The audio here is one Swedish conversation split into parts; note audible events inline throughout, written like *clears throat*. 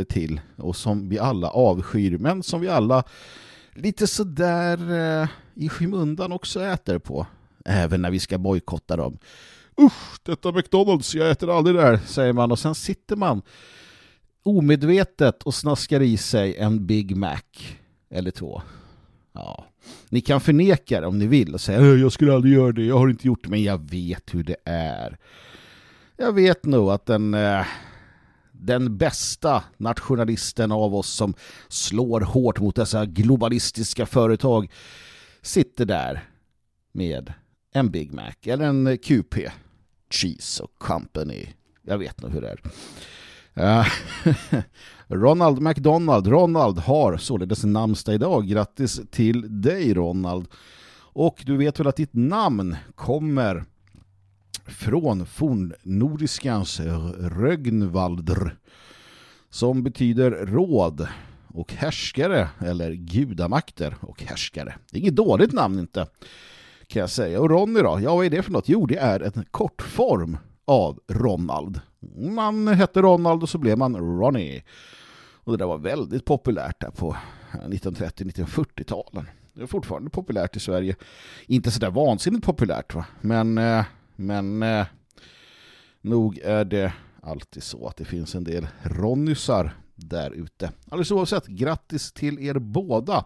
känner till och som vi alla avskyr men som vi alla lite sådär eh, i skymundan också äter på. Även när vi ska bojkotta dem. Usch, detta McDonalds, jag äter aldrig där, säger man. Och sen sitter man omedvetet och snaskar i sig en Big Mac eller två. Ja, ni kan förneka det om ni vill och säga äh, jag skulle aldrig göra det, jag har inte gjort det, men jag vet hur det är. Jag vet nog att den, eh, den bästa nationalisten av oss som slår hårt mot dessa globalistiska företag sitter där med en Big Mac eller en QP. Cheese och Company. Jag vet nog hur det är. Uh, *laughs* Ronald McDonald. Ronald har således namnsdag idag. Grattis till dig Ronald. Och du vet väl att ditt namn kommer från fornnordiskans Rögnvaldr som betyder råd och härskare eller gudamakter och härskare. Det är inget dåligt namn inte kan jag säga. Och Ronny då? Ja, vad är det för något? Jo, det är en kortform av Ronald. Man hette Ronald och så blev man Ronny. Och det där var väldigt populärt där på 1930-1940-talen. Det är fortfarande populärt i Sverige. Inte sådär vansinnigt populärt va? Men, eh, men eh, nog är det alltid så att det finns en del Ronnysar där ute. Alldeles oavsett, grattis till er båda.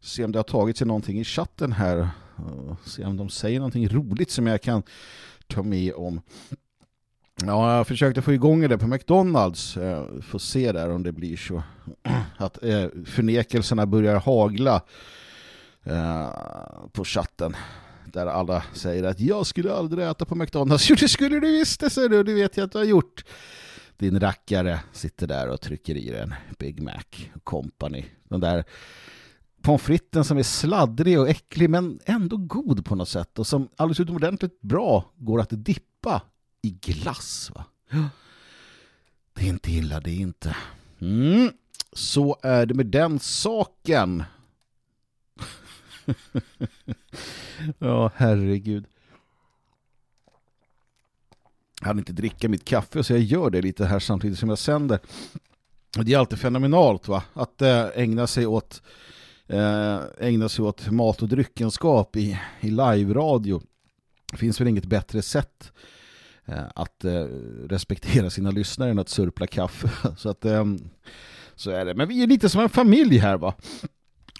Se om det har tagit sig någonting i chatten här. Eh, se om de säger någonting roligt som jag kan ta med om. Ja, jag försökte få igång det på McDonalds. Eh, får se där om det blir så. *clears throat* Att eh, förnekelserna börjar hagla på chatten. Där alla säger att jag skulle aldrig äta på McDonalds. *laughs* Jo, det skulle du visst, det säger du. Det vet jag att du har gjort. Din rackare sitter där och trycker i den. Big Mac Company. Den där pommes fritesen som är sladdrig och äcklig men ändå god på något sätt och som alldeles utomordentligt bra går att dippa i glass. Va? Det är inte illa, det är inte. Mm. Så är det med den saken. *laughs* ja, herregud. Jag hann inte dricka mitt kaffe så jag gör det lite här samtidigt som jag sänder. Det är alltid fenomenalt va? att eh, ägna sig åt eh, ägna sig åt mat och dryckenskap i, i live-radio. Det finns väl inget bättre sätt eh, att respektera sina lyssnare än att surpla kaffe. *laughs* Så att ehm, så är det. Men vi är lite som en familj här va.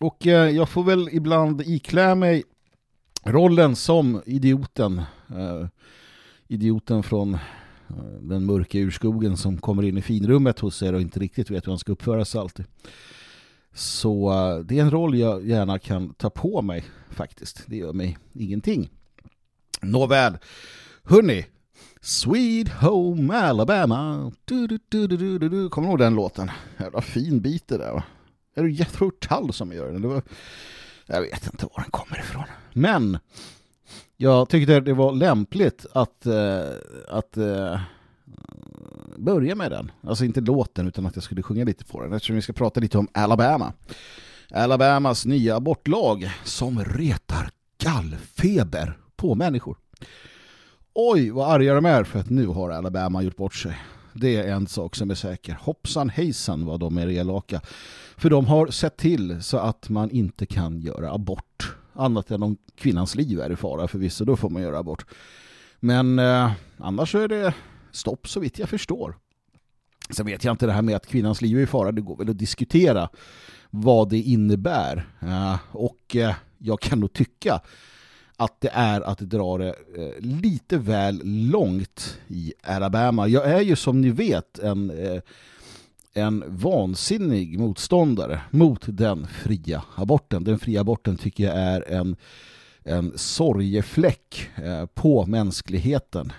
Och eh, jag får väl ibland iklä mig rollen som idioten. Eh, idioten från eh, den mörka urskogen som kommer in i finrummet hos er och inte riktigt vet hur han ska uppföra sig alltid. Så eh, det är en roll jag gärna kan ta på mig faktiskt. Det gör mig ingenting. Nåväl, hörni, Sweet Home Alabama. Du, du, du, du, du, du. Kommer du ihåg den låten? Jävla fin bit det där va? Är det Jethro Tull som gör den? Det var... Jag vet inte var den kommer ifrån. Men jag tyckte det var lämpligt att, eh, att eh, börja med den. Alltså inte låten utan att jag skulle sjunga lite på den. Eftersom vi ska prata lite om Alabama. Alabamas nya abortlag som retar gallfeber på människor. Oj, vad arga de är för att nu har Alabama gjort bort sig. Det är en sak som är säker. Hoppsan hejsan vad de är elaka. För de har sett till så att man inte kan göra abort. Annat än om kvinnans liv är i fara förvisso, då får man göra abort. Men eh, annars så är det stopp så vitt jag förstår. Sen vet jag inte det här med att kvinnans liv är i fara, det går väl att diskutera vad det innebär. Eh, och eh, jag kan nog tycka att det är att dra det eh, lite väl långt i Alabama. Jag är ju som ni vet en, eh, en vansinnig motståndare mot den fria aborten. Den fria aborten tycker jag är en, en sorgefläck eh, på mänskligheten.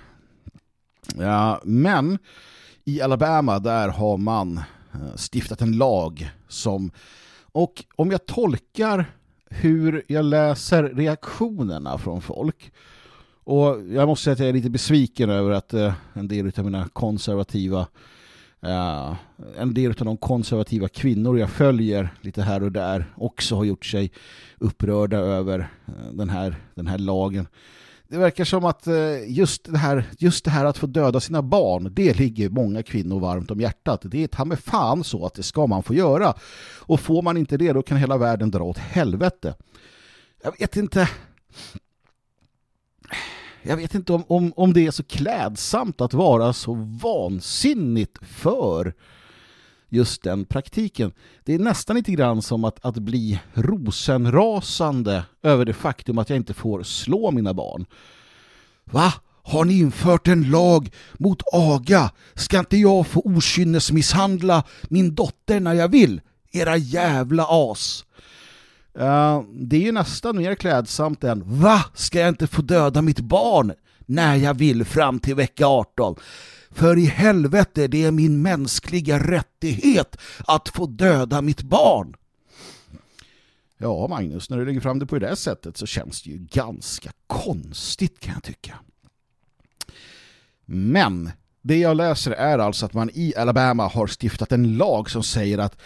Ja, men i Alabama där har man eh, stiftat en lag som och om jag tolkar hur jag läser reaktionerna från folk. Och jag måste säga att jag är lite besviken över att eh, en del av mina konservativa uh, en del av de konservativa kvinnor jag följer lite här och där också har gjort sig upprörda över uh, den, här, den här lagen. det verkar som att eh, just det, här, just det här att få döda sina barn, det ligger många kvinnor varmt om hjärtat. Det är ta med fan så att det ska man få göra. Och får man inte det, då kan hela världen dra åt helvete. Jag vet inte... Jag vet inte om, om, om det är så klädsamt att vara så vansinnigt för just den praktiken. Det är nästan lite grann som att, att bli rosenrasande över det faktum att jag inte får slå mina barn. Va? Har ni infört en lag mot aga? Ska inte jag få okynnesmisshandla min dotter när jag vill? Era jävla as! Uh, det är ju nästan mer klädsamt än Va? Ska jag inte få döda mitt barn när jag vill fram till vecka 18? För i helvete, det är min mänskliga rättighet att få döda mitt barn. Ja, Magnus, när du lägger fram det på det sättet så känns det ju ganska konstigt kan jag tycka. Men det jag läser är alltså att man i Alabama har stiftat en lag som säger att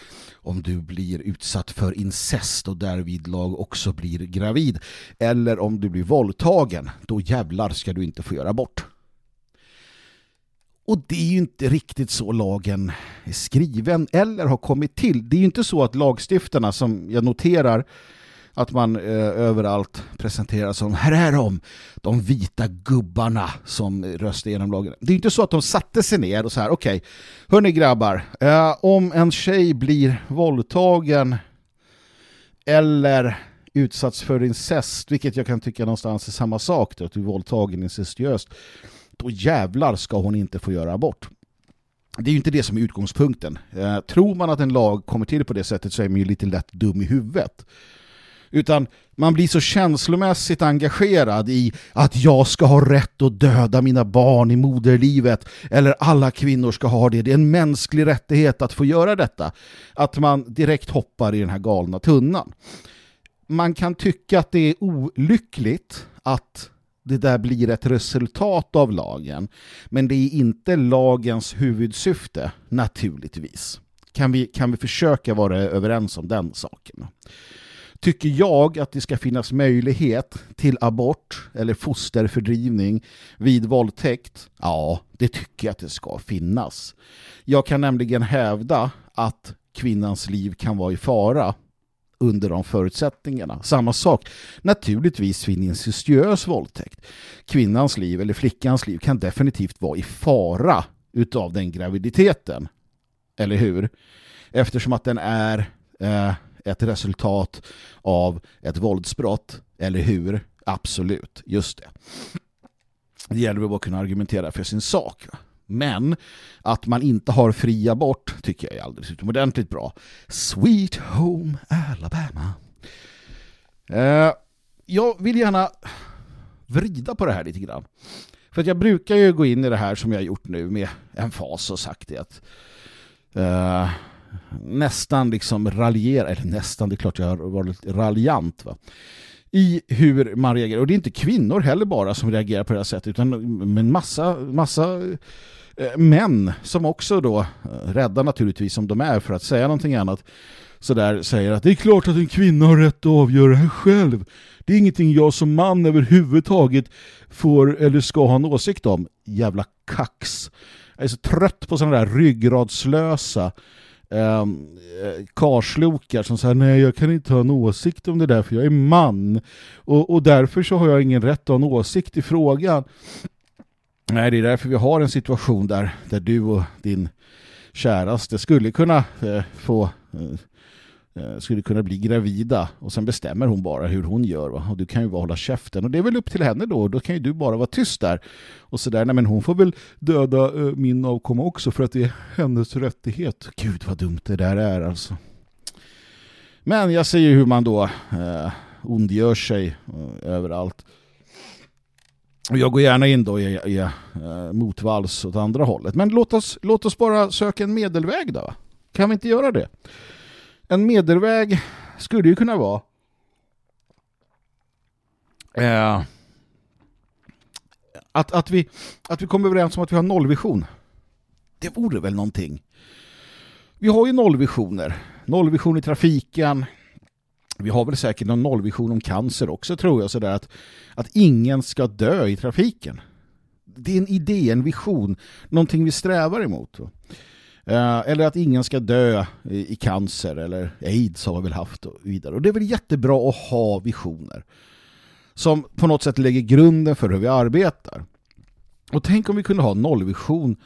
om du blir utsatt för incest och därvid lag också blir gravid eller om du blir våldtagen, då jävlar ska du inte få göra bort. Och det är ju inte riktigt så lagen är skriven eller har kommit till. Det är ju inte så att lagstiftarna som jag noterar att man eh, överallt presenterar som här är de, de vita gubbarna som röstar igenom lagen. Det är inte så att de satte sig ner och så här, okej, okay, hörni grabbar, eh, om en tjej blir våldtagen eller utsatts för incest, vilket jag kan tycka någonstans är samma sak, då, att du är våldtagen incestuöst, då jävlar ska hon inte få göra abort. Det är ju inte det som är utgångspunkten. Eh, tror man att en lag kommer till på det sättet så är man ju lite lätt dum i huvudet. Utan man blir så känslomässigt engagerad i att jag ska ha rätt att döda mina barn i moderlivet eller alla kvinnor ska ha det. Det är en mänsklig rättighet att få göra detta. Att man direkt hoppar i den här galna tunnan. Man kan tycka att det är olyckligt att det där blir ett resultat av lagen. Men det är inte lagens huvudsyfte, naturligtvis. Kan vi, kan vi försöka vara överens om den saken? Tycker jag att det ska finnas möjlighet till abort eller fosterfördrivning vid våldtäkt? Ja, det tycker jag att det ska finnas. Jag kan nämligen hävda att kvinnans liv kan vara i fara under de förutsättningarna. Samma sak, naturligtvis vid en incestuös våldtäkt. Kvinnans liv eller flickans liv kan definitivt vara i fara utav den graviditeten. Eller hur? Eftersom att den är eh, ett resultat av ett våldsbrott. Eller hur? Absolut, just det. Det gäller att kunna argumentera för sin sak. Men att man inte har fri abort tycker jag är alldeles utomordentligt bra. Sweet Home Alabama. Eh, jag vill gärna vrida på det här lite grann. För att jag brukar ju gå in i det här som jag har gjort nu med en fas och sagt det att eh, nästan liksom raljera, eller nästan, det är klart jag har varit raljant va i hur man reagerar. Och det är inte kvinnor heller bara som reagerar på det här sättet utan en massa, massa Eh, män som också då, eh, rädda naturligtvis som de är för att säga någonting annat, så där säger att det är klart att en kvinna har rätt att avgöra det här själv. Det är ingenting jag som man överhuvudtaget får eller ska ha en åsikt om. Jävla kax. Jag är så trött på sådana där ryggradslösa Ehm, eh, karslokar som säger nej jag kan inte ha en åsikt om det där för jag är man. Och, och därför så har jag ingen rätt att ha en åsikt i frågan. Nej, det är därför vi har en situation där, där du och din käraste skulle kunna eh, få eh, Eh, skulle kunna bli gravida och sen bestämmer hon bara hur hon gör va? och du kan ju bara hålla käften och det är väl upp till henne då då kan ju du bara vara tyst där och sådär, nej men hon får väl döda eh, min avkomma också för att det är hennes rättighet gud vad dumt det där är alltså men jag ser ju hur man då eh, ondgör sig eh, överallt och jag går gärna in då i, i, eh, motvalls åt andra hållet. Men låt oss, låt oss bara söka en medelväg då. Kan vi inte göra det? En medelväg skulle ju kunna vara eh, att, att, vi, att vi kommer överens om att vi har nollvision. Det vore väl någonting. Vi har ju nollvisioner. Nollvision i trafiken. vi har väl säkert någon nollvision om cancer också tror jag sådär att, att ingen ska dö i trafiken. Det är en idé, en vision, någonting vi strävar emot. Eh, eller att ingen ska dö i, i, cancer eller aids har vi väl haft och vidare. Och det är väl jättebra att ha visioner som på något sätt lägger grunden för hur vi arbetar. Och tänk om vi kunde ha nollvision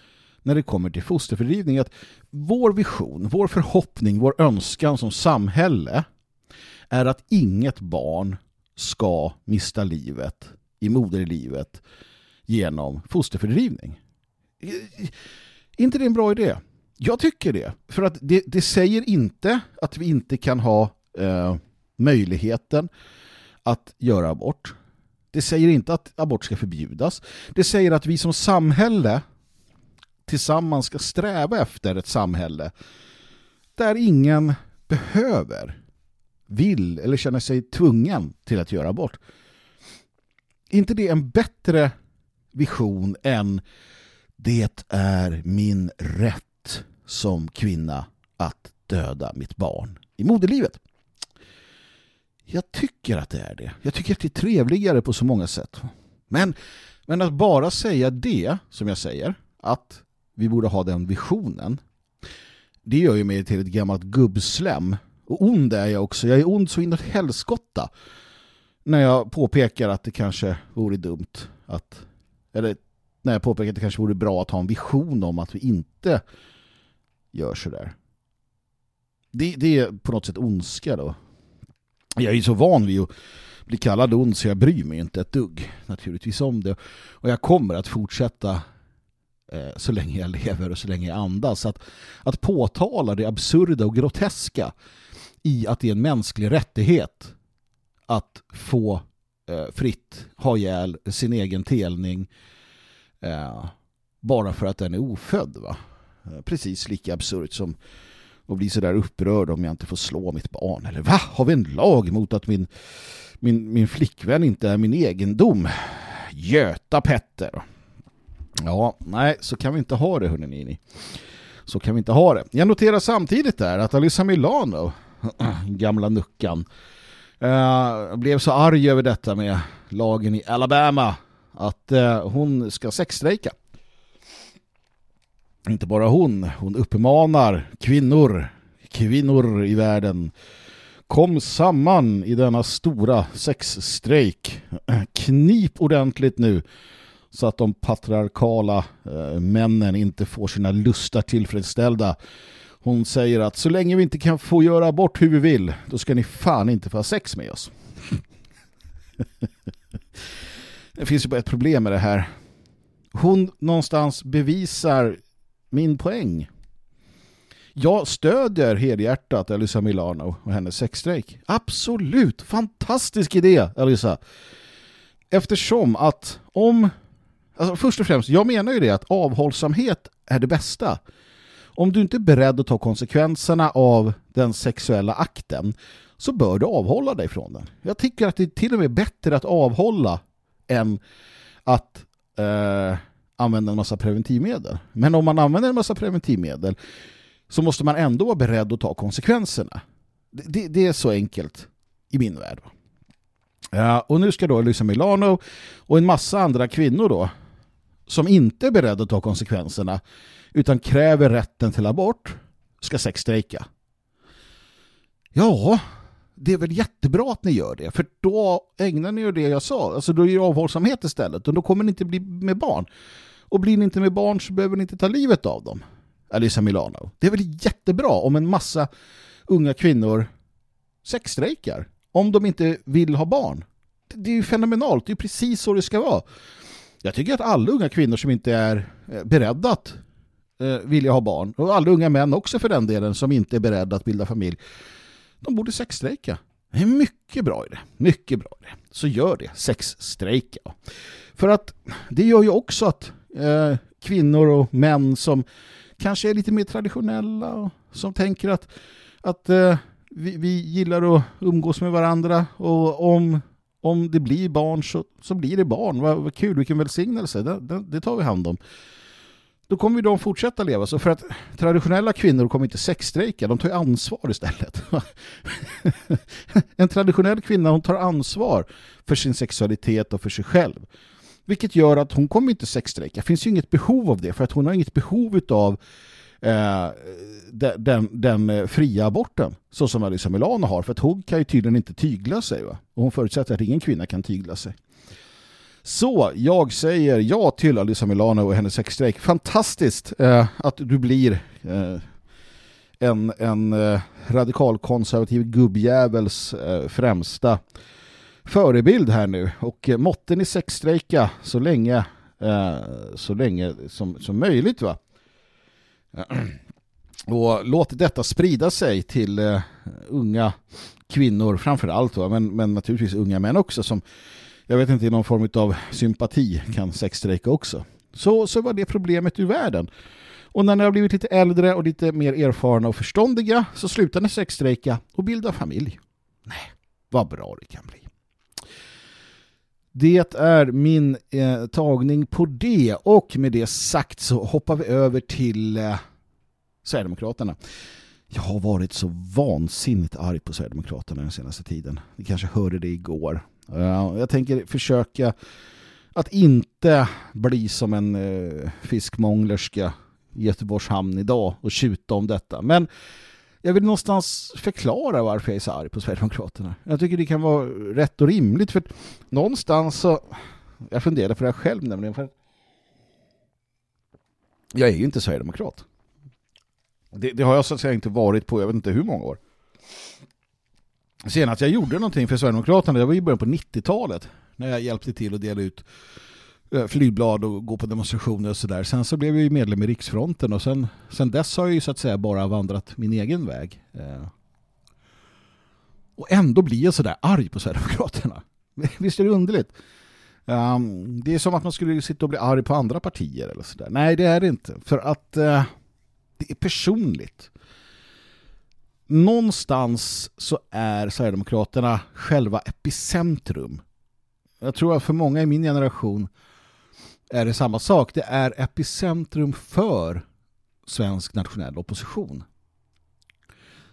när det kommer till fosterfördrivning. Att vår vision, vår förhoppning, vår önskan som samhälle är att inget barn ska mista livet i moderlivet genom fosterfördrivning. Är inte det en bra idé? Jag tycker det. För att det, det säger inte att vi inte kan ha eh, möjligheten att göra abort. Det säger inte att abort ska förbjudas. Det säger att vi som samhälle tillsammans ska sträva efter ett samhälle där ingen behöver, vill eller känner sig tvungen till att göra abort. Är inte det en bättre vision än det är min rätt som kvinna att döda mitt barn i moderlivet? Jag tycker att det är det. Jag tycker att det är trevligare på så många sätt. Men, men att bara säga det, som jag säger, att vi borde ha den visionen, det gör ju mig till ett gammalt gubbslem. Och ond är jag också. Jag är ond så inåt helskotta. När jag påpekar att det kanske vore dumt att... Eller när jag påpekar att det kanske vore bra att ha en vision om att vi inte gör sådär. Det, det är på något sätt ondska då. Jag är ju så van vid att bli kallad ond så jag bryr mig inte ett dugg naturligtvis om det. Och jag kommer att fortsätta eh, så länge jag lever och så länge jag andas. Att, att påtala det absurda och groteska i att det är en mänsklig rättighet att få eh, fritt ha ihjäl sin egen telning eh, bara för att den är ofödd. Va? Eh, precis lika absurt som och blir sådär upprörd om jag inte får slå mitt barn. Eller va? Har vi en lag mot att min, min, min flickvän inte är min egendom? Göta Petter. Ja, nej, så kan vi inte ha det, hörni ni. Så kan vi inte ha det. Jag noterar samtidigt där att Alyssa Milano, *clears throat* gamla nuckan, eh, blev så arg över detta med lagen i Alabama att eh, hon ska sexstrejka inte bara hon, hon uppmanar kvinnor, kvinnor i världen kom samman i denna stora sexstrejk. Knip ordentligt nu så att de patriarkala eh, männen inte får sina lustar tillfredsställda. Hon säger att så länge vi inte kan få göra bort hur vi vill, då ska ni fan inte få ha sex med oss. *laughs* det finns ju bara ett problem med det här. Hon någonstans bevisar min poäng. Jag stödjer helhjärtat Elisa Milano och hennes sexstrejk. Absolut, fantastisk idé Elisa. Eftersom att om, alltså först och främst, jag menar ju det att avhållsamhet är det bästa. Om du inte är beredd att ta konsekvenserna av den sexuella akten så bör du avhålla dig från den. Jag tycker att det är till och med bättre att avhålla än att eh, använda en massa preventivmedel. Men om man använder en massa preventivmedel så måste man ändå vara beredd att ta konsekvenserna. Det, det, det är så enkelt i min värld. Ja, och nu ska då Lisa Milano och en massa andra kvinnor då som inte är beredda att ta konsekvenserna utan kräver rätten till abort ska sexstrejka. Ja, det är väl jättebra att ni gör det för då ägnar ni er det jag sa. Alltså då är det avhållsamhet istället och då kommer ni inte bli med barn. Och blir ni inte med barn så behöver ni inte ta livet av dem. Alisa Milano. Det är väl jättebra om en massa unga kvinnor sexstrejkar. Om de inte vill ha barn. Det är ju fenomenalt. Det är precis så det ska vara. Jag tycker att alla unga kvinnor som inte är eh, beredda att eh, vilja ha barn och alla unga män också för den delen som inte är beredda att bilda familj de borde sexstrejka. Det är mycket bra i det. Mycket bra i det. Så gör det. Sexstrejka. För att det gör ju också att eh, kvinnor och män som kanske är lite mer traditionella och som tänker att, att eh, vi, vi, gillar att umgås med varandra och om, om det blir barn så, så blir det barn. Vad, vad kul, vilken välsignelse. Det, det, det tar vi hand om. då kommer de fortsätta leva så för att traditionella kvinnor kommer inte sexstrejka, de tar ansvar istället. *laughs* en traditionell kvinna hon tar ansvar för sin sexualitet och för sig själv. Vilket gör att hon kommer inte sexstrejka. Det finns ju inget behov av det för att hon har inget behov av eh, den, den eh, fria aborten så som Alissa Milano har för att hon kan ju tydligen inte tygla sig va? och hon förutsätter att ingen kvinna kan tygla sig. Så jag säger ja till Alissa Milano och hennes sexstrejk. Fantastiskt eh, att du blir eh, en, en eh, radikalkonservativ gubbjävels eh, främsta förebild här nu. Och eh, måtte ni sexstrejka så länge, eh, så länge som, som möjligt va. *clears throat* Och låt detta sprida sig till uh, unga kvinnor framför allt, va? Men, men naturligtvis unga män också som jag vet inte, i någon form av sympati kan sexstrejka också. Så, så var det problemet ur världen. Och när ni har blivit lite äldre och lite mer erfarna och förståndiga så slutar ni sexstrejka och bilda familj. Nej, vad bra det kan bli. Det är min eh, tagning på det och med det sagt så hoppar vi över till eh, Sverigedemokraterna. Jag har varit så vansinnigt arg på Sverigedemokraterna den senaste tiden. Ni kanske hörde det igår. Eh, jag tänker försöka att inte bli som en eh, uh, fiskmånglerska i Göteborgs hamn idag och tjuta om detta. Men jag vill någonstans förklara varför jag är så arg på Sverigedemokraterna. Jag tycker det kan vara rätt och rimligt för någonstans så jag funderar på det själv nämligen för jag är ju inte Sverigedemokrat. Det, det, har jag så att säga inte varit på jag vet inte hur många år. Senast jag gjorde någonting för Sverigedemokraterna det var i början på 90-talet när jag hjälpte till att dela ut Eh, flygblad och gå på demonstrationer och sådär. Sen så blev jag ju medlem i Riksfronten och sen, sen dess har jag ju så att säga bara vandrat min egen väg. Eh. Och ändå blir jag sådär arg på Sverigedemokraterna. *laughs* Visst är det underligt? Um, det är som att man skulle sitta och bli arg på andra partier eller sådär. Nej, det är det inte. För att uh, det är personligt någonstans så är Sverigedemokraterna själva epicentrum. Jag tror att för många i min generation är det samma sak. Det är epicentrum för svensk nationell opposition.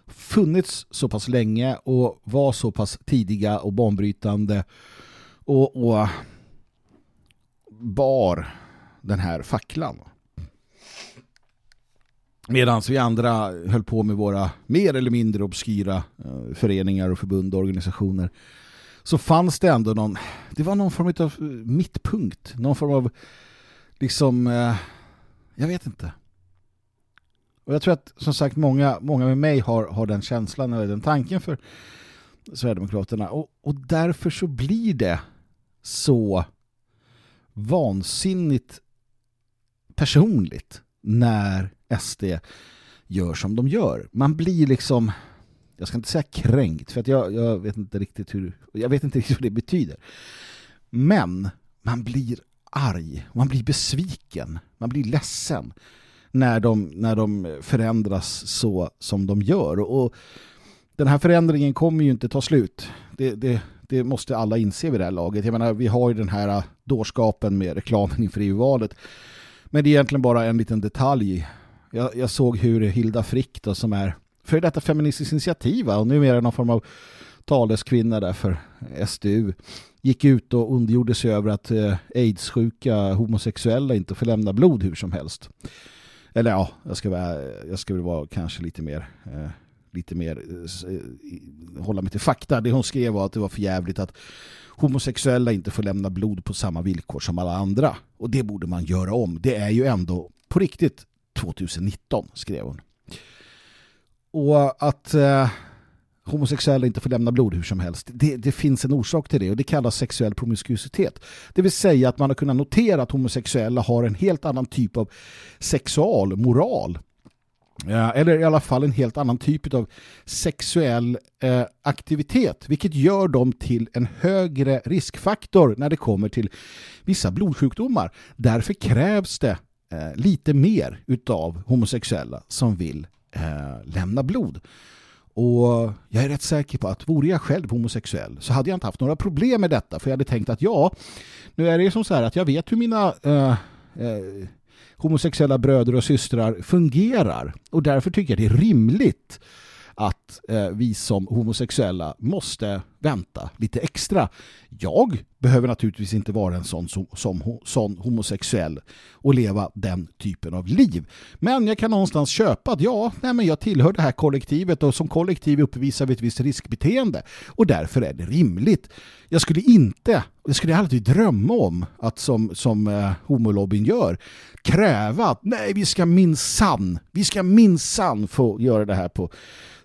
Funnits så pass länge och var så pass tidiga och banbrytande och, och bar den här facklan. Medan vi andra höll på med våra mer eller mindre obskyra eh, föreningar och förbund och organisationer så fanns det ändå någon, det var någon form av mittpunkt, någon form av liksom, eh, jag vet inte. Och jag tror att som sagt många, många med mig har, har den känslan eller den tanken för Sverigedemokraterna och, och därför så blir det så vansinnigt personligt när SD gör som de gör. Man blir liksom jag ska inte säga kränkt för att jag, jag vet inte riktigt hur jag vet inte riktigt vad det betyder. Men man blir arg, man blir besviken, man blir ledsen när de, när de förändras så som de gör. Och den här förändringen kommer ju inte ta slut. Det, det, det måste alla inse vid det här laget. Jag menar, vi har ju den här dårskapen med reklamen inför EU-valet. Men det är egentligen bara en liten detalj jag, jag såg hur Hilda Frick då, som är för detta feministiskt initiativ och numera någon form av taleskvinna där för SDU gick ut och ondgjorde sig över att eh, AIDS-sjuka homosexuella inte får lämna blod hur som helst. Eller ja, jag ska, vara, jag ska väl vara kanske lite mer eh, lite mer eh, hålla mig till fakta. Det hon skrev var att det var för jävligt att homosexuella inte får lämna blod på samma villkor som alla andra. Och det borde man göra om. Det är ju ändå på riktigt 2019 skrev hon. Och att eh, homosexuella inte får lämna blod hur som helst. Det, det, finns en orsak till det och det kallas sexuell promiskuitet. Det vill säga att man har kunnat notera att homosexuella har en helt annan typ av sexualmoral. Eh, eller i alla fall en helt annan typ av sexuell eh, aktivitet. Vilket gör dem till en högre riskfaktor när det kommer till vissa blodsjukdomar. Därför krävs det eh, lite mer utav homosexuella som vill eh, lämna blod. Och jag är rätt säker på att vore jag själv homosexuell så hade jag inte haft några problem med detta. För jag hade tänkt att ja, nu är det som så här att jag vet hur mina... Eh, eh homosexuella bröder och systrar fungerar. Och därför tycker jag det är rimligt att eh, vi som homosexuella måste vänta lite extra. Jag behöver naturligtvis inte vara en sån, som, som, sån homosexuell och leva den typen av liv. Men jag kan någonstans köpa att ja, nej, men jag tillhör det här kollektivet och som kollektiv uppvisar vi ett visst riskbeteende och därför är det rimligt. Jag skulle inte, det skulle jag aldrig drömma om att som, som eh, homolobbyn gör kräva att nej, vi ska minsann, vi ska minsann få göra det här på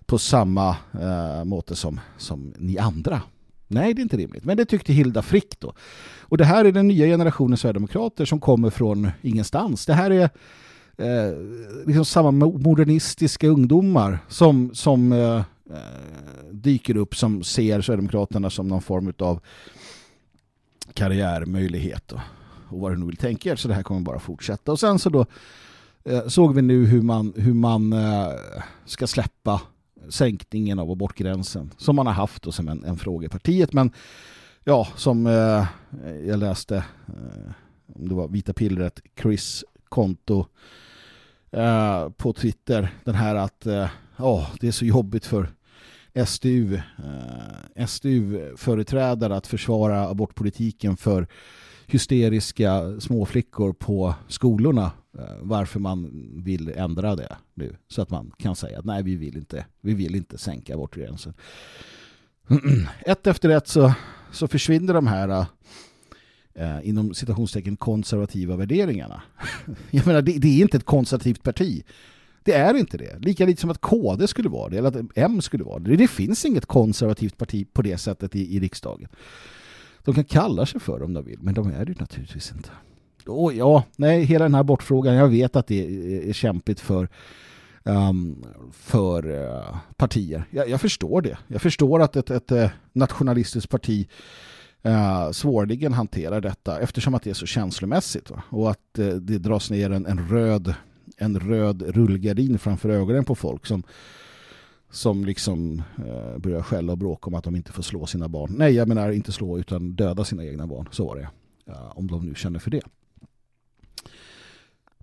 på samma eh, måte som, som ni andra. Nej, det är inte rimligt. Men det tyckte Hilda Frick då. Och det här är den nya generationen Sverigedemokrater som kommer från ingenstans. Det här är eh, liksom samma modernistiska ungdomar som, som eh, eh dyker upp som ser Sverigedemokraterna som någon form av karriärmöjlighet och, och vad du nu vill tänka er. Så det här kommer bara fortsätta. Och sen så då eh, såg vi nu hur man, hur man eh, ska släppa sänkningen av abortgränsen som man har haft och som en, en fråga i partiet. Men ja, som eh, jag läste eh, om det var Vita Pillret, Chris konto eh, på Twitter, den här att eh, ja, oh, det är så jobbigt för SDU, eh, SDU-företrädare att försvara abortpolitiken för hysteriska småflickor på skolorna Eh, varför man vill ändra det nu så att man kan säga att nej vi vill inte vi vill inte sänka abortgränsen. *clears throat* Ett efter ett så, så försvinner de här eh, inom citationstecken konservativa värderingarna. *laughs* Jag menar det, det, är inte ett konservativt parti. Det är inte det. Lika lite som att KD skulle vara det eller att M skulle vara det. Det finns inget konservativt parti på det sättet i, i riksdagen. De kan kalla sig för om de vill men de är det naturligtvis inte. Och ja, nej, hela den här bortfrågan, jag vet att det är, kämpigt för um, för uh, partier. Jag, jag, förstår det. Jag förstår att ett, ett uh, nationalistiskt parti uh, svårligen hanterar detta eftersom att det är så känslomässigt va? och att uh, det dras ner en, en röd en röd rullgardin framför ögonen på folk som som liksom eh, börjar skälla och bråka om att de inte får slå sina barn. Nej, jag menar inte slå utan döda sina egna barn. Så var det. om de nu känner för det.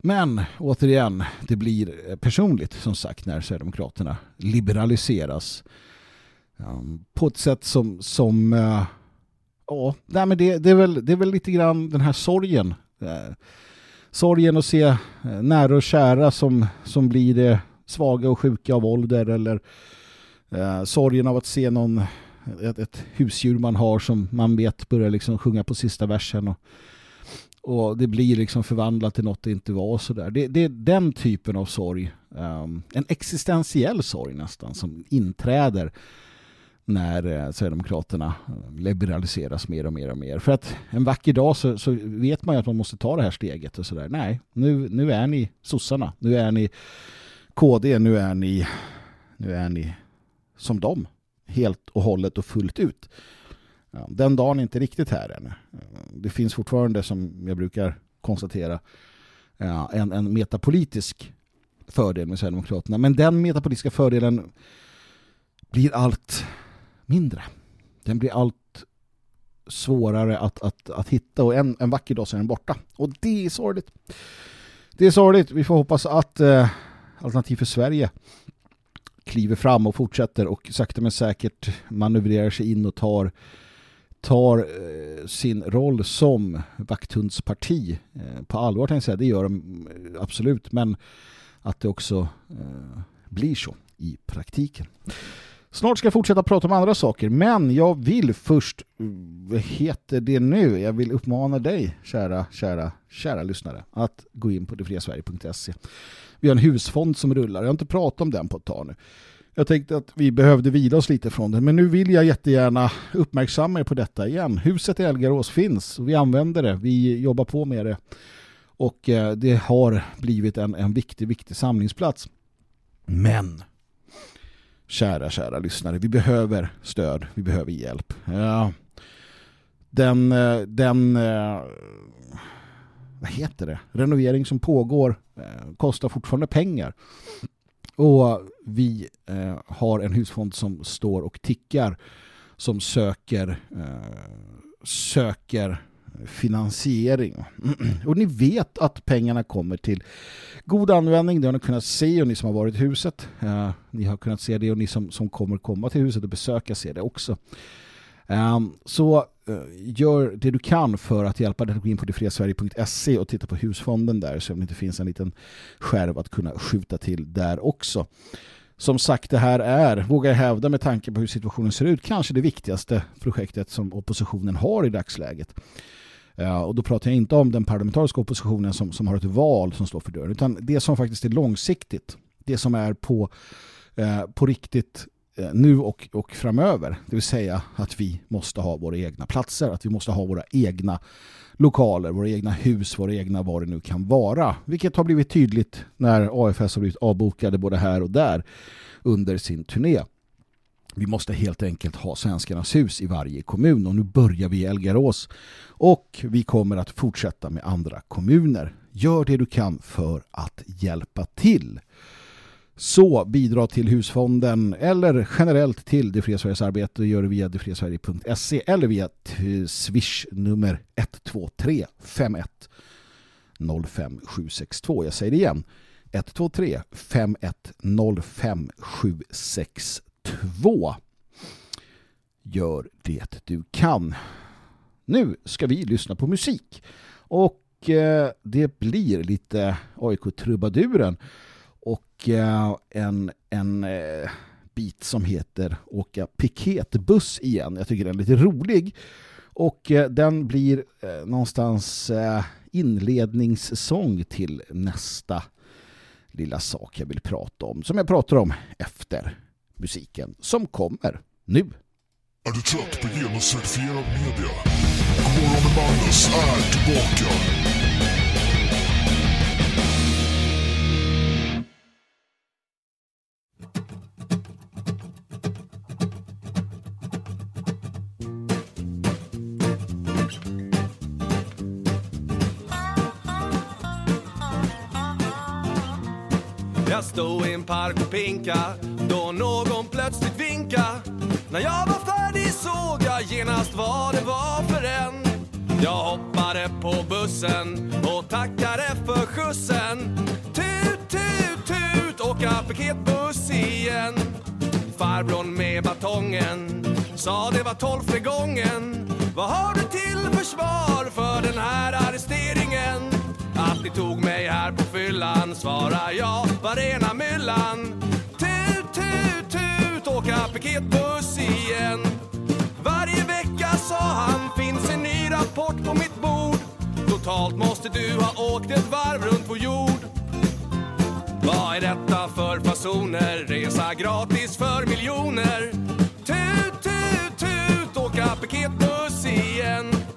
Men återigen, det blir eh, personligt som sagt när Sverigedemokraterna liberaliseras um, på ett sätt som, som uh, ja, nej, men det, det, är väl, det är väl lite grann den här sorgen. Uh, sorgen att se eh, nära och kära som, som blir det svaga och sjuka av ålder eller eh, sorgen av att se någon ett, ett husdjur man har som man vet börjar liksom sjunga på sista versen och och det blir liksom förvandlat till något det inte var och sådär. Det, det är den typen av sorg, um, en existentiell sorg nästan, som inträder när eh, Sverigedemokraterna eh, liberaliseras mer och mer och mer. För att en vacker dag så, så vet man ju att man måste ta det här steget och sådär. Nej, nu, nu är ni sossarna. Nu är ni KD, nu är ni, nu är ni som dem. Helt och hållet och fullt ut. Ja, den dagen är inte riktigt här ännu. Eh, det finns fortfarande, som jag brukar konstatera, en, en metapolitisk fördel med Sverigedemokraterna. Men den metapolitiska fördelen blir allt mindre. Den blir allt svårare att, att, att hitta och en, en vacker dag så är den borta. Och det är sorgligt. Det är sorgligt. Vi får hoppas att eh, Alternativ för Sverige kliver fram och fortsätter och sakta men säkert manövrerar sig in och tar tar eh, sin roll som vakthundsparti eh, på allvar tänkte jag säga. Det gör de eh, absolut, men att det också eh, blir så i praktiken. Snart ska jag fortsätta prata om andra saker, men jag vill först, vad heter det nu? Jag vill uppmana dig, kära, kära, kära lyssnare, att gå in på detfriasverige.se. Vi har en husfond som rullar. Jag har inte pratat om den på ett tag nu. Jag tänkte att vi behövde vila oss lite från den. Men nu vill jag jättegärna uppmärksamma er på detta igen. Huset i Elgarås finns och vi använder det. Vi jobbar på med det. Och eh, det har blivit en, en viktig, viktig samlingsplats. Men kära, kära lyssnare, vi behöver stöd. Vi behöver hjälp. Ja. Den, eh, den eh, vad heter det? Renovering som pågår eh, kostar fortfarande pengar. Och vi har en husfond som står och tickar som söker, söker finansiering. *clears throat* Och ni vet att pengarna kommer till god användning. Det har ni kunnat se och ni som har varit i huset. Eh, ni har kunnat se det och ni som, som kommer komma till huset och besöka ser det också. Ehm, så eh, gör det du kan för att hjälpa dig att gå in på detfriasverige.se och titta på husfonden där så om det inte finns en liten skärv att kunna skjuta till där också. Som sagt, det här är, vågar jag hävda med tanke på hur situationen ser ut, kanske det viktigaste projektet som oppositionen har i dagsläget. Eh, och då pratar jag inte om den parlamentariska oppositionen som, som har ett val som står för dörren, utan det som faktiskt är långsiktigt. Det som är på, eh, på riktigt eh, nu och, och framöver. Det vill säga att vi måste ha våra egna platser, att vi måste ha våra egna lokaler, våra egna hus, våra egna vad det nu kan vara. Vilket har blivit tydligt när AFS har blivit avbokade både här och där under sin turné. Vi måste helt enkelt ha svenskarnas hus i varje kommun och nu börjar vi i Elgarås och vi kommer att fortsätta med andra kommuner. Gör det du kan för att hjälpa till. Så bidra till husfonden eller generellt till Det fria Sveriges arbete gör det via detfriasverige.se eller via swish nummer 123 51 05 762. Jag säger det igen. 123 51 05 2. Gör det du kan. Nu ska vi lyssna på musik. Och eh, det blir lite AIK-trubaduren och eh, en, en eh, bit som heter Åka piketbuss igen. Jag tycker den är lite rolig. Och den blir någonstans inledningssång till nästa lilla sak jag vill prata om. Som jag pratar om efter musiken som kommer nu. Är du trött på genuscertifierad media? Godmorgon med Magnus är tillbaka. Stod i en park och pinka då någon plötsligt vinka. När jag var färdig såg jag genast vad det var för en. Jag hoppade på bussen och tackade för skjutsen. Tut, tut, tut, åka piketbuss igen. Farbrorn med batongen sa det var tolfte gången. Vad har du till försvar för den här arresteringen? Alltid tog mig här på fyllan svarar jag var rena myllan. Tut, tut, tut, åka piketbuss igen. Varje vecka sa han finns en ny rapport på mitt bord. Totalt måste du ha åkt ett varv runt vår jord. Vad är detta för fasoner? Resa gratis för miljoner. Tut, tut, tut, åka piketbuss igen.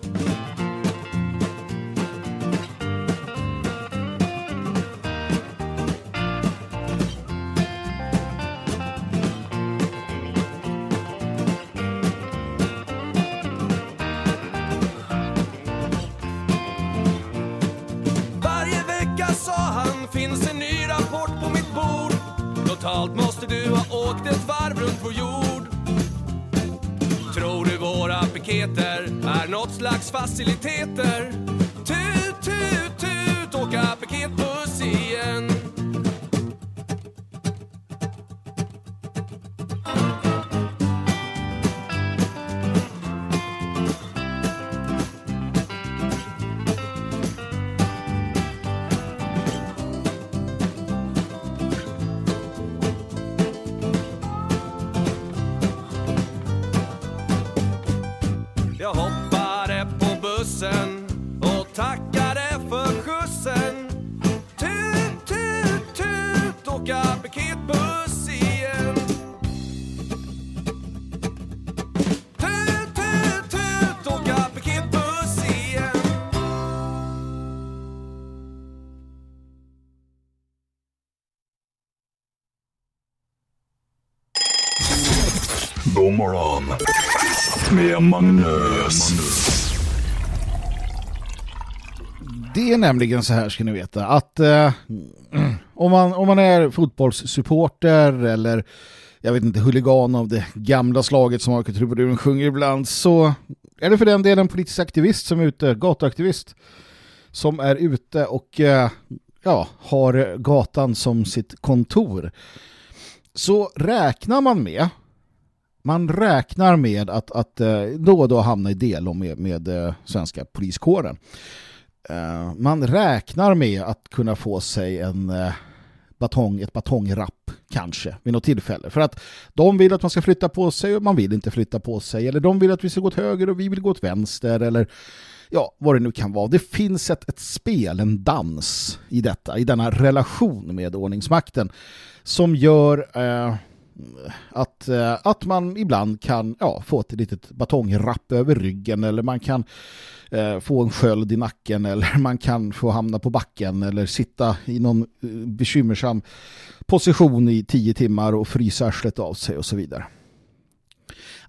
Finns en ny rapport på mitt bord. Totalt måste du ha åkt ett varv runt vår jord. Tror du våra piketer är något slags faciliteter? Tut, tut, tut, åka piketbuss igen. God morgon. Med Magnus. Det är nämligen så här ska ni veta att eh, om, man, om man är fotbollssupporter eller jag vet inte, huligan av det gamla slaget som AIK-trubaduren sjunger ibland så är det för den delen politisk aktivist som är ute, gatuaktivist som är ute och eh, ja, har gatan som sitt kontor så räknar man med man räknar med att, att eh, då och då hamna i del med, med eh, svenska poliskåren. Eh, man räknar med att kunna få sig en batong, ett batongrapp kanske vid något tillfälle. För att de vill att man ska flytta på sig och man vill inte flytta på sig. Eller de vill att vi ska gå åt höger och vi vill gå åt vänster. Eller ja, vad det nu kan vara. Det finns ett, ett spel, en dans i detta, i denna relation med ordningsmakten som gör eh, att, eh, att man ibland kan ja, få ett litet batongrapp över ryggen eller man kan eh, få en sköld i nacken eller man kan få hamna på backen eller sitta i någon eh, bekymmersam position i tio timmar och frysa arslet av sig och så vidare.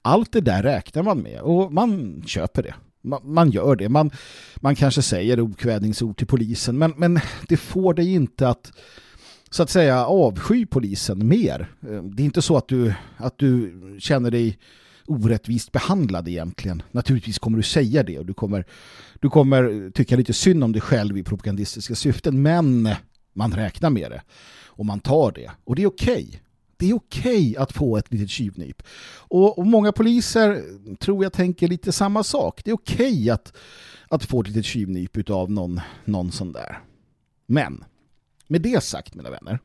Allt det där räknar man med och man köper det. Man, man gör det. Man, man kanske säger okvädningsord till polisen men, men det får dig inte att så att säga avsky polisen mer. Ehm, det är inte så att du, att du känner dig orättvist behandlad egentligen. Naturligtvis kommer du säga det och du kommer, du kommer tycka lite synd om dig själv i propagandistiska syften men man räknar med det och man tar det och det är okej. Okay. Det är okej okay att få ett litet tjuvnyp. Och, och, många poliser tror jag tänker lite samma sak. Det är okej okay att, att få ett litet tjuvnyp av någon, någon sån där. Men med det sagt mina vänner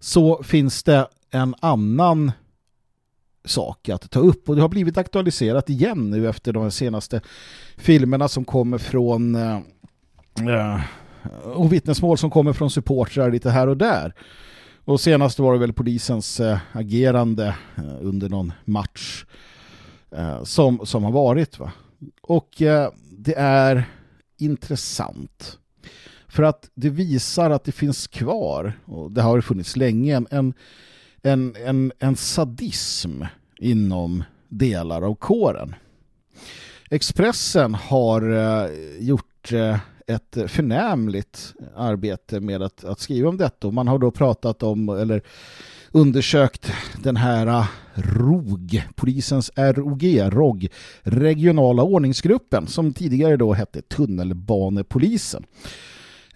så finns det en annan sak att ta upp och det har blivit aktualiserat igen nu efter de senaste filmerna som kommer från eh, eh, och vittnesmål som kommer från supportrar lite här och där. Och senast var det väl polisens eh, agerande eh, under någon match eh, som, som har varit. Va? Och eh, det är intressant för att det visar att det finns kvar, och det har funnits länge, en, en, en, en sadism inom delar av kåren. Expressen har eh, gjort eh, ett förnämligt arbete med att, att skriva om detta och man har då pratat om eller undersökt den här eh, ROG, polisens ROG, ROG, regionala ordningsgruppen som tidigare då hette Tunnelbanepolisen.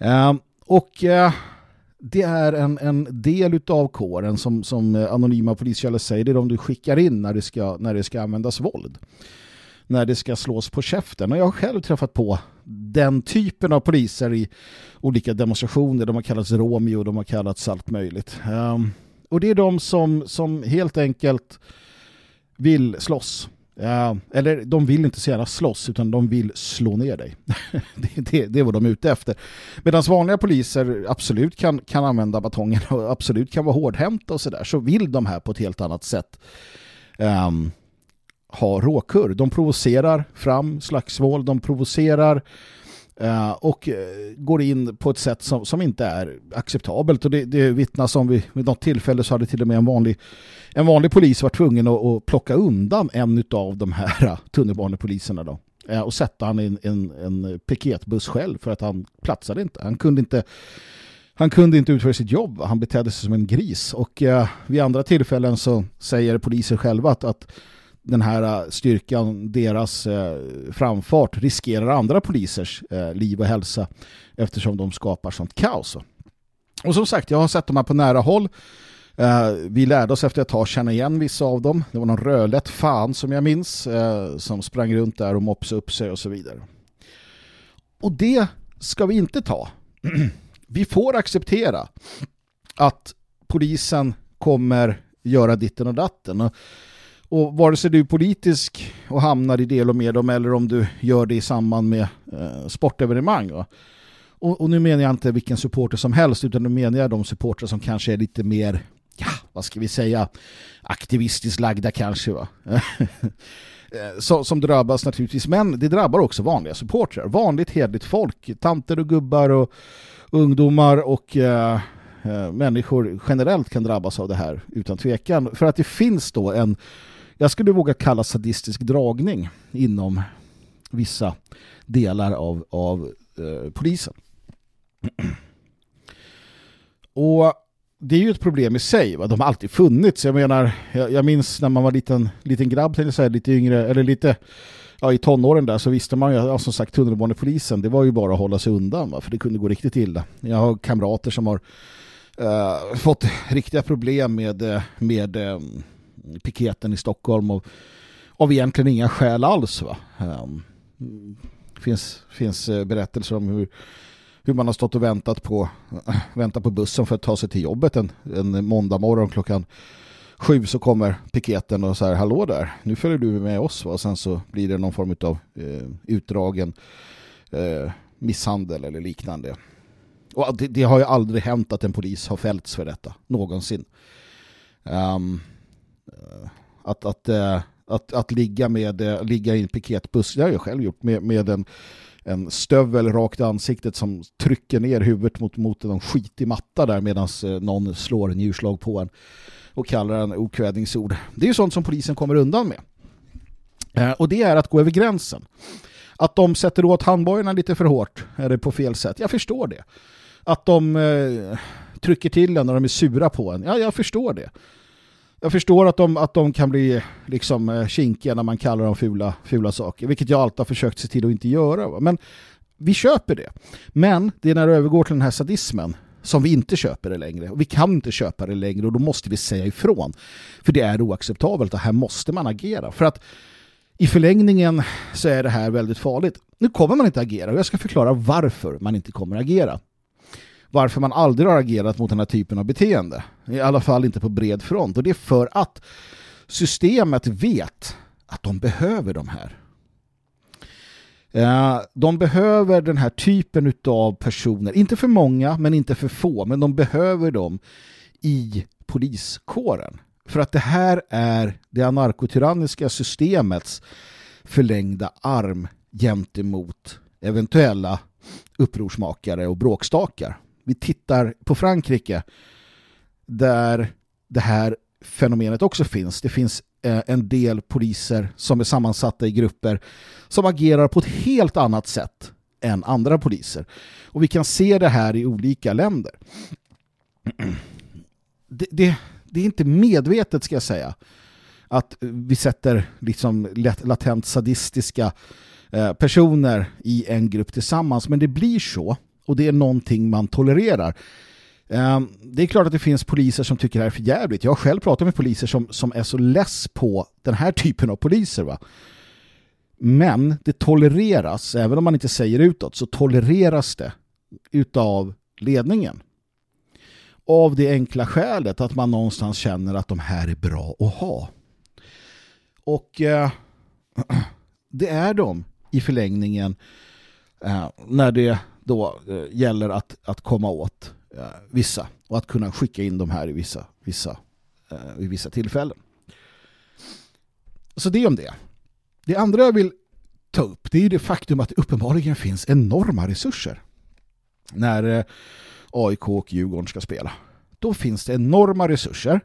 Ehm, och eh, det är en, en del av kåren som, som eh, anonyma poliskällor säger, det är de du skickar in när det, ska, när det ska användas våld. När det ska slås på käften. Och jag har själv träffat på den typen av poliser i olika demonstrationer. De har kallats Romeo, de har kallats allt möjligt. Ehm, och det är de som, som helt enkelt vill slåss. Eh, eller de vill inte så gärna slåss utan de vill slå ner dig. *laughs* det, det, det är vad de är ute efter. Medan vanliga poliser absolut kan, kan använda batongen och absolut kan vara hårdhänta och sådär så vill de här på ett helt annat sätt um, ha råkurr. De provocerar fram slagsmål, de provocerar uh, Eh, och eh, går in på ett sätt som, som inte är acceptabelt och det, det vittnas om vid, vid något tillfälle så hade till och med en vanlig en vanlig polis var tvungen att, att plocka undan en av de här eh, tunnelbanepoliserna då och sätta han i en, en, en piketbuss själv för att han platsade inte. Han kunde inte han kunde inte utföra sitt jobb. Han betedde sig som en gris. Och eh, vid andra tillfällen så säger poliser själva att, att den här eh, styrkan, deras eh, framfart riskerar andra polisers eh, liv och hälsa eftersom de skapar sånt kaos. Och som sagt, jag har sett dem här på nära håll. Eh, vi lärde oss efter ett tag känna igen vissa av dem. Det var någon rödlätt fan som jag minns eh, som sprang runt där och mopsade upp sig och så vidare. Och det ska vi inte ta. *clears throat* vi får acceptera att polisen kommer göra ditten och datten. Och, och vare sig du är politisk och hamnar i del och med dem eller om du gör det i samband med eh, sportevenemang. Och, och, nu menar jag inte vilken supporter som helst utan nu menar jag de supporter som kanske är lite mer ja, vad ska vi säga, aktivistiskt lagda kanske va. *laughs* Eh, så, som drabbas naturligtvis, men det drabbar också vanliga supportrar. Vanligt hedligt folk, tanter och gubbar och ungdomar och eh, eh människor generellt kan drabbas av det här utan tvekan. För att det finns då en, jag skulle våga kalla sadistisk dragning inom vissa delar av, av eh, polisen. *clears throat* Och det är ju ett problem i sig. Va? De har alltid funnits. Jag menar, jag, jag minns när man var liten, liten grabb, till säga, lite yngre, eller lite ja, i tonåren där så visste man ju, ja, som sagt tunnelbanepolisen, det var ju bara att hålla sig undan va? för det kunde gå riktigt illa. Jag har kamrater som har eh, fått riktiga problem med, eh, med eh, piketen i Stockholm och av egentligen inga skäl alls va. Um, finns, finns eh, berättelser om hur, hur man har stått och väntat på, *laughs* väntat på bussen för att ta sig till jobbet en, en måndag morgon klockan sju så kommer piketen och så här, hallå där, nu följer du med oss va? och sen så blir det någon form av eh, utdragen eh, misshandel eller liknande. Och det, det, har ju aldrig hänt att en polis har fällts för detta, någonsin. Um, att, att, eh, att, att ligga, med, eh, ligga i en piketbuss, det har jag själv gjort, med, med en, en stövel rakt i ansiktet som trycker ner huvudet mot, mot en skitig matta där medan eh, någon slår en djurslag på en och kallar en okvädningsord. Det är ju sånt som polisen kommer undan med. Och det är att gå över gränsen. Att de sätter åt handbojorna lite för hårt eller på fel sätt. Jag förstår det. Att de eh, trycker till en när de är sura på en. Ja, jag förstår det. Jag förstår att de, att de kan bli liksom eh, kinkiga när man kallar dem fula, fula saker. Vilket jag alltid har försökt se till att inte göra. Va? Men vi köper det. Men det är när det övergår till den här sadismen som vi inte köper det längre. Och vi kan inte köpa det längre och då måste vi säga ifrån. För det är oacceptabelt och här måste man agera. För att i förlängningen så är det här väldigt farligt. Nu kommer man inte agera och jag ska förklara varför man inte kommer agera. Varför man aldrig har agerat mot den här typen av beteende. I alla fall inte på bred front. Och det är för att systemet vet att de behöver de här. Eh, de behöver den här typen av personer, inte för många men inte för få, men de behöver dem i poliskåren. För att det här är det anarkotyranniska systemets förlängda arm gentemot eventuella upprorsmakare och bråkstakar. Vi tittar på Frankrike där det här fenomenet också finns. Det finns eh, en del poliser som är sammansatta i grupper som agerar på ett helt annat sätt än andra poliser. Och vi kan se det här i olika länder. *clears throat* Det, det, det är inte medvetet ska jag säga att vi sätter liksom latent sadistiska eh, personer i en grupp tillsammans men det blir så och det är någonting man tolererar. Ehm, det är klart att det finns poliser som tycker det här är för jävligt. Jag har själv pratat med poliser som, som är så less på den här typen av poliser. Va? Men det tolereras, även om man inte säger utåt, så tolereras det utav ledningen. Av det enkla skälet att man någonstans känner att de här är bra att ha. Och eh, *clears throat* det är de i förlängningen eh, när det då eh, gäller att, att komma åt eh, vissa och att kunna skicka in de här i vissa, vissa, eh, vissa tillfällen. Så det om det. Det andra jag vill ta upp det är det faktum att det uppenbarligen finns enorma resurser när eh, AIK och Djurgården ska spela. Då finns det enorma resurser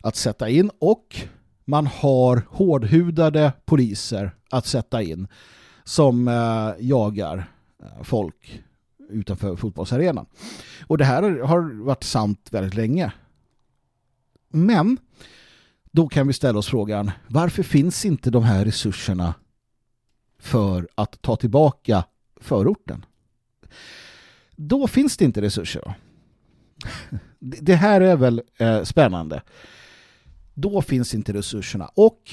att sätta in och man har hårdhudade poliser att sätta in som eh, jagar Eh, folk utanför fotbollsarenan. Och det här har varit sant väldigt länge. Men då kan vi ställa oss frågan, varför finns inte de här resurserna för att ta tillbaka förorten? Då finns det inte resurser. Det här är väl eh, spännande. Då finns inte resurserna. Och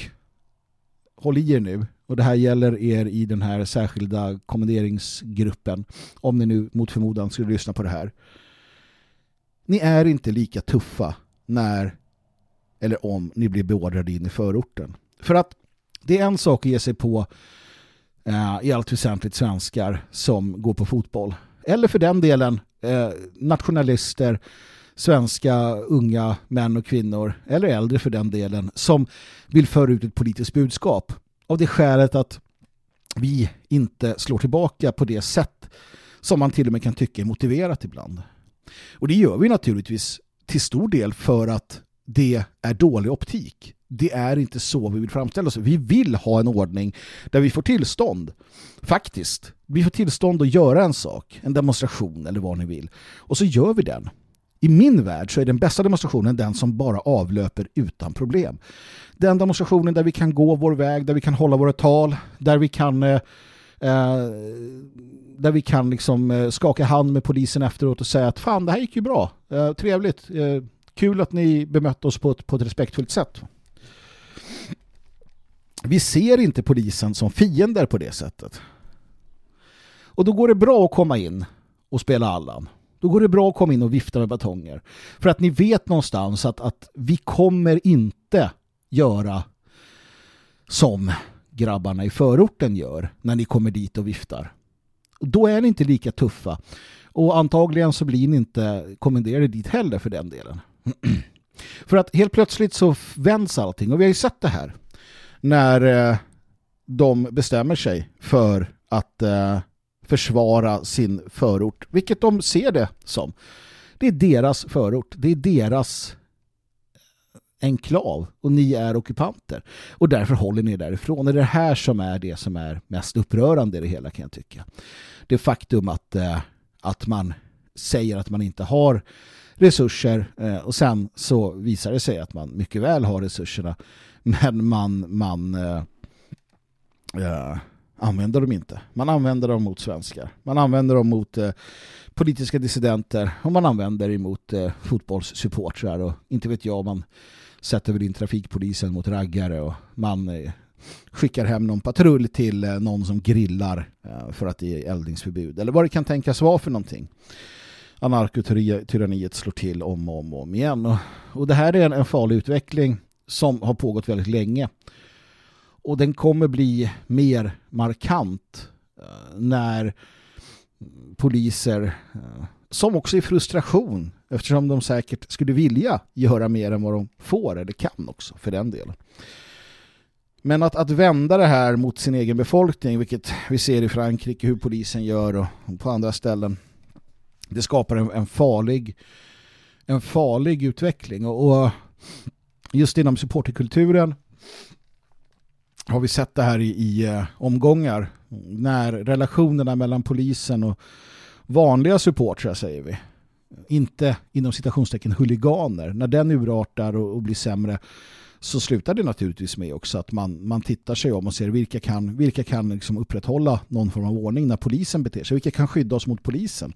håll i er nu, och det här gäller er i den här särskilda kommenderingsgruppen om ni nu mot förmodan skulle lyssna på det här. Ni är inte lika tuffa när eller om ni blir beordrade in i förorten. För att det är en sak att ge sig på eh, i allt väsentligt svenskar som går på fotboll. Eller för den delen eh, nationalister, svenska unga män och kvinnor, eller äldre för den delen, som vill föra ut ett politiskt budskap. Av det skälet att vi inte slår tillbaka på det sätt som man till och med kan tycka är motiverat ibland. Och det gör vi naturligtvis till stor del för att det är dålig optik. Det är inte så vi vill framställa oss. Vi vill ha en ordning där vi får tillstånd. Faktiskt. Vi får tillstånd att göra en sak, en demonstration eller vad ni vill. Och så gör vi den. I min värld så är den bästa demonstrationen den som bara avlöper utan problem. Den demonstrationen där vi kan gå vår väg, där vi kan hålla våra tal, där vi kan eh, eh där vi kan liksom eh, skaka hand med polisen efteråt och säga att fan det här gick ju bra, eh, trevligt, eh, kul att ni bemötte oss på ett, på ett respektfullt sätt. Vi ser inte polisen som fiender på det sättet. Och då går det bra att komma in och spela Allan. Då går det bra att komma in och vifta med batonger. För att ni vet någonstans att, att vi kommer inte göra som grabbarna i förorten gör när ni kommer dit och viftar. Då är ni inte lika tuffa. Och antagligen så blir ni inte kommenderade dit heller för den delen. *clears throat* för att helt plötsligt så vänds allting. Och vi har ju sett det här. När eh, de bestämmer sig för att eh, försvara sin förort. Vilket de ser det som. Det är deras förort. Det är deras enklav och ni är ockupanter. Och därför håller ni därifrån. Det är det här som är det som är mest upprörande i det hela kan jag tycka. Det faktum att, eh, att man säger att man inte har resurser eh, och sen så visar det sig att man mycket väl har resurserna men man, man äh, använder dem inte. Man använder dem mot svenskar. Man använder dem mot eh, politiska dissidenter och man använder dem mot eh, fotbollssupportrar och inte vet jag, man sätter väl in trafikpolisen mot raggare och man eh, skickar hem någon patrull till eh, någon som grillar eh, för att det är eldningsförbud eller vad det kan tänkas vara för någonting. Anarkotyranniet slår till om och om, och om igen och, och det här är en, en farlig utveckling som har pågått väldigt länge. Och den kommer bli mer markant eh, när poliser eh, som också är frustration eftersom de säkert skulle vilja göra mer än vad de får eller kan också för den delen. Men att, att vända det här mot sin egen befolkning, vilket vi ser i Frankrike hur polisen gör och på andra ställen, det skapar en, en farlig en farlig utveckling och, och just inom supporterkulturen har vi sett det här i, i eh, omgångar när relationerna mellan polisen och vanliga supportrar säger vi inte inom citationstecken huliganer när den urartar och, och blir sämre så slutar det naturligtvis med också att man, man tittar sig om och ser vilka kan, vilka kan liksom upprätthålla någon form av ordning när polisen beter sig, vilka kan skydda oss mot polisen.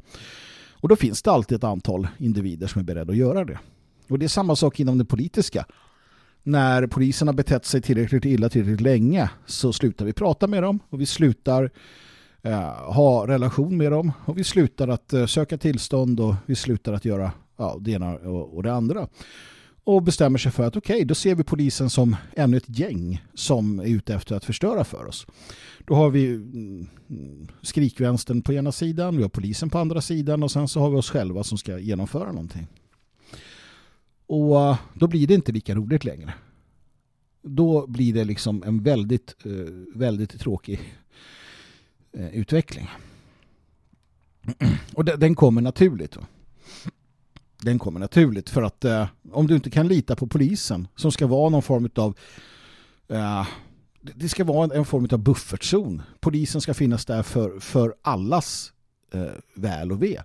Och då finns det alltid ett antal individer som är beredda att göra det. Och det är samma sak inom det politiska när polisen har betett sig tillräckligt illa tillräckligt länge så slutar vi prata med dem och vi slutar eh, ha relation med dem och vi slutar att eh, söka tillstånd och vi slutar att göra ja, det ena och, och det andra. Och bestämmer sig för att okej, okay, då ser vi polisen som ännu ett gäng som är ute efter att förstöra för oss. Då har vi mm, skrikvänstern på ena sidan, vi har polisen på andra sidan och sen så har vi oss själva som ska genomföra någonting. Och eh, då blir det inte lika roligt längre. Då blir det liksom en väldigt, eh, väldigt tråkig eh, utveckling. Och den kommer naturligt. Den kommer naturligt för att om du inte kan lita på polisen som ska vara någon form av det ska vara en, form av buffertzon. Polisen ska finnas där för, för allas väl och ve.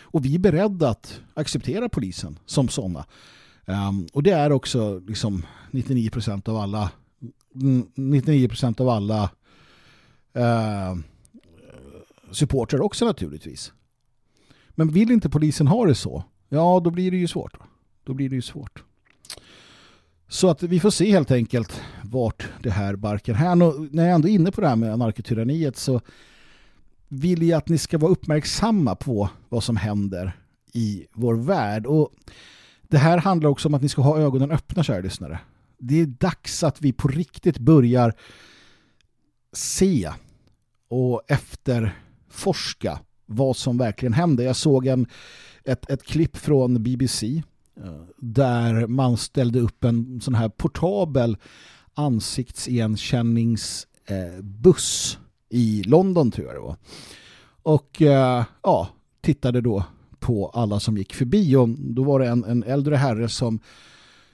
Och vi är beredda att acceptera polisen som sådana. Um, och det är också liksom 99% av alla 99% av alla uh, supportrar också naturligtvis. Men vill inte polisen ha det så, ja då blir det ju svårt. Då blir det ju svårt. Så att vi får se helt enkelt vart det här barkar här. Och när jag ändå är inne på det här med anarkotyranniet så vill jag att ni ska vara uppmärksamma på vad som händer i vår värld. Och det här handlar också om att ni ska ha ögonen öppna, kära lyssnare. Det är dags att vi på riktigt börjar se och efterforska vad som verkligen hände. Jag såg en, ett, ett klipp från BBC eh, där man ställde upp en sån här portabel ansiktsigenkänningsbuss eh, i London tror jag det var. Och eh, ja, tittade då på alla som gick förbi och då var det en, en äldre herre som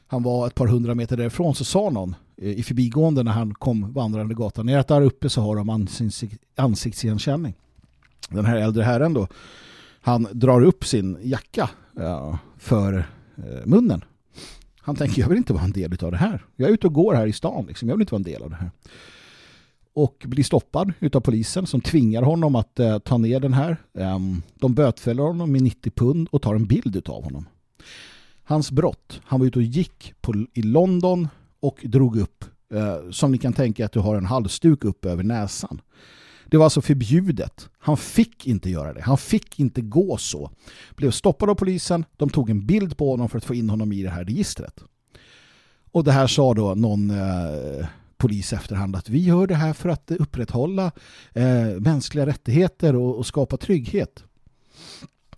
han var ett par hundra meter därifrån så sa någon i förbigående när han kom vandrande gatan ner att där uppe så har de ansikts, ansiktsigenkänning. Den här äldre herren då han drar upp sin jacka ja, för eh, munnen. Han tänker, jag vill inte vara en del av det här. Jag är ute och går här i stan, liksom. jag vill inte vara en del av det här. Och blir stoppad utav polisen som tvingar honom att eh, ta ner den här. Ehm, de bötfäller honom med 90 pund och tar en bild utav honom. Hans brott, han var ute och gick på, i London och drog upp, eh, som ni kan tänka att du har en halsduk upp över näsan. Det var alltså förbjudet. Han fick inte göra det. Han fick inte gå så. Blev stoppad av polisen. De tog en bild på honom för att få in honom i det här registret. Och det här sa då någon eh, polis efterhand att vi gör det här för att upprätthålla eh, mänskliga rättigheter och, och, skapa trygghet.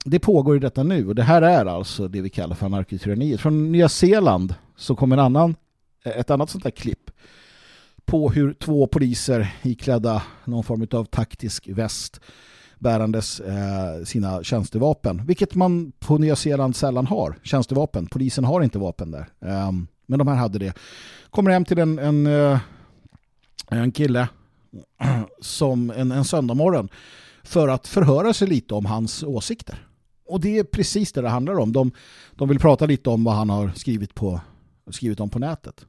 Det pågår i detta nu och det här är alltså det vi kallar för anarkotyraniet. Från Nya Zeeland så kommer en annan, eh, ett annat sånt här klipp på hur två poliser iklädda någon form av taktisk väst bärandes eh, sina tjänstevapen. Vilket man på Nya Zeeland sällan har. Tjänstevapen. Polisen har inte vapen där. Eh, men de här hade det. Kommer hem till en, en, eh, en kille som en, en söndagmorgon för att förhöra sig lite om hans åsikter. Och det är precis det det handlar om. De, de vill prata lite om vad han har skrivit, på, skrivit om på nätet.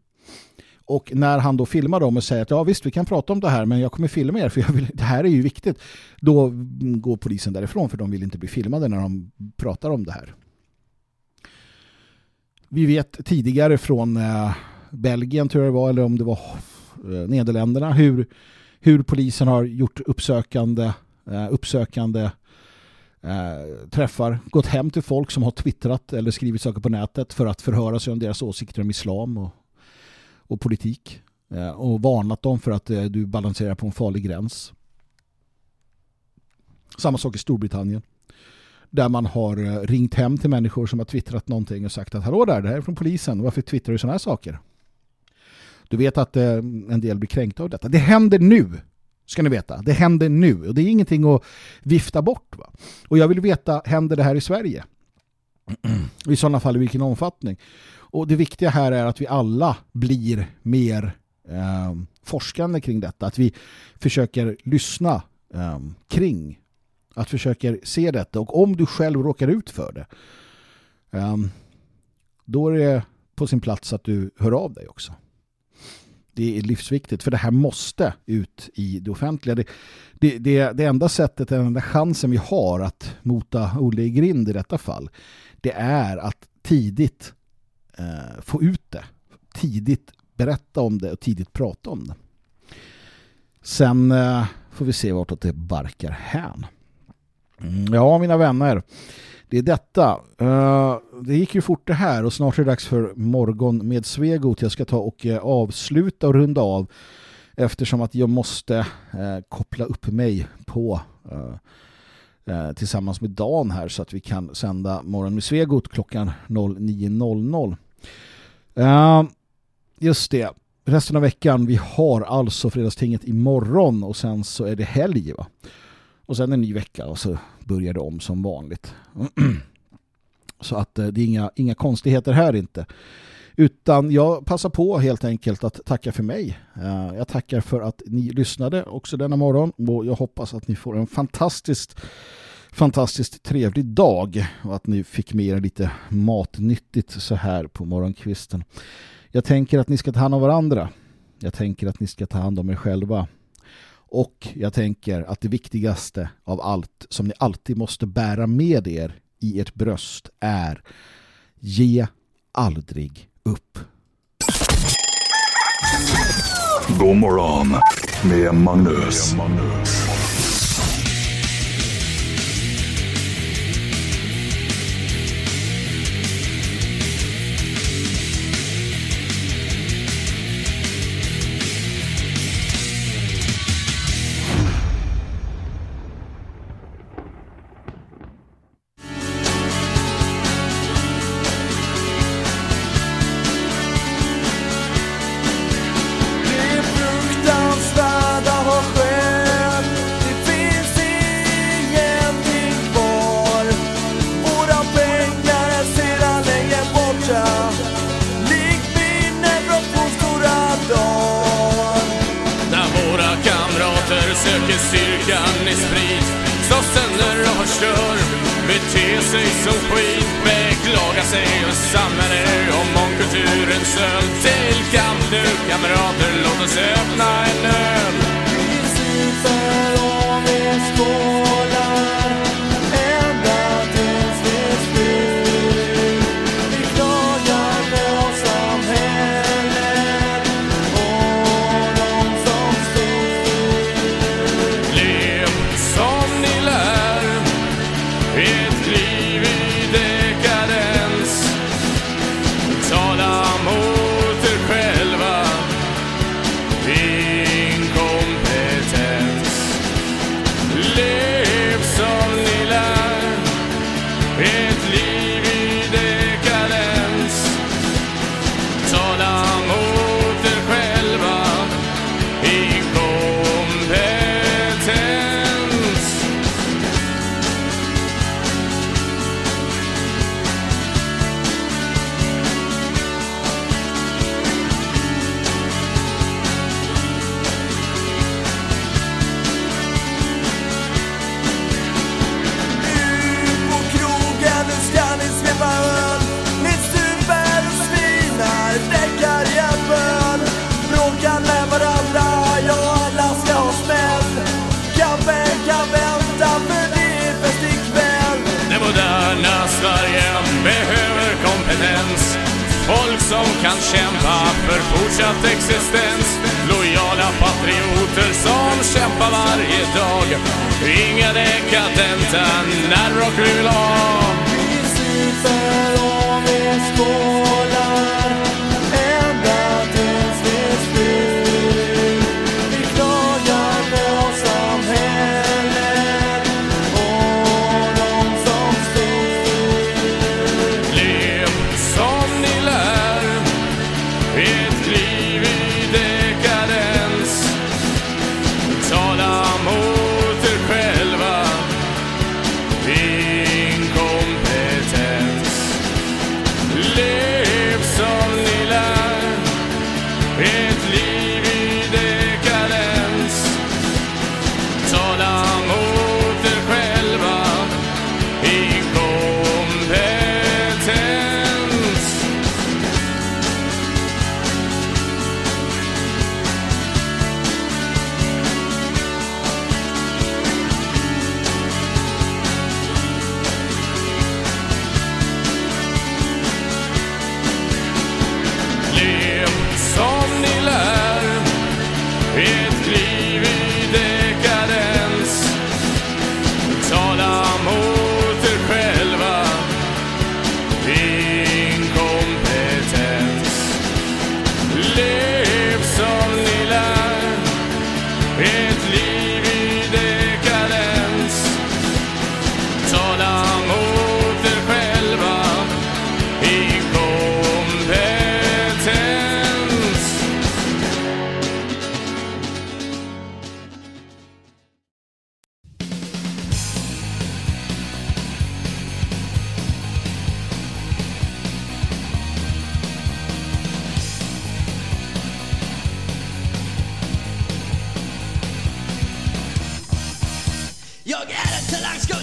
Och när han då filmar dem och säger att ja visst vi kan prata om det här men jag kommer filma er för jag vill, *laughs* det här är ju viktigt. Då går polisen därifrån för de vill inte bli filmade när de pratar om det här. Vi vet tidigare från eh, Belgien tror jag det var eller om det var Eh, Nederländerna hur, hur polisen har gjort uppsökande, eh, uppsökande eh, träffar, gått hem till folk som har twittrat eller skrivit saker på nätet för att förhöra sig om deras åsikter om islam och och politik eh, och varnat dem för att eh, du balanserar på en farlig gräns. Samma sak i Storbritannien. Där man har eh, ringt hem till människor som har twittrat någonting och sagt att hallå där, det här är från polisen. Varför twittrar du sådana här saker? Du vet att eh, en del blir kränkta av detta. Det händer nu, ska ni veta. Det händer nu. Och det är ingenting att vifta bort. Va? Och jag vill veta, händer det här i Sverige? *clears throat* I sådana fall i vilken omfattning? Och det viktiga här är att vi alla blir mer eh, forskande kring detta. Att vi försöker lyssna eh, kring. Att försöker se detta. Och om du själv råkar ut för det eh, då är det på sin plats att du hör av dig också. Det är livsviktigt för det här måste ut i det offentliga. Det, det, det, det enda sättet, den enda chansen vi har att mota Olle i grind i detta fall det är att tidigt eh, få ut det. Tidigt berätta om det och tidigt prata om det. Sen eh, får vi se vart det barkar hän. Mm, ja, mina vänner. Det är detta. Uh, det gick ju fort det här och snart är det dags för morgon med Svegot. Jag ska ta och uh, avsluta och runda av eftersom att jag måste uh, koppla upp mig på tillsammans med Dan här så att vi kan sända morgon med Svegot klockan 09.00. Uh, just det. Resten av veckan, vi har alltså Fredagstinget imorgon och sen så är det helg va? Och sen en ny vecka och så börjar det om som vanligt. *clears throat* så att eh, det är inga, inga konstigheter här inte. Utan jag passar på helt enkelt att tacka för mig. Eh, jag tackar för att ni lyssnade också denna morgon och jag hoppas att ni får en fantastiskt fantastiskt trevlig dag och att ni fick med er lite matnyttigt så här på morgonkvisten. Jag tänker att ni ska ta hand om varandra. Jag tänker att ni ska ta hand om er själva. Och jag tänker att det viktigaste av allt som ni alltid måste bära med er i ert bröst är ge aldrig upp. God morgon med Magnus. Med Magnus.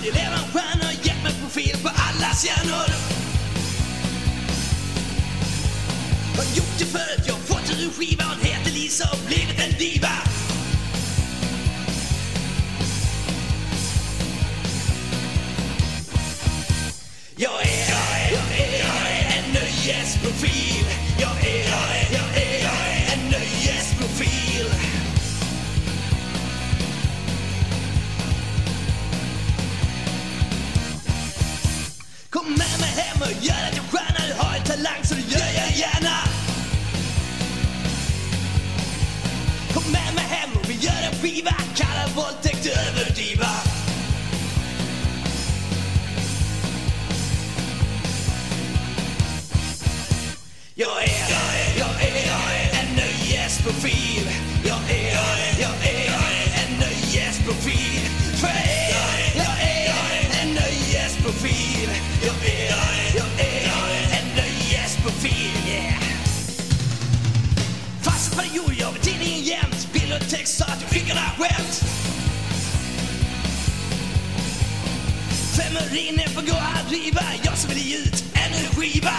Daniel är en stjärna, gett mig profil på allas hjärnor. Har gjort det förut, jag fått en skiva. Hon heter Lisa och blivit en diva. Jag är, jag är, jag är en nöjesprofil. kommer göra dig stjärna. Du har en talang så det gör jag gärna. Kom med mig hem och vi gör en skiva. Kalla våldtäkt överdriva. Jag är, jag är, jag är, jag är en nöjesprofil. Jag är, jag är, jag är en nöjesprofil. period jag var tidningen jämt. Bild och text sa att jag skickade skämt. Femorin får gå att riva. Jag som vill ge ut ännu en skiva.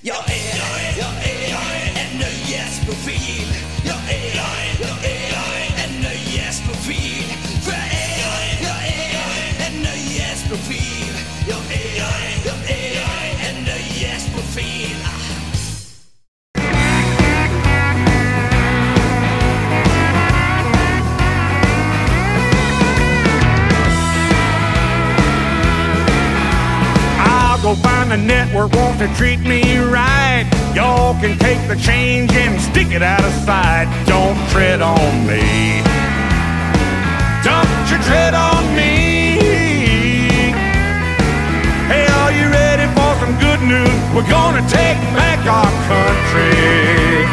Jag är, jag är, jag är, jag är en nöjesprofil. Jag är, jag är, jag är, jag är en nöjesprofil. För jag är, jag är, jag är en nöjesprofil. I'll go find a network won't to treat me right. Y'all can take the change and stick it out of sight. Don't tread on me. Don't you tread on me. We're gonna take back our country.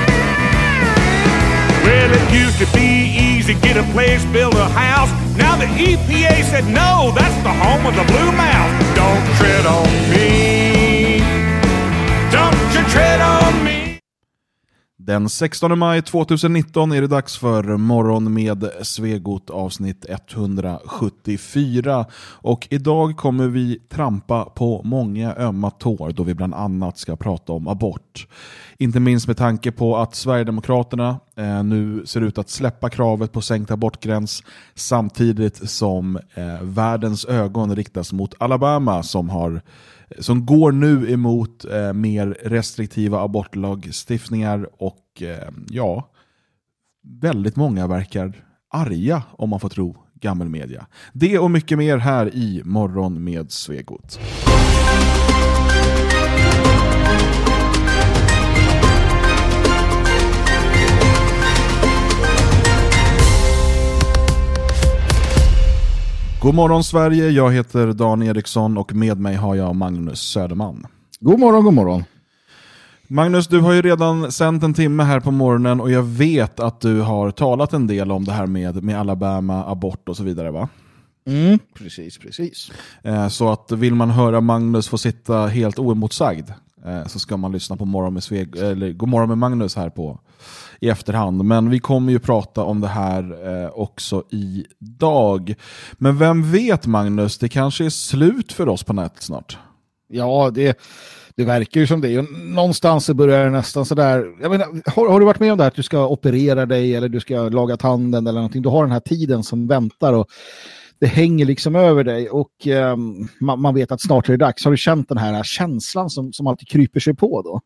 Well, it used to be easy, get a place, build a house. Now the EPA said no, that's the home of the blue mouse. Don't tread on me. Don't you tread on me. Den 16 maj 2019 är det dags för Morgon med Svegot avsnitt 174. Och idag kommer vi trampa på många ömma tår då vi bland annat ska prata om abort. Inte minst med tanke på att Sverigedemokraterna eh, nu ser ut att släppa kravet på sänkt abortgräns samtidigt som eh, världens ögon riktas mot Alabama som har som går nu emot eh, mer restriktiva abortlagstiftningar och eh, ja, väldigt många verkar arga om man får tro gammelmedia. Det och mycket mer här i Morgon med Svegot. God morgon Sverige, jag heter Dan Eriksson och med mig har jag Magnus Söderman. God morgon, god morgon. Magnus, du har ju redan sänt en timme här på morgonen och jag vet att du har talat en del om det här med, med Alabama, abort och så vidare va? Mm, precis, precis. Eh, så att vill man höra Magnus få sitta helt oemotsagd eh, så ska man lyssna på morgon med Sveg, eller God morgon med Magnus här på i efterhand. Men vi kommer ju prata om det här eh, också idag. Men vem vet Magnus, det kanske är slut för oss på nätet snart. Ja, det, det verkar ju som det. Någonstans så börjar det nästan sådär. Jag menar, har, har du varit med om det här att du ska operera dig eller du ska laga tanden eller någonting? Du har den här tiden som väntar och det hänger liksom över dig och ehm, man, man vet att snart är det dags. Har du känt den här känslan som, som alltid kryper sig på då?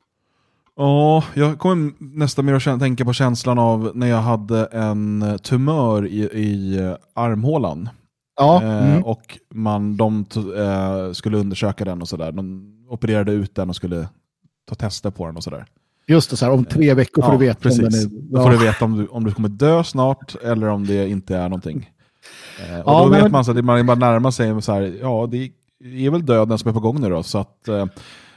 Ja, jag kommer nästan mer att tänka på känslan av när jag hade en eh, tumör i, i eh, armhålan. Ja, Eh, mm. och man, de eh, skulle undersöka den och sådär. De opererade ut den och skulle ta tester på den och sådär. just det, så här, om tre veckor får Ja, du veta precis. om den är... Då får du veta om du, om du kommer dö snart eller om det inte är någonting. Eh, och Ja, då men- vet man så att man bara närmar sig så här, ja det är väl döden som är på gång nu då. Så att eh,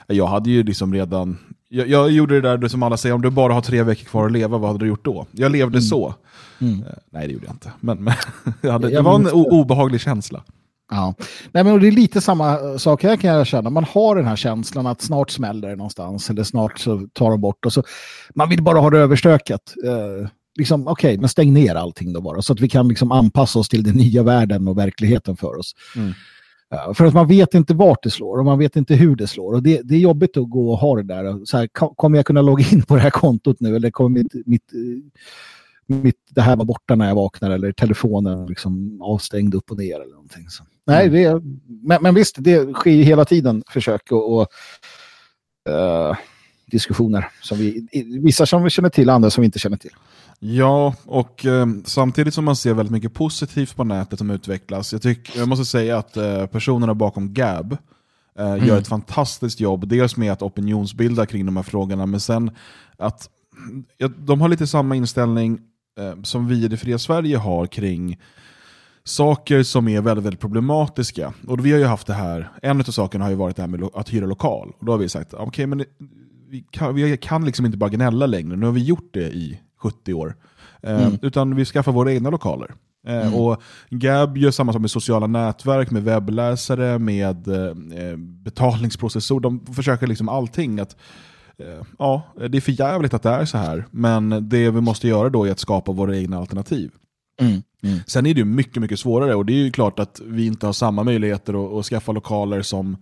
jag hade ju liksom redan, jag, jag gjorde det där som alla säger, om du bara har tre veckor kvar att leva, vad hade du gjort då? Jag levde så. Mm. Eh, nej det gjorde jag inte. Men, men *laughs* jag hade, det var en obehaglig känsla. Ja. Nej, men det är lite samma sak här kan jag känna. Man har den här känslan att snart smäller det någonstans eller snart så tar de bort och så man vill bara ha det överstökat. Eh, liksom, Okej, men stäng ner allting då bara så att vi kan liksom anpassa oss till den nya världen och verkligheten för oss. Mm. Eh, för att man vet inte vart det slår och man vet inte hur det slår. Och det, det är jobbigt att gå och ha det där. Så här, ko- kommer jag kunna logga in på det här kontot nu eller kommer mitt, mitt, eh, mitt, det här vara borta när jag vaknar eller telefonen liksom avstängd upp och ner eller någonting. Så. Nej, det är, men, men visst, det sker ju hela tiden försök och, och eh, diskussioner. Som vi, vissa som vi känner till, andra som vi inte känner till. Ja, och eh, samtidigt som man ser väldigt mycket positivt på nätet som utvecklas. Jag, tyck, jag måste säga att eh, personerna bakom Gab eh, gör ett fantastiskt jobb. Dels med att opinionsbilda kring de här frågorna, men sen att ja, de har lite samma inställning eh, som vi i det fria Sverige har kring saker som är väldigt, väldigt problematiska. Och vi har ju haft det här, en av sakerna har ju varit det här med att hyra lokal. Och då har vi sagt, okej men vi kan, vi kan liksom inte bara gnälla längre, nu har vi gjort det i 70 år. Eh, Utan vi skaffar våra egna lokaler. Eh, Och Gab gör samma sak med sociala nätverk, med webbläsare, med eh, betalningsprocessor. De försöker liksom allting. Att, eh, ja, det är för jävligt att det är så här. Men det vi måste göra då är att skapa våra egna alternativ. Mm. Mm. Sen är det ju mycket, mycket svårare och det är ju klart att vi inte har samma möjligheter att, att skaffa lokaler som,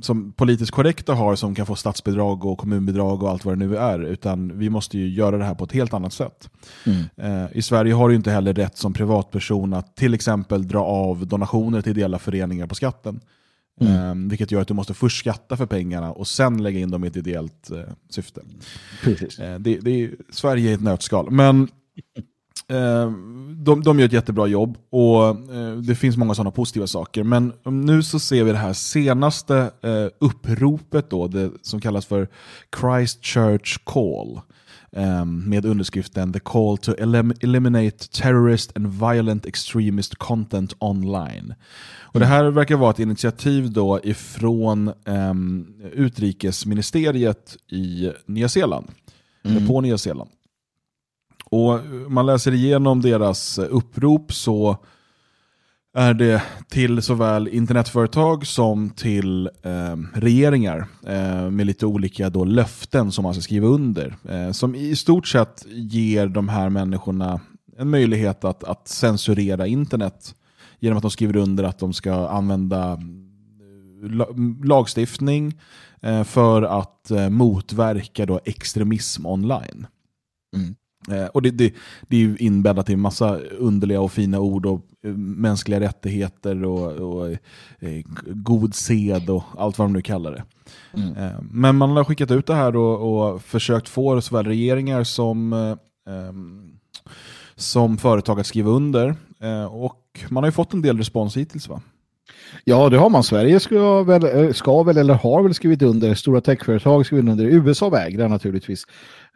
som politiskt korrekta har som kan få statsbidrag och kommunbidrag och allt vad det nu är. Utan vi måste ju göra det här på ett helt annat sätt. Mm. Eh, I Sverige har du inte heller rätt som privatperson att till exempel dra av donationer till ideella föreningar på skatten. Mm. Eh, vilket gör att du måste först skatta för pengarna och sen lägga in dem i ett ideellt eh, syfte. Precis. Eh, det, det är, Sverige är ett nötskal. Men *laughs* de, de gör ett jättebra jobb och eh, det finns många sådana positiva saker. Men nu så ser vi det här senaste eh, uppropet då, det som kallas för Christchurch Call. eh, med underskriften The Call to elim Eliminate Terrorist and Violent Extremist Content Online. Och Det här verkar vara ett initiativ då ifrån ehm, utrikesministeriet i Nya Zeeland. Eller på Nya Zeeland. Och man läser igenom deras upprop så är det till såväl internetföretag som till eh, regeringar eh, med lite olika då löften som man ska skriva under. Eh, som i stort sett ger de här människorna en möjlighet att, att censurera internet genom att de skriver under att de ska använda eh, lagstiftning eh, för att eh, motverka då extremism online. Mm. Eh, och det, det, det är ju inbäddat i en massa underliga och fina ord och eh, mänskliga rättigheter och, och eh, god sed och allt vad de nu kallar det. Eh, men man har skickat ut det här och, och försökt få såväl regeringar som, eh, ehm, som företag att skriva under. Eh, och man har ju fått en del respons hittills va? Ja, det har man. Sverige ska väl, eh, ska väl eller har väl skrivit under. Stora techföretag skrivit under. USA vägrar naturligtvis.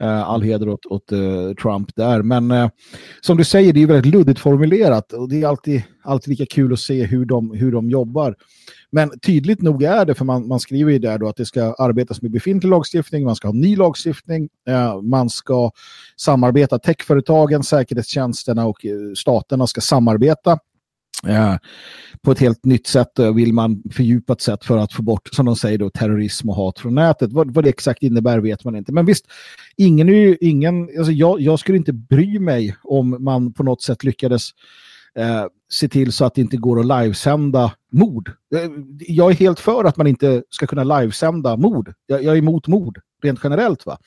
Eh, all heder åt, åt eh, Trump där. Men eh, som du säger, det är väldigt luddigt formulerat. Och det är alltid, alltid lika kul att se hur de, hur de jobbar. Men tydligt nog är det, för man, man skriver ju där då att det ska arbetas med befintlig lagstiftning, man ska ha ny lagstiftning, eh, man ska samarbeta, techföretagen, säkerhetstjänsterna och eh, staterna ska samarbeta. Eh, på ett helt nytt sätt eh, vill man fördjupat sätt för att få bort, som de säger, då, terrorism och hat från nätet. Vad, vad det exakt innebär vet man inte. Men visst, ingen är ju, ingen, alltså jag, jag skulle inte bry mig om man på något sätt lyckades eh, se till så att det inte går att livesända mord. Eh, jag är helt för att man inte ska kunna livesända mord. Jag, jag är emot mord, rent generellt. va.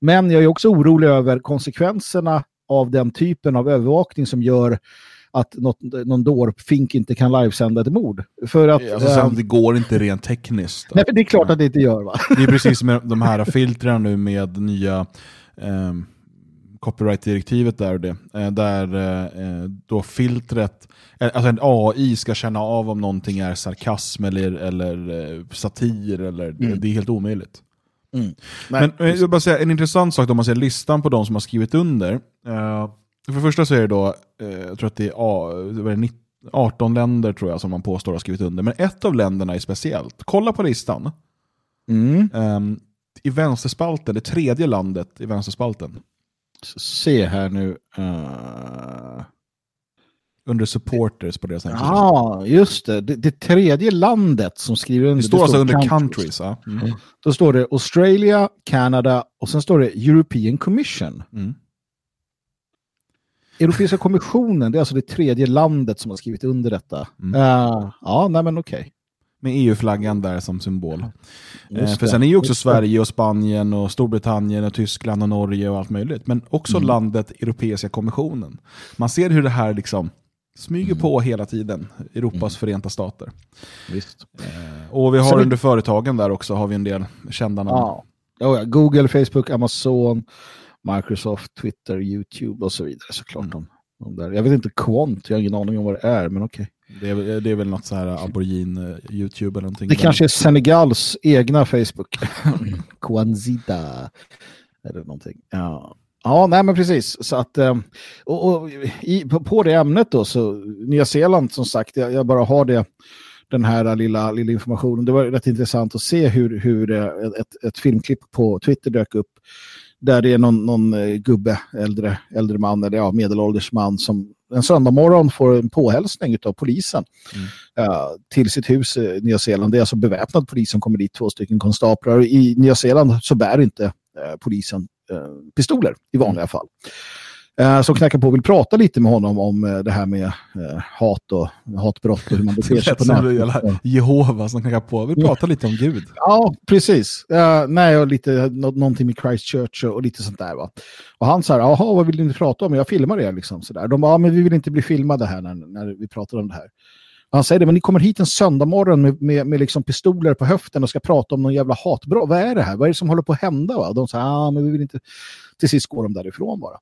Men jag är också orolig över konsekvenserna av den typen av övervakning som gör att något, någon dårfink inte kan livesända ett mord. För att... Alltså, eh, sen, det går inte rent tekniskt. nej, men det är klart att det inte gör va? *laughs* Det är precis som med de här filtren nu med nya ehm, copyright-direktivet där det. Eh, där eh, då filtret, eh, alltså en AI ska känna av om någonting är sarkasm eller, eller eh, satir. Eller, Mm. Det är helt omöjligt. Nej, Men eh, jag vill bara säga en intressant sak om man ser listan på de som har skrivit under. Eh, för det första så är det då, eh, jag tror att det är A- det var 19 18 länder tror jag som man påstår har skrivit under. Men ett av länderna är speciellt. Kolla på listan. Mm. Ehm, I vänsterspalten, det tredje landet i vänsterspalten. Se här nu. eh, Under supporters på deras hemsida. Ja, just det. det. Det tredje landet som skriver under. det står alltså under countries. ja. Mm. Då står det Australia, Canada och sen står det European Commission. Mm. Europeiska kommissionen, det är alltså det tredje landet som har skrivit under detta. Mm. Eh, ja, nej men okej. Med EU-flaggan där som symbol. Just för sen är ju också Just. Sverige och Spanien och Storbritannien och Tyskland och Norge och allt möjligt. Men också Mm. landet Europeiska kommissionen. Man ser hur det här liksom smyger Mm. på hela tiden. Europas förenta stater. Visst. Och vi Så har vi- under företagen där också har vi en del kända namn. Ja. Ja, ja. Google, Facebook, Amazon, Microsoft, Twitter, YouTube och så vidare såklart. Mm. De, de där. Jag vet inte Quant, jag har ingen aning om vad det är, men okej. Det, är, det är väl något så här aborigin eh, YouTube eller någonting. Det kanske är Senegals egna Facebook. *laughs* Kwanzida. Eller någonting. Ja. Ja, nej men precis. Så att, eh, och, och i, på, på det ämnet då, så Nya Zeeland som sagt, jag, jag bara har det, den här lilla, lilla informationen. Det var rätt intressant att se hur, hur eh, ett, ett filmklipp på Twitter dök upp där det är någon, någon eh, gubbe, äldre, äldre man eller ja, medelålders man som en söndag morgon får en påhälsning av polisen eh, till sitt hus i Nya Zeeland. Det är alltså beväpnad polis som kommer dit, två stycken konstaplar. I Nya Zeeland så bär inte eh, polisen eh, pistoler i vanliga fall. Eh, som knackar på och vill prata lite med honom om eh, det här med eh, hat och hatbrott och hur man beter sig på nätet. Jehova som knackar på. Vi pratar lite om Gud. Ja, precis. Uh, nej, och lite, nå någonting med Christchurch och, och lite sånt där. Va? Och han sa, jaha, vad vill ni prata om? Jag filmar er liksom. Så där. De bara, ja, men vi vill inte bli filmade här när, när vi pratar om det här. Och han säger det, men ni kommer hit en söndag morgon med, med, med liksom pistoler på höften och ska prata om någon jävla hatbrott. Vad är det här? Vad är det som håller på att hända? Va? Och de säger, ja, men vi vill inte... Till sist går de därifrån bara.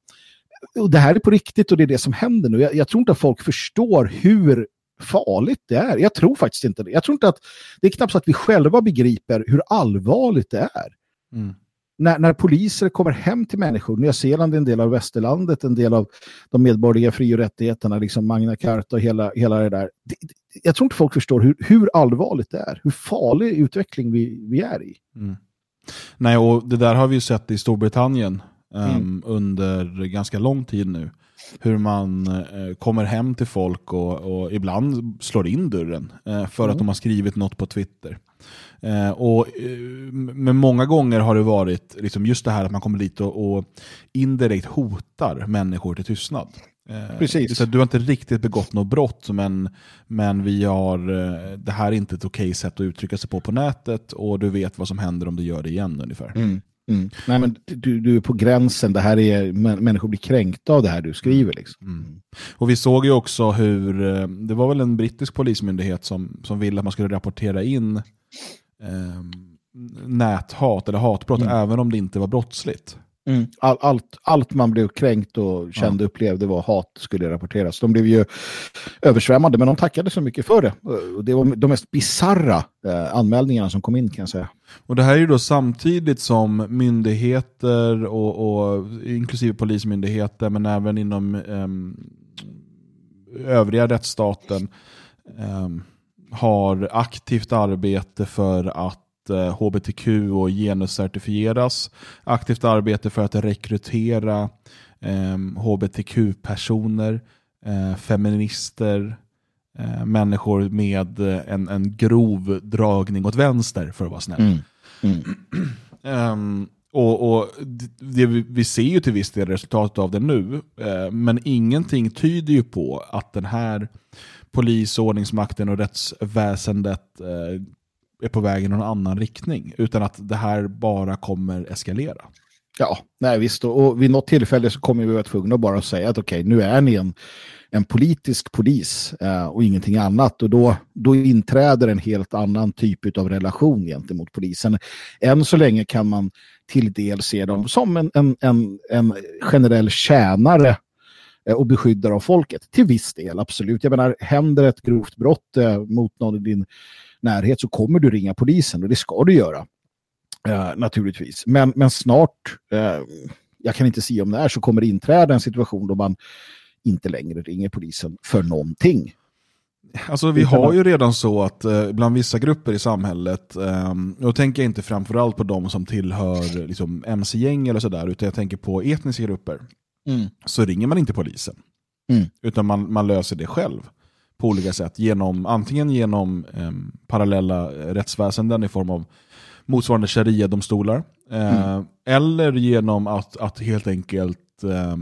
Och det här är på riktigt och det är det som händer nu. Jag, jag tror inte att folk förstår hur farligt det är. Jag tror faktiskt inte det. Jag tror inte att det är knappt så att vi själva begriper hur allvarligt det är. Mm. När, när poliser kommer hem till människor, Nya Zeeland är en del av västerlandet, en del av de medborgerliga fri- och rättigheterna, liksom Magna Carta och hela, hela det där. Det, jag tror inte folk förstår hur, hur allvarligt det är, hur farlig utveckling vi, vi är i. Nej, och det där har vi ju sett i Storbritannien Mm. under ganska lång tid nu. Hur man eh, kommer hem till folk och, och ibland slår in dörren eh, för Mm. att de har skrivit något på Twitter. Eh, och, eh, men många gånger har det varit liksom just det här att man kommer dit och, och indirekt hotar människor till tystnad. Eh, Precis. Så du har inte riktigt begått något brott, men, men vi har, det här är inte ett okej sätt att uttrycka sig på på nätet och du vet vad som händer om du gör det igen ungefär. Mm. Nej, men du, du är på gränsen, det här är, mä- människor blir kränkta av det här du skriver. Liksom. Och vi såg ju också hur, eh, det var väl en brittisk polismyndighet som, som ville att man skulle rapportera in eh, näthat eller hatbrott även om det inte var brottsligt. All, allt, allt man blev kränkt och kände och upplevde var hat skulle rapporteras. De blev ju översvämmade, men de tackade så mycket för det. Det var de mest bizarra eh, anmälningarna som kom in kan jag säga. Och det här är ju då samtidigt som myndigheter och, och inklusive polismyndigheter men även inom ehm, övriga rättsstaten ehm, har aktivt arbete för att eh, hbtq och genuscertifieras, aktivt arbete för att rekrytera ehm, hbtq-personer, eh, feminister, eh, människor med eh, en, en grov dragning åt vänster för att vara snäll. Ehm, och, och det, vi ser ju till viss del resultatet av det nu, eh, men ingenting tyder ju på att den här polis, ordningsmakten och rättsväsendet eh, är på väg i någon annan riktning, utan att det här bara kommer eskalera. Ja, nej visst. Och, vid något tillfälle så kommer vi vara tvungna att bara säga att okej, nu är ni en, en politisk polis eh, och ingenting annat. Och då, då inträder en helt annan typ av relation gentemot polisen. Än så länge kan man till del se dem som en, en, en, en generell tjänare eh, och beskyddare av folket. Till viss del, absolut. Jag menar, händer ett grovt brott eh, mot någon i din närhet så kommer du ringa polisen och det ska du göra. Eh, naturligtvis. Men, men snart, eh, jag kan inte säga om det är, så kommer det inträda en situation då man inte längre ringer polisen för någonting. Alltså vi har ju redan så att eh, bland vissa grupper i samhället, eh, och då tänker jag inte framförallt på de som tillhör liksom, mc-gäng eller sådär, utan jag tänker på etniska grupper, så ringer man inte polisen. Mm. Utan man, man löser det själv på olika sätt. Genom, antingen genom eh, parallella rättsväsenden i form av motsvarande sharia-domstolar, eh, eller genom att, att helt enkelt eh,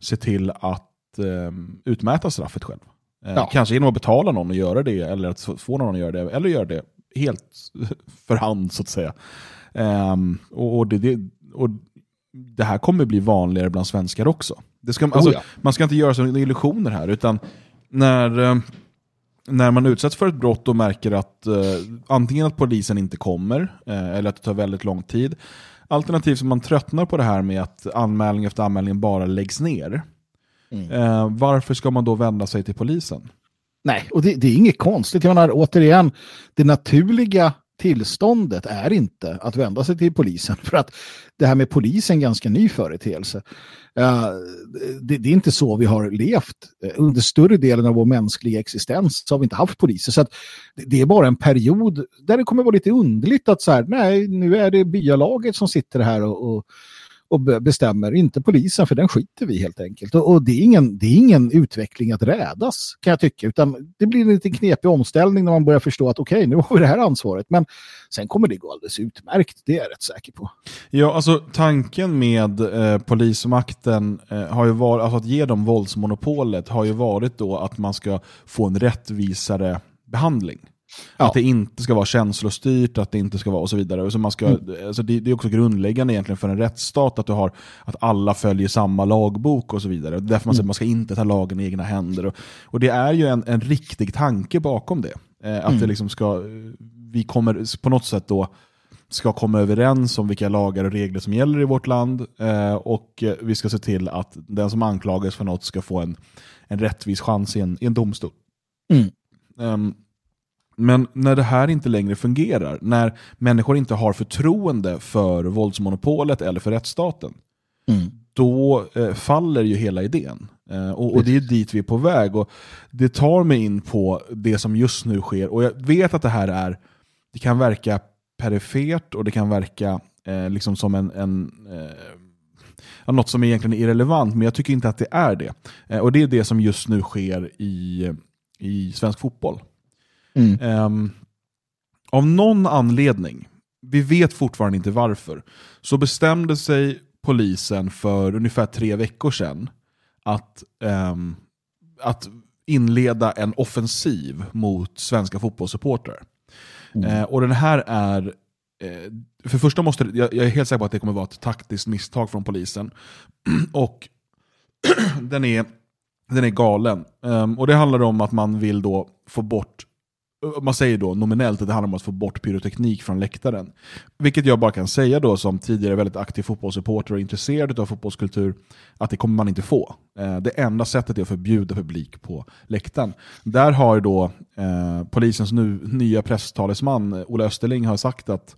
se till att eh, utmäta straffet själv. Eh, Ja. Kanske genom att betala någon att göra det, eller att få- någon att göra det, eller göra det helt *laughs* för hand så att säga. Ehm, och, och, det, det, och det här kommer bli vanligare bland svenskar också. Det ska, alltså, Oh ja. Man ska inte göra sådana illusioner här, utan när, eh, när man utsätts för ett brott och märker att eh, antingen att polisen inte kommer, eh, eller att det tar väldigt lång tid, alternativt som man tröttnar på det här med att anmälning efter anmälning bara läggs ner. Eh, varför ska man då vända sig till polisen? Nej, och det, det är inget konstigt. Jag menar, återigen, det naturliga tillståndet är inte att vända sig till polisen. *laughs* För att det här med polisen är en ganska ny företeelse. Eh, det, är inte så vi har levt. Eh, under större delen av vår mänskliga existens så har vi inte haft poliser. Så att det, det är bara en period där det kommer vara lite underligt att så här, nej, nu är det byalaget som sitter här och, och, och bestämmer, inte polisen för den skiter vi helt enkelt. Och, och det, är ingen, det är ingen utveckling att rädas kan jag tycka, utan det blir en lite knepig omställning när man börjar förstå att okej, nu har vi det här ansvaret, men sen kommer det gå alldeles utmärkt, det är jag rätt säker på. Ja, alltså tanken med eh, polismakten eh, har ju varit, alltså att ge dem våldsmonopolet har ju varit då att man ska få en rättvisare behandling. Ja. Att det inte ska vara känslostyrt, att det inte ska vara och så vidare. Så man ska, alltså det, det är också grundläggande egentligen för en rättsstat att du har att alla följer samma lagbok och så vidare. Och Därför man säger att man ska inte ta lagen i egna händer. Och, och det är ju en, en riktig tanke bakom det. Eh, att det liksom ska, vi kommer på något sätt då ska komma överens om vilka lagar och regler som gäller i vårt land eh, och vi ska se till att den som anklagas för något ska få en, en rättvis chans i en, i en domstol. Mm. Ehm, men när det här inte längre fungerar, när människor inte har förtroende för våldsmonopolet eller för rättsstaten, Mm. då eh, faller ju hela idén. Eh, och, och det är dit vi är på väg. Och det tar mig in på det som just nu sker. Och jag vet att det här är, det kan verka perifert och det kan verka eh, liksom som en, en eh, något som egentligen är irrelevant, men jag tycker inte att det är det. Eh, och det är det som just nu sker i, i svensk fotboll. Mm. Ehm, av någon anledning, vi vet fortfarande inte varför, så bestämde sig polisen för ungefär tre veckor sedan att, ehm, att inleda en offensiv mot svenska fotbollssupportrar. Eh, och den här är Eh, för första måste jag är helt säker på att det kommer vara ett taktiskt misstag från polisen. *clears throat* och *clears throat* den är, den är galen. Ehm, och det handlar om att man vill då få bort man säger då nominellt att det handlar om att få bort pyroteknik från läktaren. Vilket jag bara kan säga då som tidigare väldigt aktiv fotbollssupporter och intresserad av fotbollskultur, att det kommer man inte få. Eh, Det enda sättet är att förbjuda publik på läktaren. Där har då eh, polisens nu, nya presstalesman eh, Ola Österling har sagt att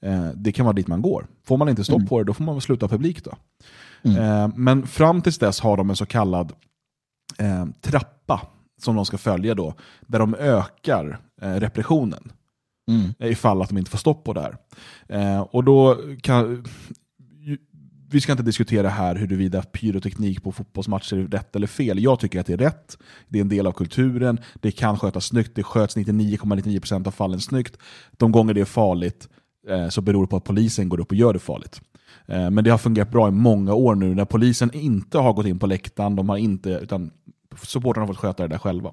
eh, det kan vara dit man går. Får man inte stopp på det, då får man väl sluta publik då. Eh, men fram tills dess har de en så kallad trappa som de ska följa då, där de ökar eh, repressionen. Mm. eh, Ifall att de inte får stopp på det här. Eh, och då kan, ju- vi ska inte diskutera här huruvida pyroteknik på fotbollsmatcher är rätt eller fel. Jag tycker att det är rätt. Det är en del av kulturen. Det kan skötas snyggt. Det sköts 99,99% av fallen snyggt. De gånger det är farligt eh, så beror det på att polisen går upp och gör det farligt. Eh, Men det har fungerat bra i många år nu när polisen inte har gått in på läktaren, de har inte, utan supportrarna har fått sköta det där själva.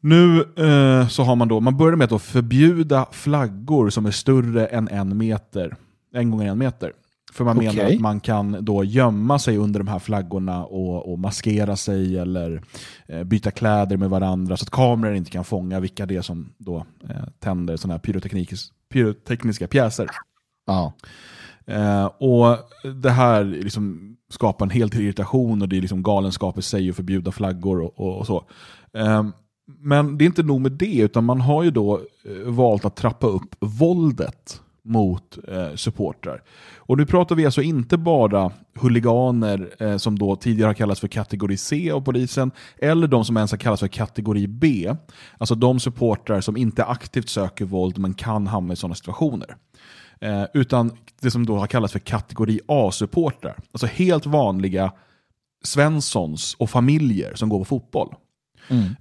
Nu eh, så har man då, man började med att förbjuda flaggor som är större än en meter, en gånger en meter. För man menar att man kan då gömma sig under de här flaggorna och, och maskera sig eller eh, byta kläder med varandra så att kameror inte kan fånga vilka det är som då eh, tänder sådana här pyrotekniska pjäser. Ja. Eh, och Det här liksom skapar en hel del irritation och det är liksom galenskap i sig att förbjuda flaggor och, och, och så. Eh, men det är inte nog med det, utan man har ju då eh, valt att trappa upp våldet mot eh, supportrar. Och nu pratar vi alltså inte bara huliganer eh, som då tidigare har kallats för kategori C av polisen, eller de som ens har kallats för kategori B. Alltså de supportrar som inte aktivt söker våld men kan hamna i sådana situationer. Eh, utan det som då har kallats för kategori A-supportrar. Alltså helt vanliga Svenssons och familjer som går på fotboll.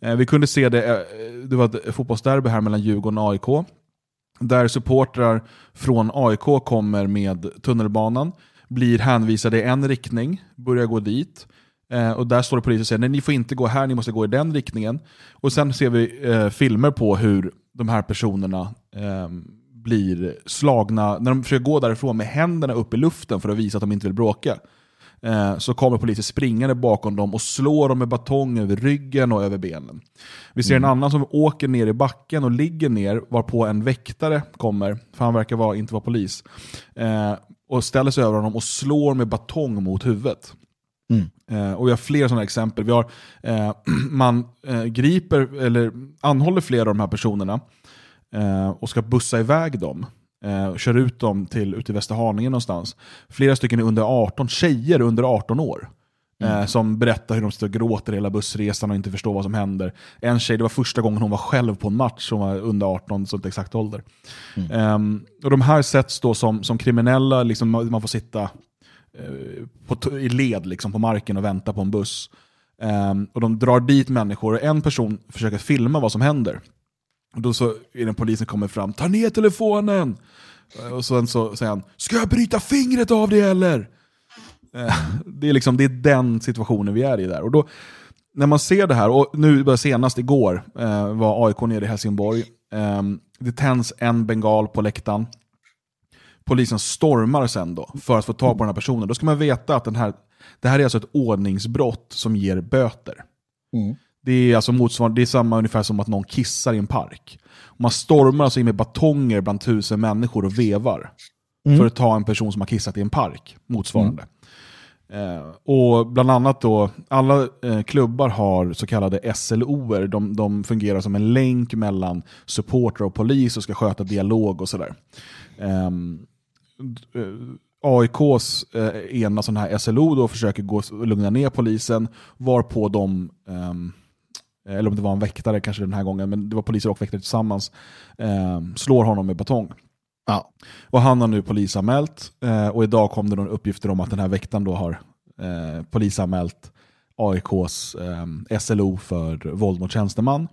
Eh, vi kunde se det, eh, det var ett fotbollsderby här mellan Djurgården och AIK. Där supportrar från AIK kommer med tunnelbanan, blir hänvisade i en riktning, börjar gå dit. Eh, och där står det poliser och säger nej ni får inte gå här, ni måste gå i den riktningen. Och sen ser vi eh, filmer på hur de här personerna eh, blir slagna, när de försöker gå därifrån med händerna upp i luften för att visa att de inte vill bråka. Eh, så kommer poliser springande bakom dem och slår dem med batong över ryggen och över benen. Vi ser en annan som åker ner i backen och ligger ner varpå en väktare kommer, för han verkar vara, inte vara polis, eh, och ställer sig över honom och slår med batong mot huvudet. Eh, och vi har fler sådana exempel. Vi har, eh, *clears throat* man eh, griper, eller anhåller flera av de här personerna och ska bussa iväg dem. Eh, och kör ut dem till, ut till Västerhaninge någonstans. Flera stycken är under 18, tjejer under 18 år. Eh, som berättar hur de står och gråter hela bussresan och inte förstår vad som händer. En tjej, det var första gången hon var själv på en match, hon var under 18, så inte exakt ålder. Ehm, och de här sätts då som, som kriminella, liksom, man får sitta eh, på, i led liksom, på marken och väntar på en buss. Ehm, och de drar dit människor och en person försöker filma vad som händer. Och då så är det polisen som kommer fram, ta ner telefonen! Och sen så säger han, ska jag bryta fingret av dig eller? Eh, det är, liksom, det är den situationen vi är i där. Och då, när man ser det här, och nu senast igår eh, var AIK nere i Helsingborg. Ehm, det tänds en bengal på läktaren. Polisen stormar sen då för att få tag på den här personen. Då ska man veta att den här, det här är alltså ett ordningsbrott som ger böter. Mm. Det är alltså motsvarande, det är samma ungefär som att någon kissar i en park. Man stormar alltså in med batonger bland tusen människor och vevar. För att ta en person som har kissat i en park, motsvarande. Eh, och bland annat då, alla eh, klubbar har så kallade SLOer. De, de fungerar som en länk mellan supporter och polis och ska sköta dialog och sådär. Ehm, eh, AIKs eh, ena sån här SLO då försöker gå lugna ner polisen, varpå de, ehm, eller om det var en väktare kanske den här gången, men det var poliser och väktare tillsammans, ehm, slår honom med batong. Ja. Och han har nu polisanmält eh, och idag kom det några uppgifter om att den här väktaren då har eh, polisanmält AIKs eh, SLO för våld mot tjänsteman.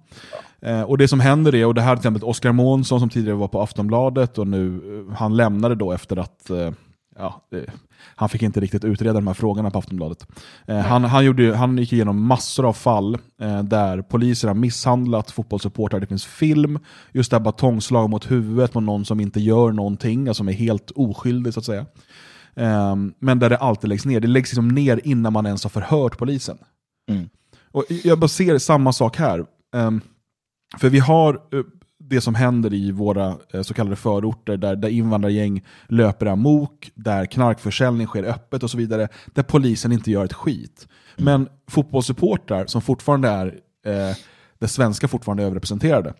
Eh, och det som händer är, och det här är till exempel Oskar Månsson som tidigare var på Aftonbladet och nu, eh, han lämnade då efter att eh, Ja, det, han fick inte riktigt utreda de här frågorna på Aftonbladet. Eh, han, han, gjorde, han gick igenom massor av fall eh, där poliser har misshandlat fotbollssupportrar. Det finns film, just det här batongslag mot huvudet på någon som inte gör någonting, alltså som är helt oskyldig så att säga. Eh, men där det alltid läggs ner. Det läggs liksom ner innan man ens har förhört polisen. Och jag bara ser samma sak här. Ehm, för vi har eh, det som händer i våra eh, så kallade förorter där, där invandrargäng löper amok, där knarkförsäljning sker öppet och så vidare, där polisen inte gör ett skit. Men fotbollssupportrar som fortfarande är, eh, där svenska fortfarande är överrepresenterade,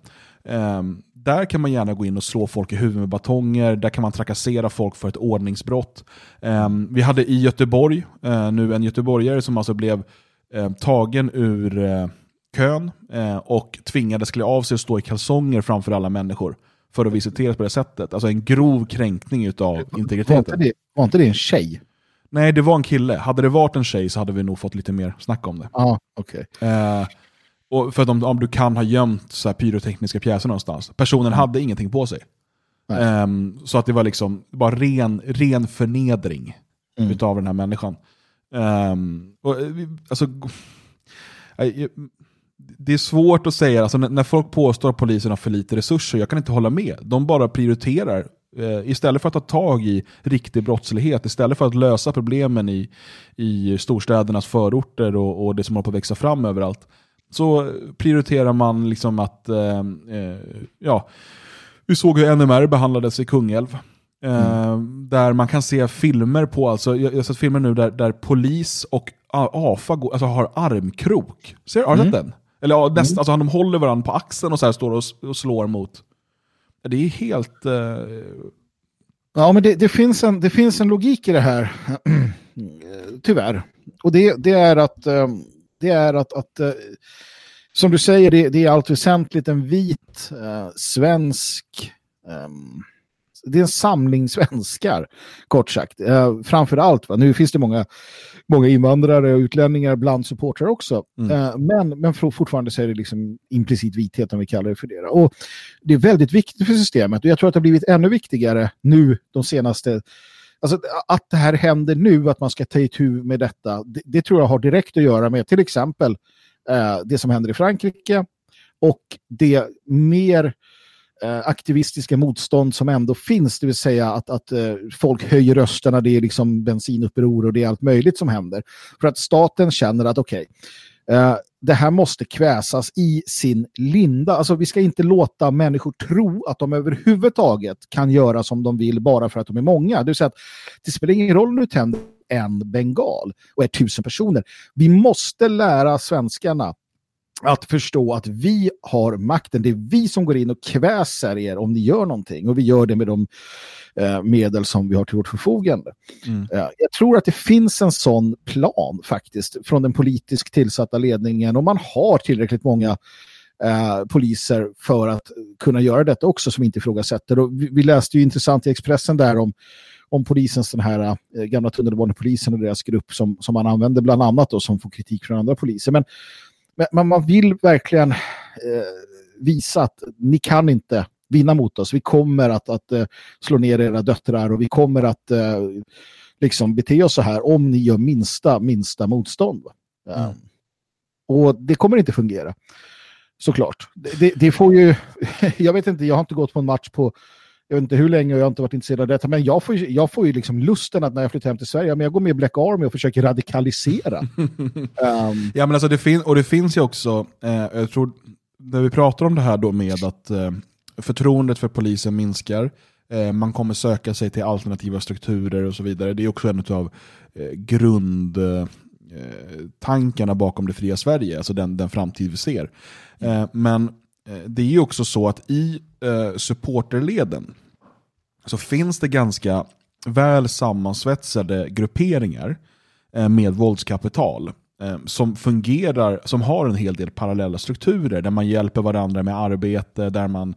eh, där kan man gärna gå in och slå folk i huvudet med batonger, där kan man trakassera folk för ett ordningsbrott. Eh, vi hade i Göteborg eh, nu en göteborgare som alltså blev eh, tagen ur eh, kön eh, och tvingades klä av sig och stå i kalsonger framför alla människor för att visiteras på det sättet. Alltså en grov kränkning av Var inte, integriteten. det, var inte det en tjej? Nej, det var en kille. Hade det varit en tjej så hade vi nog fått lite mer snack om det. Ja, okej. Eh, och för att om, om du kan ha gömt så här pyrotekniska pjäser någonstans. Personen hade ingenting på sig. Ehm, så att det var liksom bara ren, ren förnedring Mm. utav den här människan. Ehm, och, eh, alltså, eh, eh, det är svårt att säga, alltså, när, folk påstår att polisen har för lite resurser, jag kan inte hålla med. De bara prioriterar. Eh, istället för att ta tag i riktig brottslighet, istället för att lösa problemen i, i storstädernas förorter och, och det som håller på att växa fram överallt, så prioriterar man liksom att, eh, eh, ja, vi såg hur NMR behandlades i Kungälv. Eh, Där man kan se filmer på, alltså, jag har sett filmer nu där, där polis och AFA går, alltså, har armkrok. Ser, har du sett den? Eller ja, näst, alltså, de håller varandra på axeln och så här står och, och slår mot. Det är helt... Eh, Ja, men det, det, finns en, det finns en logik i det här, *clears throat* tyvärr. Och det, det är att, eh, det är att, att eh, som du säger, det, det är allt väsentligt en vit eh, svensk, ehm, det är en samling *laughs* svenskar, kort sagt. Eh, framför allt, va? nu finns det många, många invandrare och utlänningar bland supportrar också. Eh, men, men for- fortfarande så är det liksom implicit vithet om vi kallar det för det. Och det är väldigt viktigt för systemet och jag tror att det har blivit ännu viktigare nu de senaste Alltså att det här händer nu, att man ska ta itu med detta, det, det tror jag har direkt att göra med till exempel eh, det som händer i Frankrike och det mer Eh, aktivistiska motstånd som ändå finns, det vill säga att, att eh, folk höjer rösterna, det är liksom bensinuppror och det är allt möjligt som händer. För att staten känner att okej, eh, det här måste kväsas i sin linda. Alltså vi ska inte låta människor tro att de överhuvudtaget kan göra som de vill bara för att de är många. Det vill säga att det spelar ingen roll om du tänder en bengal och är tusen personer. Vi måste lära svenskarna att förstå att vi har makten. Det är vi som går in och kväser er om ni gör någonting. Och vi gör det med de eh, medel som vi har till vårt förfogande. Eh, jag tror att det finns en sån plan faktiskt från den politiskt tillsatta ledningen och man har tillräckligt många eh, poliser för att kunna göra detta också som inte ifrågasätter. Och vi, vi läste ju intressant i Expressen där om, om polisens den här eh, gamla tunnelbanepolisen och deras grupp som, som man använder bland annat och som får kritik från andra poliser. Men, men man vill verkligen eh, visa att ni kan inte vinna mot oss. Vi kommer att, att uh, slå ner era döttrar och vi kommer att uh, liksom bete oss så här om ni gör minsta, minsta motstånd. Mm. Um, och det kommer inte fungera. Såklart. Det, det, det, får ju, *laughs* jag vet inte, jag har inte gått på en match på jag vet inte hur länge och jag har inte varit intresserad av detta, men jag får, jag får ju liksom lusten att när jag flyttar hem till Sverige, men jag går med i Black Army och försöker radikalisera. um, *laughs* ja, men alltså det, fin och det finns ju också, eh, jag tror, när vi pratar om det här då med att eh, förtroendet för polisen minskar, eh, man kommer söka sig till alternativa strukturer och så vidare. Det är också en av eh, grundtankarna eh, bakom det fria Sverige, alltså den, den framtid vi ser. Eh, men eh, det är ju också så att i eh, supporterleden så finns det ganska väl sammansvetsade grupperingar med våldskapital som fungerar, som har en hel del parallella strukturer där man hjälper varandra med arbete, där man,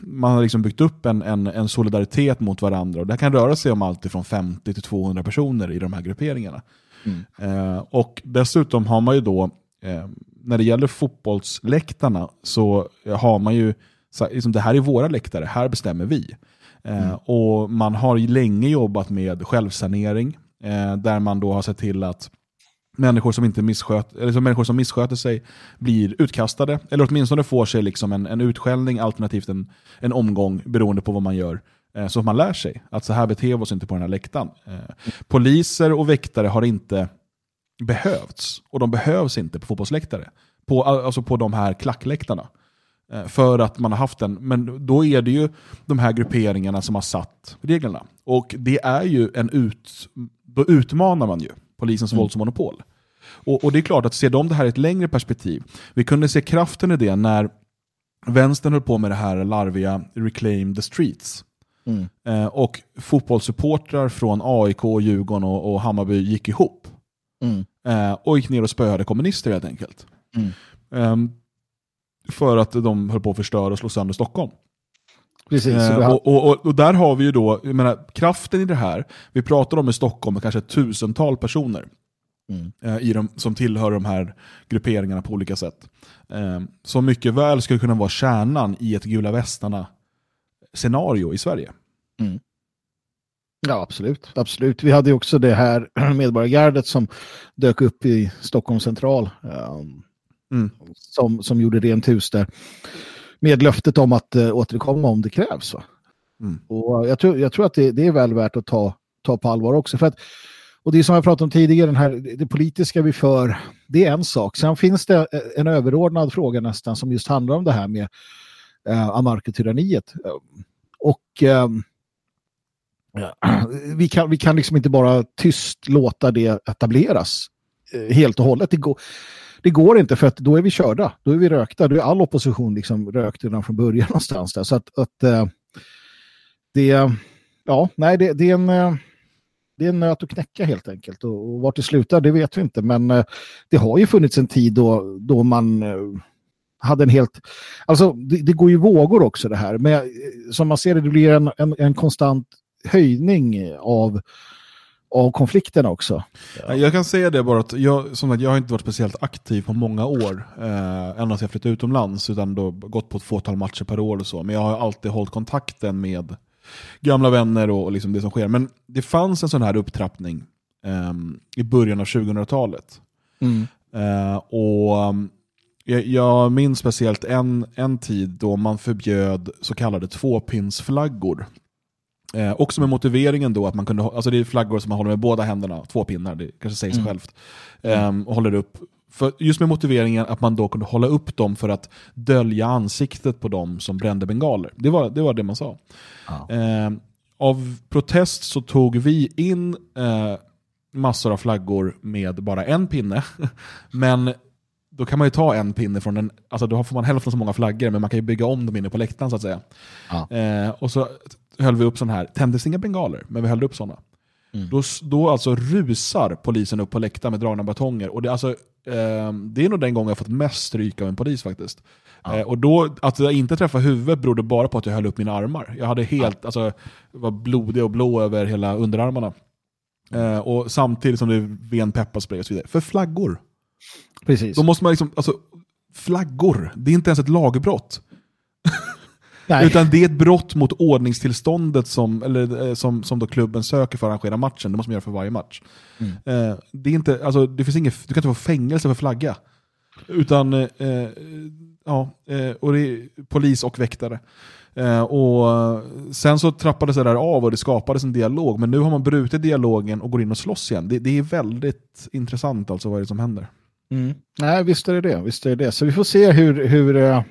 man har liksom byggt upp en, en, en solidaritet mot varandra. Och det kan röra sig om allt från 50 till 200 personer i de här grupperingarna. Mm. och dessutom har man ju då när det gäller fotbollsläktarna så har man ju, så, liksom, det här är våra läktare, här bestämmer vi. Eh, mm. och man har länge jobbat med självsanering, eh, där man då har sett till att människor som, inte missköt, eller så människor som missköter sig blir utkastade, eller åtminstone får sig liksom en, en utskällning alternativt en, en omgång beroende på vad man gör. Eh, så att man lär sig att så här beter vi oss inte på den här läktaren. Eh, poliser och väktare har inte behövts. Och de behövs inte på fotbollsläktare. På, alltså på de här klackläktarna. Eh, för att man har haft den. Men då är det ju de här grupperingarna som har satt reglerna. Och det är ju en ut... Då utmanar man ju polisens mm. våldsmonopol. Och, och det är klart att ser de det här i ett längre perspektiv. Vi kunde se kraften i det när vänstern höll på med det här larviga Reclaim the Streets. Mm. Eh, och fotbollssupportrar från AIK, Djurgården och, och Hammarby gick ihop. Mm. Eh, och gick ner och spöade kommunister helt enkelt. Mm. Eh, för att de höll på att förstöra och slå sönder Stockholm. Precis, eh, och, och, och, och, där har vi ju då, jag menar, kraften i det här, vi pratar om i Stockholm med kanske tusental personer. Mm. Eh, I de, som tillhör de här grupperingarna på olika sätt. Eh, som mycket väl skulle kunna vara kärnan i ett gula västarna scenario i Sverige. Mm. Ja, absolut. absolut. Vi hade också det här *clears throat* medborgargardet som dök upp i Stockholm central. Um, mm. som, som gjorde rent hus där. Med löftet om att uh, återkomma om det krävs. Mm. Och jag tror, jag tror att det, det, är väl värt att ta, ta på allvar också. För att, och det som jag pratade om tidigare, den här, det politiska vi för, det är en sak. Sen finns det eh, en överordnad fråga nästan som just handlar om det här med uh, anarkotyranniet. Och um, vi, kan, vi kan liksom inte bara tyst låta det etableras eh, helt och hållet. Det går, det går inte för att då är vi körda. Då är vi rökta. Då är all opposition liksom rökt redan från början *laughs* någonstans. Där. Så att, att eh, det, ja, nej, det, det, är en, eh, det är en nöt att knäcka helt enkelt. Och, och vart det slutar, det vet vi inte. Men det har ju funnits en tid då, då man hade en helt... Alltså, det, det, går ju vågor också det här. Men som man ser det, det blir en, en, en konstant höjning av, av konflikterna också. Ja. Jag kan säga det bara att jag, som att jag har inte varit speciellt aktiv på många år, eh, ända sedan jag flyttade utomlands, utan då gått på ett fåtal matcher per år och så. Men jag har alltid hållit kontakten med gamla vänner och, och liksom det som sker. Men det fanns en sån här upptrappning eh, i början av 2000-talet. Mm. Eh, och ehm, jag, jag minns speciellt en, en tid då man förbjöd så kallade tvåpinsflaggor. Eh, också med motiveringen då att man kunde, alltså det är flaggor som man håller med båda händerna, två pinnar, det kanske säger sig mm. självt. Eh, och håller upp. För just med motiveringen att man då kunde hålla upp dem för att dölja ansiktet på dem som brände bengaler. Det var det, var det man sa. Ah. Eh, av protest så tog vi in eh, massor av flaggor med bara en pinne. *laughs* Men då kan man ju ta en pinne från den, alltså då får man hälften så många flaggor, men man kan ju bygga om dem inne på läktaren så att säga. Ah. Eh, och så höll vi upp sån här, tändes inga bengaler, men vi höll upp sådana. Mm. Då, då alltså rusar polisen upp på läktaren med dragna batonger. Och det, alltså, eh, det är nog den gången jag fått mest stryk av en polis faktiskt. Eh, och då, att jag inte träffade huvudet berodde bara på att jag höll upp mina armar. Jag hade helt, alltså, var blodig och blå över hela underarmarna. Eh, och samtidigt som det ven pepparspray och så vidare. För flaggor. Precis. Då måste man liksom, alltså, flaggor, det är inte ens ett lagbrott. Nej. Utan det är ett brott mot ordningstillståndet som, eller, eh, som, som då klubben söker för att arrangera matchen. Det måste man göra för varje match. Eh, det, är inte, alltså, det finns inget, du kan inte få fängelse för flagga. Utan, eh, eh, ja, eh, och det är polis och väktare. Eh, och sen så trappades det där av och det skapades en dialog. Men nu har man brutit dialogen och går in och slåss igen. Det, det är väldigt intressant alltså vad det är som händer. Mm. Nej, visst är det det. Visst är det det. Så vi får se hur, hur,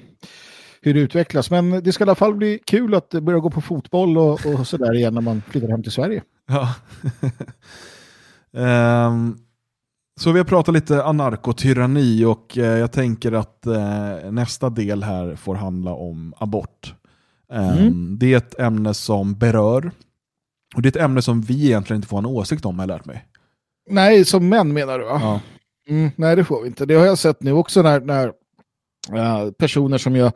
hur det utvecklas. Men det ska i alla fall bli kul att börja gå på fotboll och, och sådär igen när man flyttar hem till Sverige. Ja. *laughs* Ehm, så vi har pratat lite anarkotyranni och eh, jag tänker att eh, nästa del här får handla om abort. Ehm, Det är ett ämne som berör. Och det är ett ämne som vi egentligen inte får en åsikt om har jag lärt mig. Nej, som män menar du va? Ja. Mm, nej, det får vi inte. Det har jag sett nu också när, när eh, personer som jag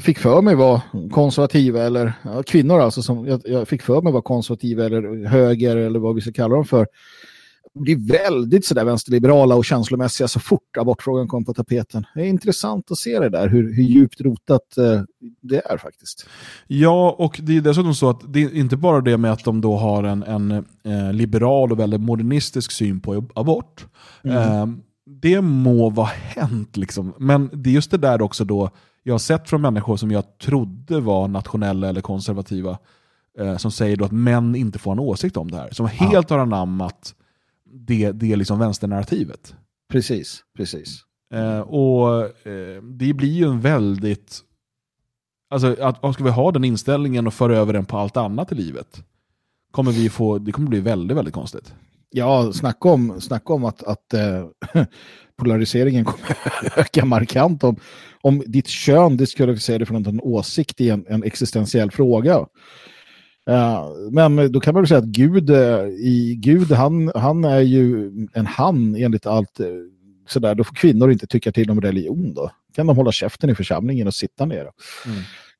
fick för mig var konservativa, eller ja, kvinnor alltså, som jag, jag fick för mig var konservativa eller höger eller vad vi ska kalla dem för, blir väldigt sådär vänsterliberala och känslomässiga så fort abortfrågan kom på tapeten. Det är intressant att se det där, hur, hur djupt rotat eh, det är faktiskt. Ja, och det är dessutom så att det är inte bara det med att de då har en, en eh, liberal och väldigt modernistisk syn på abort. Eh, det må vara hänt, liksom. men det är just det där också då jag har sett från människor som jag trodde var nationella eller konservativa, eh, som säger då att män inte får en åsikt om det här. Som helt har anammat det, det liksom vänsternarrativet. Precis, precis. Eh, och eh, det blir ju en väldigt... Alltså, att, att ska vi ha den inställningen och föra över den på allt annat i livet? Kommer vi få, det kommer bli väldigt, väldigt konstigt. Ja, snacka om, snacka om att, att eh, *laughs* polariseringen kommer *laughs* öka markant om, om ditt kön diskvalificerar från en åsikt i en, en existentiell fråga. Uh, men då kan man väl säga att Gud, uh, i Gud han, han är ju en han enligt allt uh, sådär. Då får kvinnor inte tycka till om religion då. Kan de hålla käften i församlingen och sitta ner.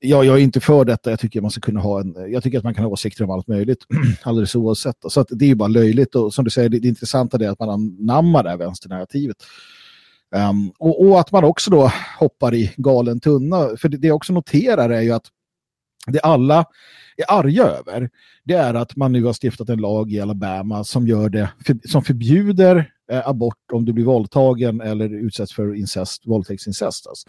Ja, jag är inte för detta. Jag tycker, man ska kunna ha en, jag tycker att man kan ha åsikter om allt möjligt, *clears throat* alldeles oavsett. Så att det är ju bara löjligt. Och som du säger, det, det intressanta är att man anammar det här vänsternarrativet. Um, och, och att man också då hoppar i galen tunna. För det, det jag också noterar är ju att det alla är arga över, det är att man nu har stiftat en lag i Alabama som, gör det, för, som förbjuder eh, abort om du blir våldtagen eller utsätts för incest, våldtäktsincest. Alltså.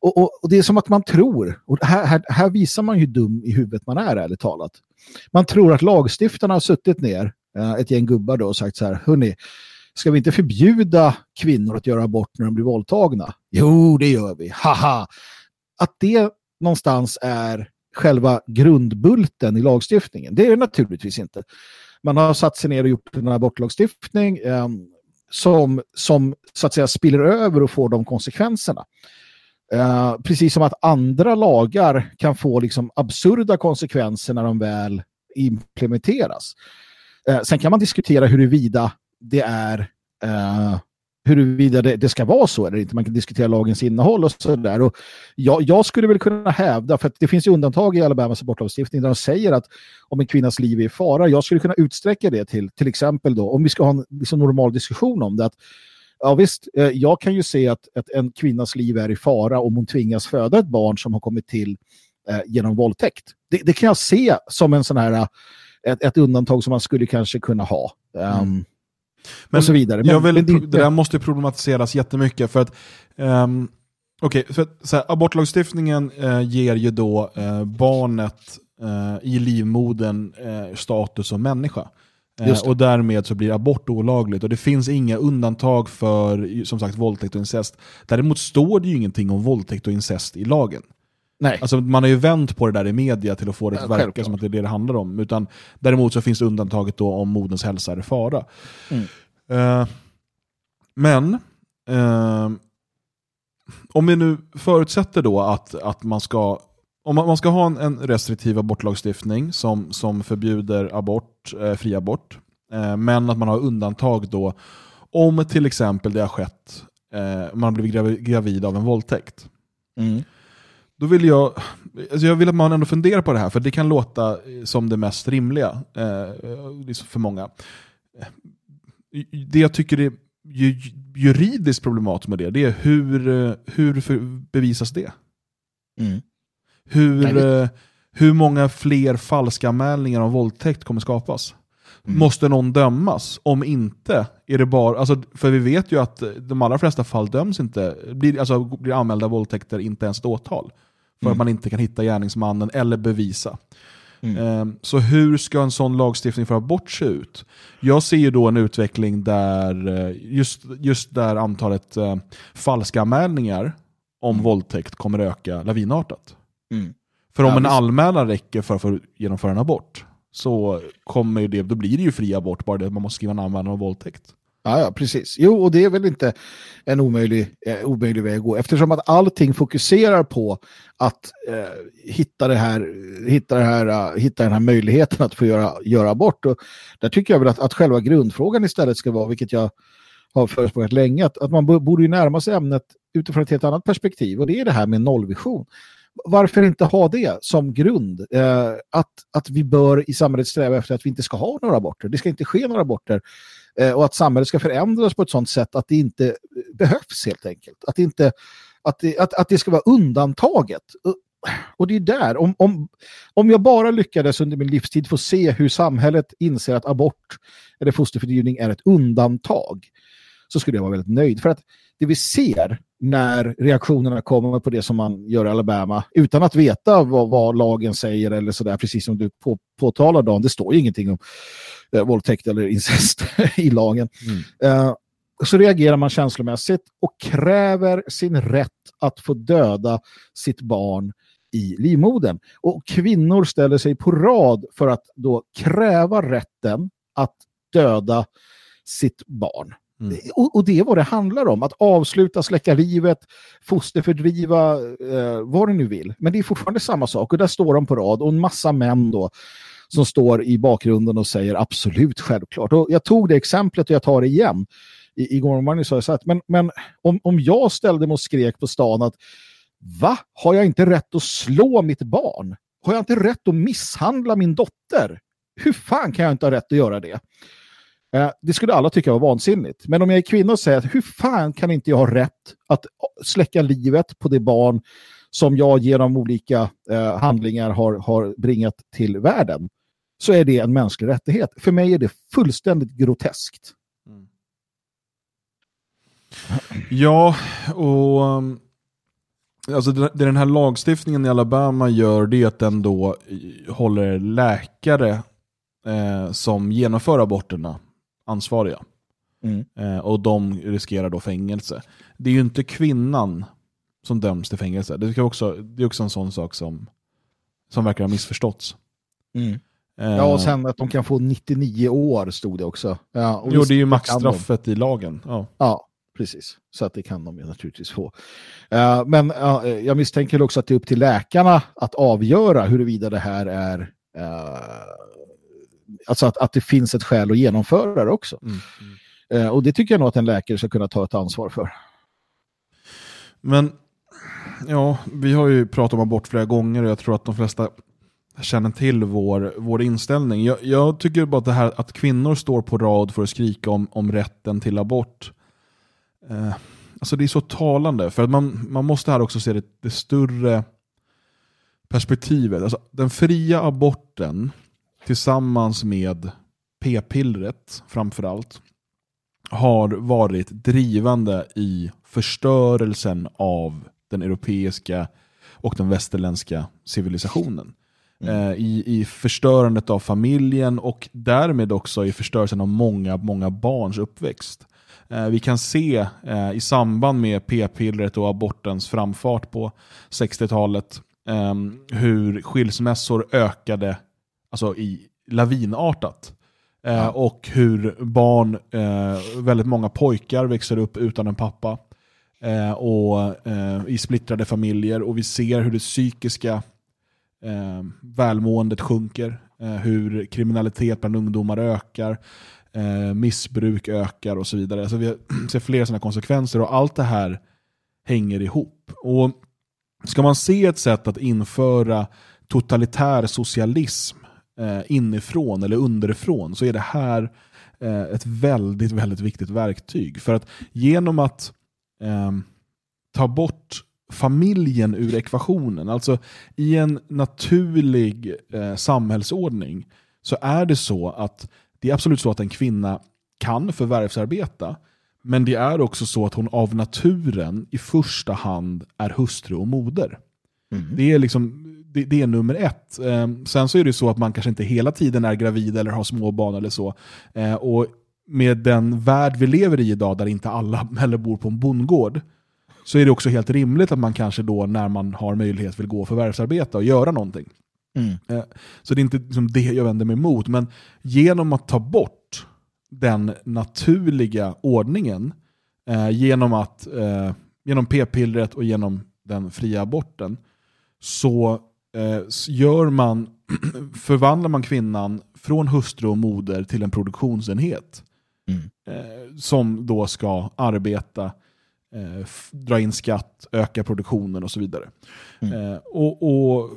Och, och, och det är som att man tror, och här, här, här visar man ju dum i huvudet man är ärligt talat. Man tror att lagstiftarna har suttit ner, eh, ett gäng gubbar då, och sagt så här, hörni, ska vi inte förbjuda kvinnor att göra abort när de blir våldtagna? Jo, det gör vi, haha. Att det någonstans är själva grundbulten i lagstiftningen. Det är det naturligtvis inte. Man har satt sig ner och gjort en abortlagstiftning eh, som, som så att säga spiller över och får de konsekvenserna. Eh, precis som att andra lagar kan få liksom absurda konsekvenser när de väl implementeras. Eh, sen kan man diskutera huruvida det är eh, huruvida det, det ska vara så eller inte. Man kan diskutera lagens innehåll och sådär. Jag, jag skulle väl kunna hävda, för att det finns ju undantag i Alabamas abortlagstiftning där de säger att om en kvinnas liv är i fara, jag skulle kunna utsträcka det till till exempel då, om vi ska ha en liksom, normal diskussion om det, att Ja visst, eh, jag kan ju se att, att en kvinnas liv är i fara om hon tvingas föda ett barn som har kommit till eh, genom våldtäkt. Det, det kan jag se som en sån här, eh, ett, ett undantag som man skulle kanske kunna ha. Um, och så vidare. jag vill, men det, det- där måste problematiseras jättemycket. För att, ehm, okej, så här, abortlagstiftningen eh, ger ju då eh, barnet eh, i livmodern eh, status som människa. Eh, och därmed så blir abort olagligt. Och det finns inga undantag för som sagt våldtäkt och incest. Däremot står det ju ingenting om våldtäkt och incest i lagen. Nej. Alltså man har ju vänt på det där i media till att få det att Ja, verka självklart. som att det är det det handlar om. Utan, däremot så finns det undantaget då om moderns hälsa är i fara. Mm. Eh, men eh, om vi nu förutsätter då att, att man ska om man, man ska ha en, en restriktiv abortlagstiftning som, som förbjuder abort, eh, fri abort, eh, men att man har undantag då om till exempel det har skett, eh, man har blivit gravid, gravid av en våldtäkt. Mm. Då vill jag, alltså jag vill att man ändå funderar på det här, för det kan låta eh, som det mest rimliga eh, liksom för många. Eh, Det jag tycker är ju- juridiskt problematiskt med det, det är hur, eh, hur bevisas det? Mm. Hur, Nej, eh, hur många fler falska anmälningar om våldtäkt kommer skapas? Mm. Måste någon dömas? Om inte, är det bara... Alltså, för vi vet ju att de allra flesta fall döms inte, blir, alltså, blir anmälda våldtäkter inte ens ett åtal. För att man inte kan hitta gärningsmannen eller bevisa. Eh, Så hur ska en sån lagstiftning för abort se ut? Jag ser ju då en utveckling där eh, just, just där antalet eh, falska anmälningar om våldtäkt kommer öka lavinartat. Mm. För om Ja, en anmälan räcker för att få genomföra en abort så kommer det, då blir det ju fri abort, bara det att man måste skriva en anmälan om våldtäkt. Ja, ja, precis. Jo, och det är väl inte en omöjlig, eh, omöjlig väg att gå eftersom att allting fokuserar på att eh, hitta, det här, hitta, det här, eh, hitta den här möjligheten att få göra, göra abort. Och där tycker jag väl att, att själva grundfrågan istället ska vara, vilket jag har förespråkat länge, att, att man bo- borde ju närma sig ämnet utifrån ett helt annat perspektiv och det är det här med nollvision. Varför inte ha det som grund? Eh, att, att vi bör i samhället sträva efter att vi inte ska ha några aborter. Det ska inte ske några aborter. Eh, och att samhället ska förändras på ett sådant sätt att det inte eh, behövs helt enkelt. Att det, inte, att det, att, att det ska vara undantaget. Och- Och det är där, om, om, om jag bara lyckades under min livstid få se hur samhället inser att abort eller fosterfördrivning är ett undantag så skulle jag vara väldigt nöjd. För att det vi ser när reaktionerna kommer på det som man gör i Alabama utan att veta vad, vad lagen säger eller sådär, precis som du på, påtalar Dan, det står ju ingenting om eh, våldtäkt eller incest *laughs* i lagen. Eh, så reagerar man känslomässigt och kräver sin rätt att få döda sitt barn i livmodern. Och kvinnor ställer sig på rad för att då kräva rätten att döda sitt barn. Mm. Och, och det är vad det handlar om. Att avsluta, släcka livet, fosterfördriva, eh, vad du nu vill. Men det är fortfarande samma sak. Och där står de på rad och en massa män då som står i bakgrunden och säger absolut självklart. Och jag tog det exemplet och jag tar det igen. I, igår morgon sa jag så här, men, men om, om jag ställde mig och skrek på stan att va? Har jag inte rätt att slå mitt barn? Har jag inte rätt att misshandla min dotter? Hur fan kan jag inte ha rätt att göra det? Eh, det skulle alla tycka var vansinnigt. Men om jag är kvinna och säger att hur fan kan inte jag ha rätt att släcka livet på det barn som jag genom olika eh, handlingar har, har bringat till världen så är det en mänsklig rättighet. För mig är det fullständigt groteskt. Mm. Ja, och um, alltså det, det den här lagstiftningen i Alabama gör det är att den då eh, håller läkare eh, som genomför aborterna ansvariga. Mm. Eh, och de riskerar då fängelse. Det är ju inte kvinnan som döms till fängelse. Det, ska också, det är också en sån sak som, som verkar ha missförståtts. Mm. Eh, Ja, och sen att de kan få 99 år stod det också. Ja, och jo, det är ju maxstraffet i lagen. Ja. Ja, precis. Så att det kan de ju naturligtvis få. Eh, men eh, jag misstänker också att det är upp till läkarna att avgöra huruvida det här är eh, alltså att, att det finns ett skäl att genomföra det också. Mm. Eh, och det tycker jag nog att en läkare ska kunna ta ett ansvar för. Men ja, vi har ju pratat om abort flera gånger och jag tror att de flesta känner till vår, vår inställning. Jag, jag tycker bara att det här att kvinnor står på rad för att skrika om, om rätten till abort. Eh, alltså det är så talande, för att man, man måste här också se det, det större perspektivet. Alltså, den fria aborten tillsammans med p-pillret framförallt har varit drivande i förstörelsen av den europeiska och den västerländska civilisationen. Eh, i, I förstörandet av familjen och därmed också i förstörelsen av många, många barns uppväxt. Eh, vi kan se eh, i samband med p-pillret och abortens framfart på 60-talet eh, hur skilsmässor ökade alltså i lavinartat. Eh, och hur barn, eh, väldigt många pojkar växer upp utan en pappa. Eh, och eh, i splittrade familjer. Och vi ser hur det psykiska eh, välmåendet sjunker. Eh, hur kriminalitet bland ungdomar ökar. missbruk ökar och så vidare. Alltså vi *clears throat* ser flera sådana konsekvenser och allt det här hänger ihop. Och Ska man se ett sätt att införa totalitär socialism inifrån eller underifrån så är det här eh, ett väldigt, väldigt viktigt verktyg. För att genom att eh, ta bort familjen ur ekvationen, alltså i en naturlig eh, samhällsordning, så är det så att det är absolut så att en kvinna kan förvärvsarbeta, men det är också så att hon av naturen i första hand är hustru och moder. Det, är liksom, det, det är nummer ett. Eh, sen så är det så att man kanske inte hela tiden är gravid eller har småbarn eller så. Eh, och med den värld vi lever i idag, där inte alla *laughs* heller bor på en bondgård, så är det också helt rimligt att man kanske då när man har möjlighet vill gå och förvärvsarbeta och göra någonting. Eh, Så det är inte liksom det jag vänder mig emot, men genom att ta bort den naturliga ordningen, eh, genom, att, eh, genom p-pillret och genom den fria aborten, så gör man, *clears throat* förvandlar man kvinnan från hustru och moder till en produktionsenhet. Eh, som då ska arbeta, eh, dra in skatt, öka produktionen och så vidare. Eh, och, och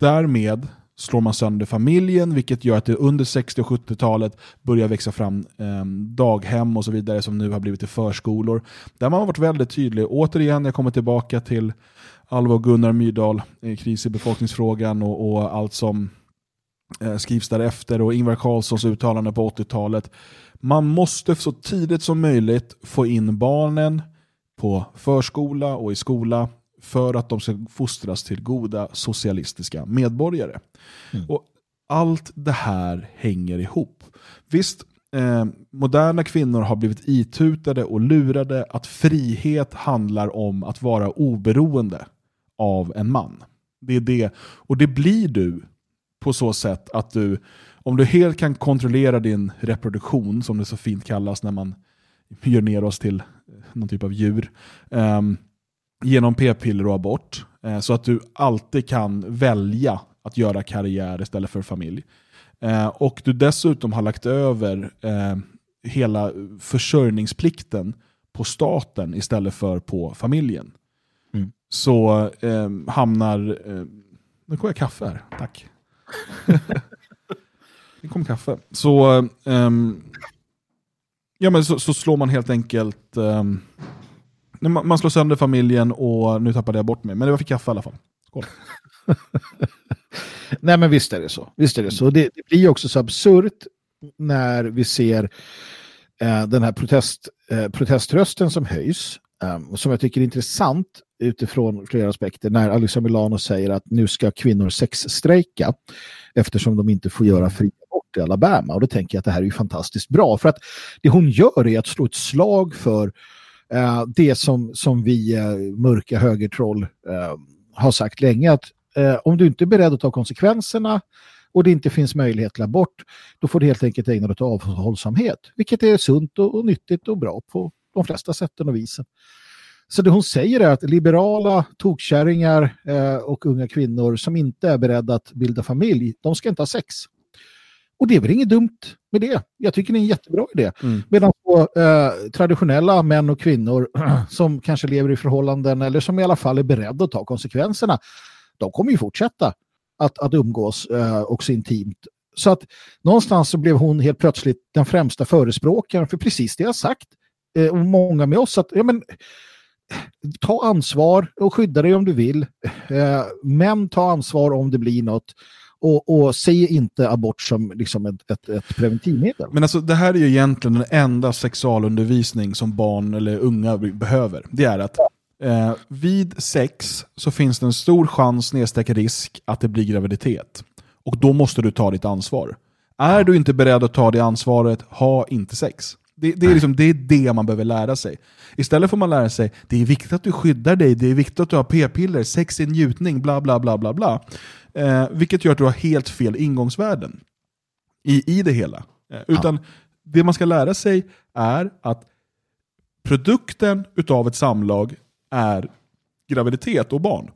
därmed slår man sönder familjen, vilket gör att det under 60 och 70-talet börjar växa fram eh, daghem och så vidare som nu har blivit till förskolor. Där man har varit väldigt tydlig. Återigen, jag kommer tillbaka till Alva och Gunnar Myrdal, kris i befolkningsfrågan och, och allt som eh, skrivs därefter och Ingvar Carlssons uttalande på 80-talet. Man måste så tidigt som möjligt få in barnen på förskola och i skola för att de ska fostras till goda socialistiska medborgare. Och Allt det här hänger ihop. Visst, eh, moderna kvinnor har blivit itutade och lurade att frihet handlar om att vara oberoende av en man. Det är det. Och det blir du på så sätt att du, om du helt kan kontrollera din reproduktion, som det så fint kallas när man gör ner oss till någon typ av djur, ehm, genom p-piller och abort, eh, så att du alltid kan välja att göra karriär istället för familj. Eh, och du dessutom har lagt över eh, hela försörjningsplikten på staten istället för på familjen. Så eh, hamnar... Eh, nu kommer jag kaffe här, tack. *laughs* det kom kaffe. Så, ehm, ja, men så, så slår man helt enkelt... ehm, man, man slår sönder familjen och nu tappade jag bort mig. Men det var för kaffe i alla fall. Skål. *laughs* Nej men visst är det så. Visst är det så. Det, det blir också så absurt när vi ser eh, den här protest, eh, proteströsten som höjs. Och som jag tycker är intressant utifrån flera aspekter. När Alyssa Milano säger att nu ska kvinnor sexstrejka eftersom de inte får göra fri abort i Alabama. Och då tänker jag att det här är fantastiskt bra. För att det hon gör är att slå ett slag för eh, det som, som vi eh, mörka högertroll eh, har sagt länge. att eh, om du inte är beredd att ta konsekvenserna och det inte finns möjlighet till abort, då får du helt enkelt ägna dig åt avhållsamhet. Vilket är sunt och, och nyttigt och bra på de flesta sätten och visen. Så det hon säger är att liberala tokkärringar eh, och unga kvinnor som inte är beredda att bilda familj, de ska inte ha sex. Och det är väl inget dumt med det. Jag tycker det är en jättebra idé. Medan på, eh, traditionella män och kvinnor *clears throat* som kanske lever i förhållanden eller som i alla fall är beredda att ta konsekvenserna, de kommer ju fortsätta att, att umgås eh, också intimt. Så att någonstans så blev hon helt plötsligt den främsta förespråkaren för precis det jag sagt. Eh, och många med oss att ja, men, ta ansvar och skydda dig om du vill. Eh, men ta ansvar om det blir något. Och, och se inte abort som liksom ett, ett, ett preventivmedel. Men alltså, det här är ju egentligen den enda sexualundervisning som barn eller unga behöver. Det är att eh, vid sex så finns det en stor chans, snedstreck risk, att det blir graviditet. Och då måste du ta ditt ansvar. Är du inte beredd att ta det ansvaret, ha inte sex. Det, det, är liksom, det är det man behöver lära sig. Istället får man lära sig, det är viktigt att du skyddar dig, det är viktigt att du har p-piller, sex är njutning, bla bla bla bla bla. Eh, vilket gör att du har helt fel ingångsvärden i, i det hela. Eh, Utan det man ska lära sig är att produkten utav ett samlag är graviditet och barn.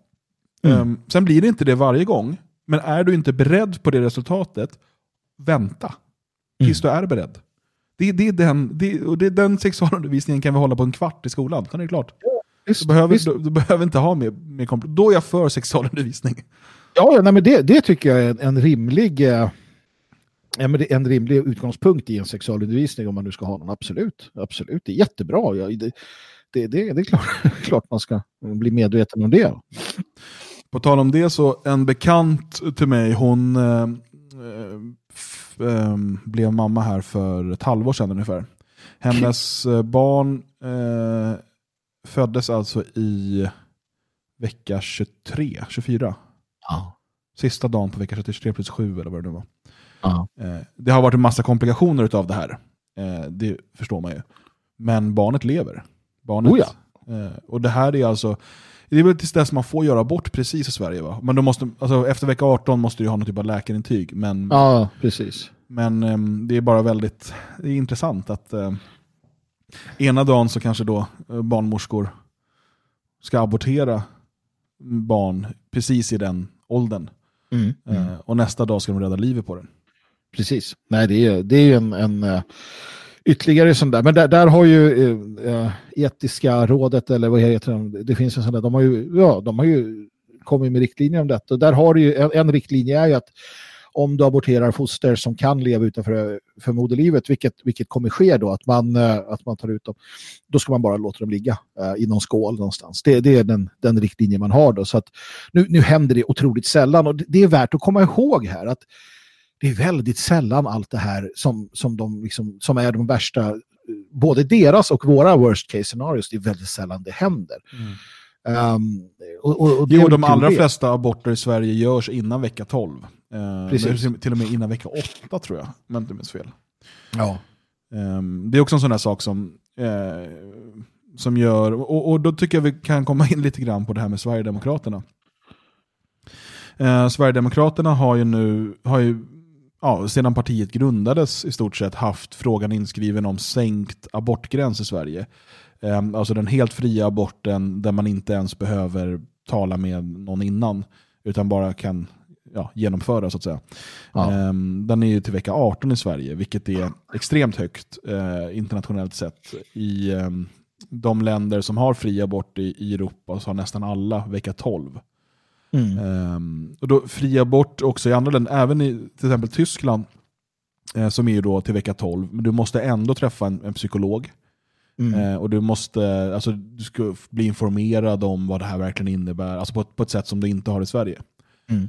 Ehm, sen blir det inte det varje gång, men är du inte beredd på det resultatet, vänta tills du är beredd. Det, det, är den, det, och det är den sexualundervisningen kan vi hålla på en kvart i skolan, sen är det klart. Visst, Du behöver, du, du behöver inte ha mer, mer kompl- Då är jag för sexualundervisning. Ja, ja nej, men det, det tycker jag är en, en rimlig eh, ja, men det är en rimlig utgångspunkt i en sexualundervisning om man nu ska ha någon. Absolut, absolut. Det är jättebra. Ja, det, det, det, det är klart, *laughs* klart man ska bli medveten om det. På tal om det så, en bekant till mig, hon eh, eh, blev mamma här för ett halvår sedan ungefär. Hennes *laughs* eh, barn eh, föddes alltså i vecka 23, 24. Ja. Sista dagen på vecka 23 plus 7 eller vad det nu var. Ja. Eh, det har varit en massa komplikationer av det här. Eh, det förstår man ju. Men barnet lever. Barnet, Oh ja. eh, och det här är alltså, det är väl tills dess man får göra abort precis i Sverige va? Men då måste, alltså, efter vecka 18 måste du ha någon typ av läkarintyg. Men, ja, precis. men ehm, det är bara väldigt det är intressant att eh, ena dagen så kanske då eh, barnmorskor ska abortera barn precis i den åldern. Mm. Eh, och nästa dag ska de rädda livet på den. Precis. Nej, det är, det är ju en, en eh, ytterligare sånt där. Men där, där har ju eh, eh etiska rådet, eller vad heter det, det finns en sån där, de har ju, ja, de har ju kommit med riktlinjer om detta. Och där har du ju, en, en riktlinje är ju att om du aborterar foster som kan leva utanför eh, för moderlivet, vilket, vilket kommer ske då, att man, eh, att man tar ut dem, då ska man bara låta dem ligga eh, i någon skål någonstans. Det, det är den, den riktlinje man har då. Så att nu, nu händer det otroligt sällan och det, det är värt att komma ihåg här att det är väldigt sällan allt det här som, som, de liksom, som är de värsta, eh, både deras och våra worst case scenarios, det är väldigt sällan det händer. Um, och, och, och Jo, de allra det. flesta aborter i Sverige görs innan vecka 12. Eh, Precis. Till och med innan vecka 8 tror jag, om jag inte minns fel. Ja. Ehm, det är också en sån här sak som, eh, som gör, och, och då tycker jag vi kan komma in lite grann på det här med Sverigedemokraterna. Eh, Sverigedemokraterna har ju nu, har ju, ja, sedan partiet grundades i stort sett haft frågan inskriven om sänkt abortgräns i Sverige. Ehm, alltså den helt fria aborten där man inte ens behöver tala med någon innan, utan bara kan ja, genomföra så att säga. Ja. Ehm, den är ju till vecka 18 i Sverige, vilket är extremt högt eh, internationellt sett. I ehm, de länder som har fri abort i, i Europa så har nästan alla vecka 12. Mm. Ehm, och då, fri abort också i andra länder, även i till exempel Tyskland, eh, som är ju då till vecka 12, men du måste ändå träffa en, en psykolog. Mm. Eh, och du måste, alltså, du ska bli informerad om vad det här verkligen innebär, alltså på, ett- på ett sätt som du inte har i Sverige. Mm.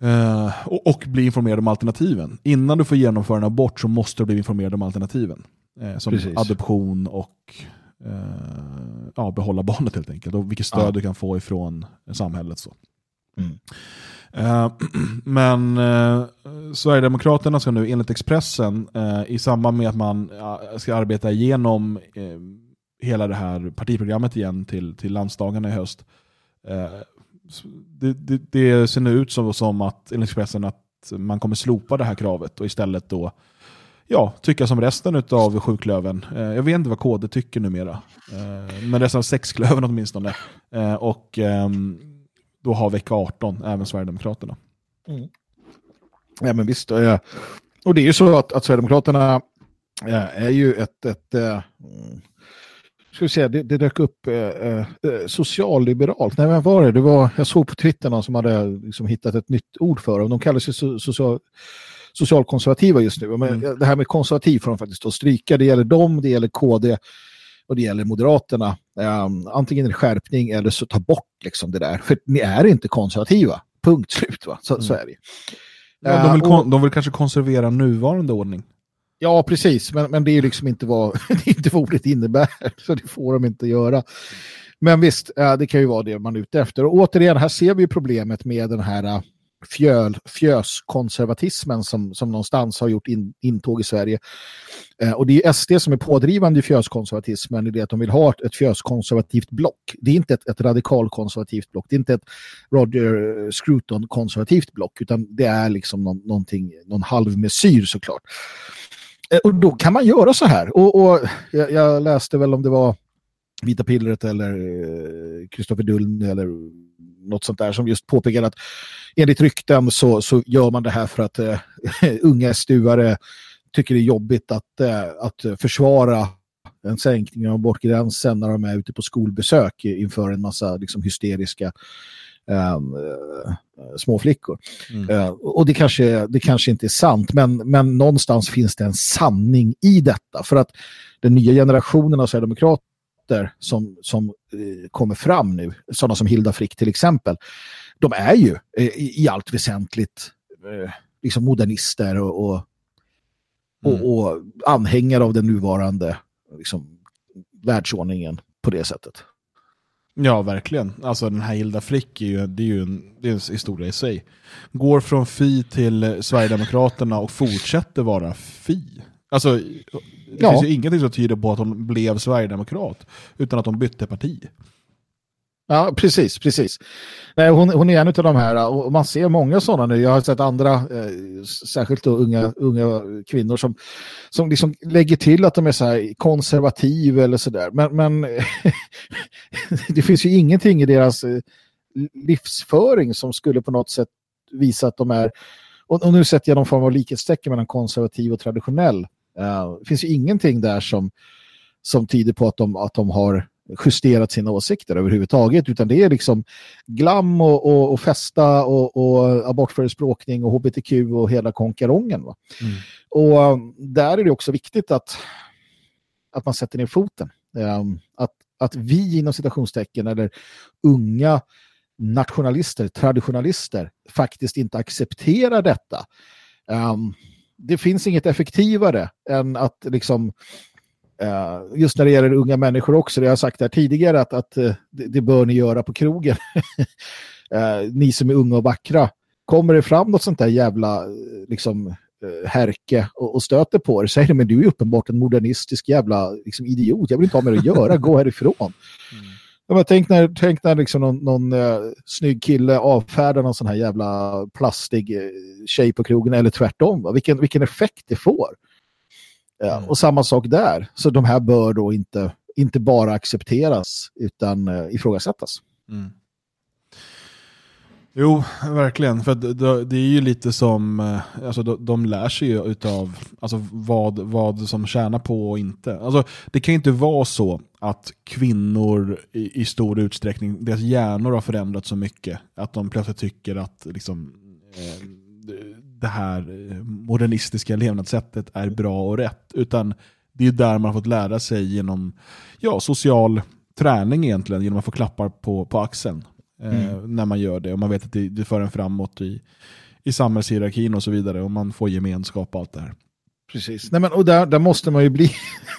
Eh, och, och bli informerad om alternativen. Innan du får genomföra en abort så måste du bli informerad om alternativen. Eh, som Precis. adoption och eh, ja, behålla barnet helt enkelt. Och vilket stöd Ja. du kan få ifrån samhället. Så. Mm. Eh, *clears throat* men eh, Sverigedemokraterna ska nu enligt Expressen eh, i samband med att man ska arbeta igenom eh, hela det här partiprogrammet igen till, till landsdagarna i höst. Eh, det, det, det ser nu ut som, som att, enligt Expressen att man kommer slopa det här kravet och istället då ja, tycka som resten av sjuklöven. Eh, jag vet inte vad KD tycker numera. Eh, men resten av sexklöven åtminstone. Eh, och ehm, då har vecka 18 även Sverigedemokraterna. Ja, men visst. eh, Och det är ju så att, att Sverigedemokraterna eh, är ju ett, ett mm, ska vi säga, det, det dök upp eh, eh, socialliberalt. Nej, men var det? det var, jag såg på Twitter någon som hade liksom hittat ett nytt ord för dem. De kallar sig so, social, socialkonservativa just nu. Men Mm. Det här med konservativ får de faktiskt då stryka. Det gäller dem, det gäller KD och det gäller Moderaterna. Um, antingen en skärpning eller så ta bort liksom det där. För ni är inte konservativa. Punkt slut. Va? Så, så är det. Ja, de, vill Eh, kon- de vill kanske konservera nuvarande ordning. Ja, precis. Men, men det är liksom inte vad, *laughs* det inte vad ordet innebär. Så det får de inte göra. Men visst, eh, det kan ju vara det man är ute efter. Och återigen, här ser vi problemet med den här eh, fjöl, fjöskonservatismen som, som någonstans har gjort in, intåg i Sverige. Eh, och det är ju SD som är pådrivande i fjöskonservatismen i det att de vill ha ett, ett fjöskonservativt block. Det är inte ett, ett radikalkonservativt block. Det är inte ett Roger Scruton-konservativt block, utan det är liksom någon, någonting, någon halvmesyr såklart. Eh, Och då kan man göra så här. Och, och jag, jag läste väl om det var Vita pillret eller eh, Kristoffer Dulln eller något sånt där som just påpekade att enligt rykten så, så gör man det här för att eh, *laughs* unga stuare tycker det är jobbigt att, eh, att försvara en sänkning av abortgränsen när de är ute på skolbesök inför en massa liksom, hysteriska um, uh, småflickor. Mm. Uh, och det kanske, det kanske inte är sant, men, men någonstans finns det en sanning i detta. För att den nya generationen av sverigedemokrater som, som uh, kommer fram nu, sådana som Hilda Frick till exempel, de är ju eh, i, i allt väsentligt eh, liksom modernister och, och, Mm. och, och anhängare av den nuvarande liksom, världsordningen på det sättet. Ja, verkligen. Alltså den här Hilda Frick är ju, det är ju en, det är en historia i sig. Går från Fi till eh, Sverigedemokraterna och fortsätter vara Fi. Alltså, det Ja. finns ju ingenting som tyder på att hon blev Sverigedemokrat, utan att hon bytte parti. Ja, precis, precis. Nej, hon, hon är en av de här, och man ser många sådana nu. Jag har sett andra, eh, särskilt unga, unga kvinnor som, som liksom lägger till att de är så konservativ eller sådär. Men, men *laughs* det finns ju ingenting i deras eh, livsföring som skulle på något sätt visa att de är, och, och nu sätter jag någon form av likhetstecken mellan konservativ och traditionell. Eh, det finns ju ingenting där som, som tyder på att de, att de har justerat sina åsikter överhuvudtaget, utan det är liksom glam och, och, och festa och, och abortförespråkning och hbtq och hela konkarongen. Va? Mm. Och um, där är det också viktigt att, att man sätter ner foten. Um, att, att vi inom citationstecken eller unga nationalister, traditionalister faktiskt inte accepterar detta. Um, det finns inget effektivare än att liksom eh, just när det gäller unga människor också, det har jag sagt här tidigare att, att eh, det, bör ni göra på krogen. *laughs* Eh, ni som är unga och vackra. Kommer det fram något sånt där jävla liksom, härke och, och stöter på er, säger de, men du är uppenbart en modernistisk jävla liksom, idiot. Jag vill inte ha med det att göra, gå härifrån. *laughs* Mm. Ja, men tänk när, tänk när liksom någon, någon eh, snygg kille avfärdar någon sån här jävla plastig eh, tjej på krogen eller tvärtom. Va? Vilken, vilken effekt det får. Ja, Mm. Och samma sak där. Så de här bör då inte, inte bara accepteras utan eh, ifrågasättas. Mm. Jo, verkligen. För det, är ju lite som, eh, alltså de, lär sig ju utav alltså vad, vad som tjänar på och inte. Alltså, det kan ju inte vara så att kvinnor i, i stor utsträckning, deras hjärnor har förändrats så mycket att de plötsligt tycker att liksom, eh, det här eh, modernistiska levnadssättet är bra och rätt. Utan det är där man har fått lära sig genom ja, social träning egentligen, genom att få klappar på, på axeln eh, när man gör det. Och man vet att det, det för en framåt i, i samhällshierarkin och så vidare. Och man får gemenskap och allt det här. Precis. Nej, men, och där, där måste man ju bli,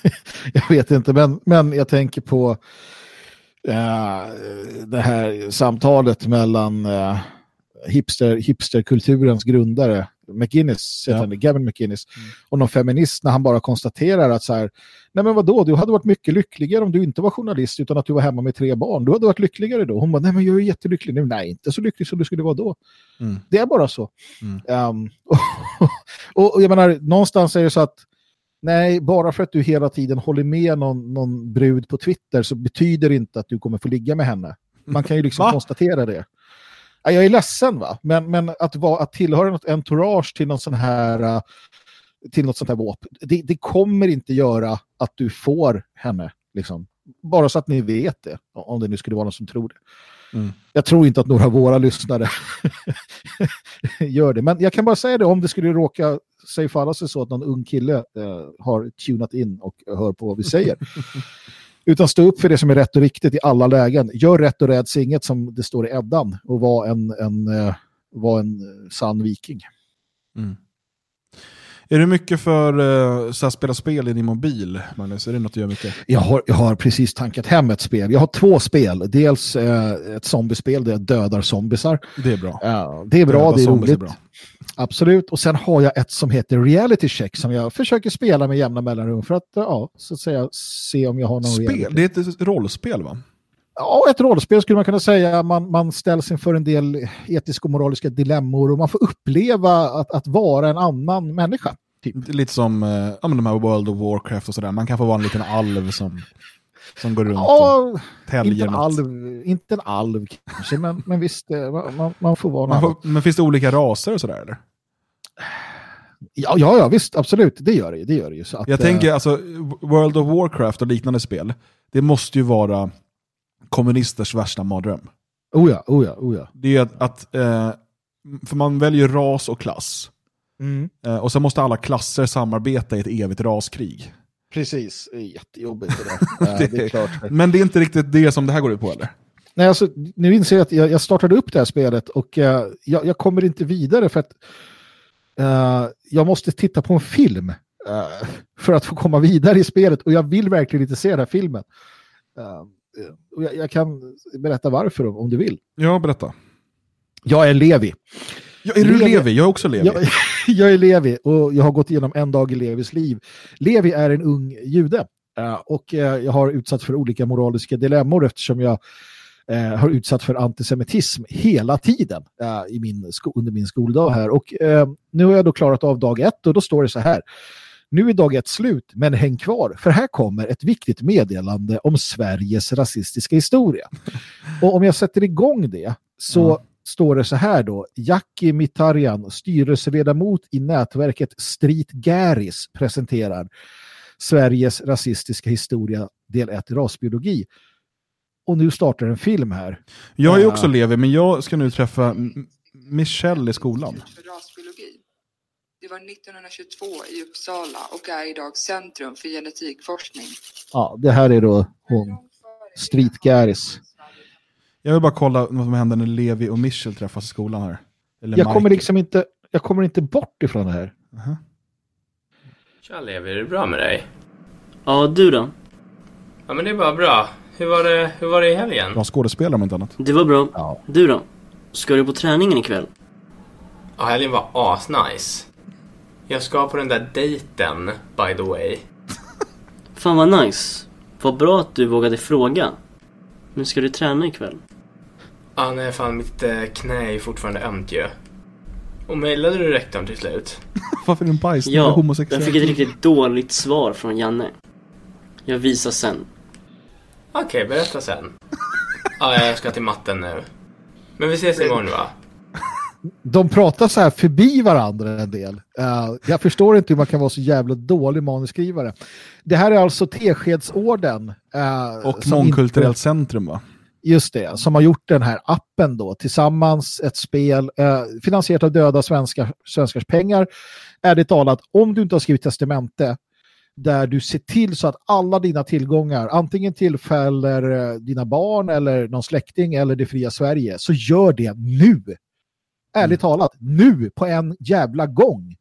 *laughs* jag vet inte, men, men jag tänker på eh, det här samtalet mellan eh, hipster, hipsterkulturens grundare, McGinnis, Ja. han Gavin McGinnis, och någon feminist när han bara konstaterar att så här, nej men vadå, du hade varit mycket lyckligare om du inte var journalist utan att du var hemma med tre barn. Du hade varit lyckligare då. Hon bara, nej men jag är jättelycklig nu. Nej, inte så lycklig som du skulle vara då. Mm. Det är bara så. Mm. Um, *laughs* och, och jag menar, någonstans är det så att nej, bara för att du hela tiden håller med någon, någon brud på Twitter så betyder det inte att du kommer få ligga med henne. Man kan ju liksom *laughs* Va? konstatera det. Ja, Jag är ledsen va, men, men att, vara, att tillhöra något entourage till någon sån här uh, till något sånt här våp, det, det kommer inte göra att du får henne. Liksom. Bara så att ni vet det, om det nu skulle vara någon som tror det. Mm. Jag tror inte att några av våra lyssnare *laughs* gör det. Men jag kan bara säga det, om det skulle råka sig falla sig så att någon ung kille eh, har tunat in och hör på vad vi säger. *laughs* Utan stå upp för det som är rätt och riktigt i alla lägen. Gör rätt och räds inget som det står i Eddan och var en, en, eh, var en eh, sann viking. Mm. Är du mycket för uh, så här, spela spel i din mobil, Magnus? Är det något du gör mycket? Jag har, jag har precis tankat hem ett spel. Jag har två spel. Dels eh, ett zombiespel där jag dödar zombisar. Det är bra. Ja, det är bra, Döda det är roligt. är bra. Absolut. Och sen har jag ett som heter Reality Check som jag försöker spela med jämna mellanrum för att, ja, så att säga, se om jag har någon Spel? reality. Det är ett rollspel va? Ja, ett rollspel skulle man kunna säga. Man, man ställs inför en del etiska och moraliska dilemmor och man får uppleva att, att vara en annan människa. Typ. Lite som eh, ja, men de här World of Warcraft och sådär. Man kan få vara en liten alv som, som går runt och Ja, inte täljer en, något. alv, inte en alv kanske, men, men visst, eh, man, man får vara Man får, men finns det olika raser och sådär eller? Ja, ja, ja, visst, absolut, det gör det. Det gör det ju så att, Jag eh, tänker alltså, World of Warcraft och liknande spel, det måste ju vara kommunisters värsta mardröm. Oh ja, oh ja, oh ja. Det är att, att eh, för man väljer ras och klass. Mm. Eh, och sen måste alla klasser samarbeta i ett evigt raskrig. Precis, det är jättejobbigt det där. *laughs* Ja, det är klart. Men det är inte riktigt det som det här går ut på eller? Nej, alltså, nu inser jag att jag, jag startade upp det här spelet och eh, jag, jag kommer inte vidare för att eh, jag måste titta på en film eh, för att få komma vidare i spelet och jag vill verkligen inte se den här filmen. Jag, jag kan berätta varför om, om du vill. Ja, berätta. Jag är Levi. Ja, är du Levi- Levi? Jag är också Levi. Jag, *laughs* jag är Levi och jag har gått igenom en dag i Levis liv. Levi är en ung jude eh, och eh, jag har utsatt för olika moraliska dilemmor eftersom jag eh, har utsatt för antisemitism hela tiden i min under min skoldag här. Och nu har jag då klarat av dag ett och då står det så här. Nu är dag ett slut, men häng kvar, för här kommer ett viktigt meddelande om Sveriges rasistiska historia. Och om jag sätter igång det så Ja. står det så här då. Jackie Mitarjan, styrelseledamot i nätverket Street Garis, presenterar Sveriges rasistiska historia del 1 rasbiologi. Och nu startar en film här. Jag är Ja. också Levi, men jag ska nu träffa Michelle i skolan. Det var 1922 i Uppsala och är idag centrum för genetikforskning. Ja, det här är då hon, Street Garis. Jag vill bara kolla vad som händer när Levi och Michelle träffas i skolan här. Eller Jag kommer liksom inte, jag kommer inte bort ifrån det här. Aha. Tja Levi, är det bra med dig? Ja, du då? Ja men det är bara bra. Hur var det, hur var det i helgen? Bra skådespelare om inte annat. Det var bra. Ja. Du då? Ska du på träningen ikväll? Ja, helgen var asnice. Jag ska på den där dejten, by the way. *laughs* Fan vad nice. Vad bra att du vågade fråga. Men ska du träna ikväll? Ja, nej fan mitt eh, knä är fortfarande ömt ju. Och mejlade du rektorn till slut? *laughs* Varför är du en bajs? Du är Ja, homosexuell. jag fick ett riktigt dåligt svar från Janne. Jag visar sen. Okej, berätta sen. *laughs* Ja, jag ska till matten nu. Men vi ses imorgon va? De pratar så här förbi varandra en del. Eh, jag förstår inte hur man kan vara så jävla dålig manuskrivare. Det här är alltså Teskedsorden. eh, Och Mångkulturellt inte- centrum va? Just det, som har gjort den här appen då tillsammans, ett spel eh, finansierat av döda svenska, svenskars pengar. Ärligt talat, om du inte har skrivit testamente där du ser till så att alla dina tillgångar antingen tillfäller eh, dina barn eller någon släkting eller det fria Sverige, så gör det nu. Ärligt talat, nu på en jävla gång.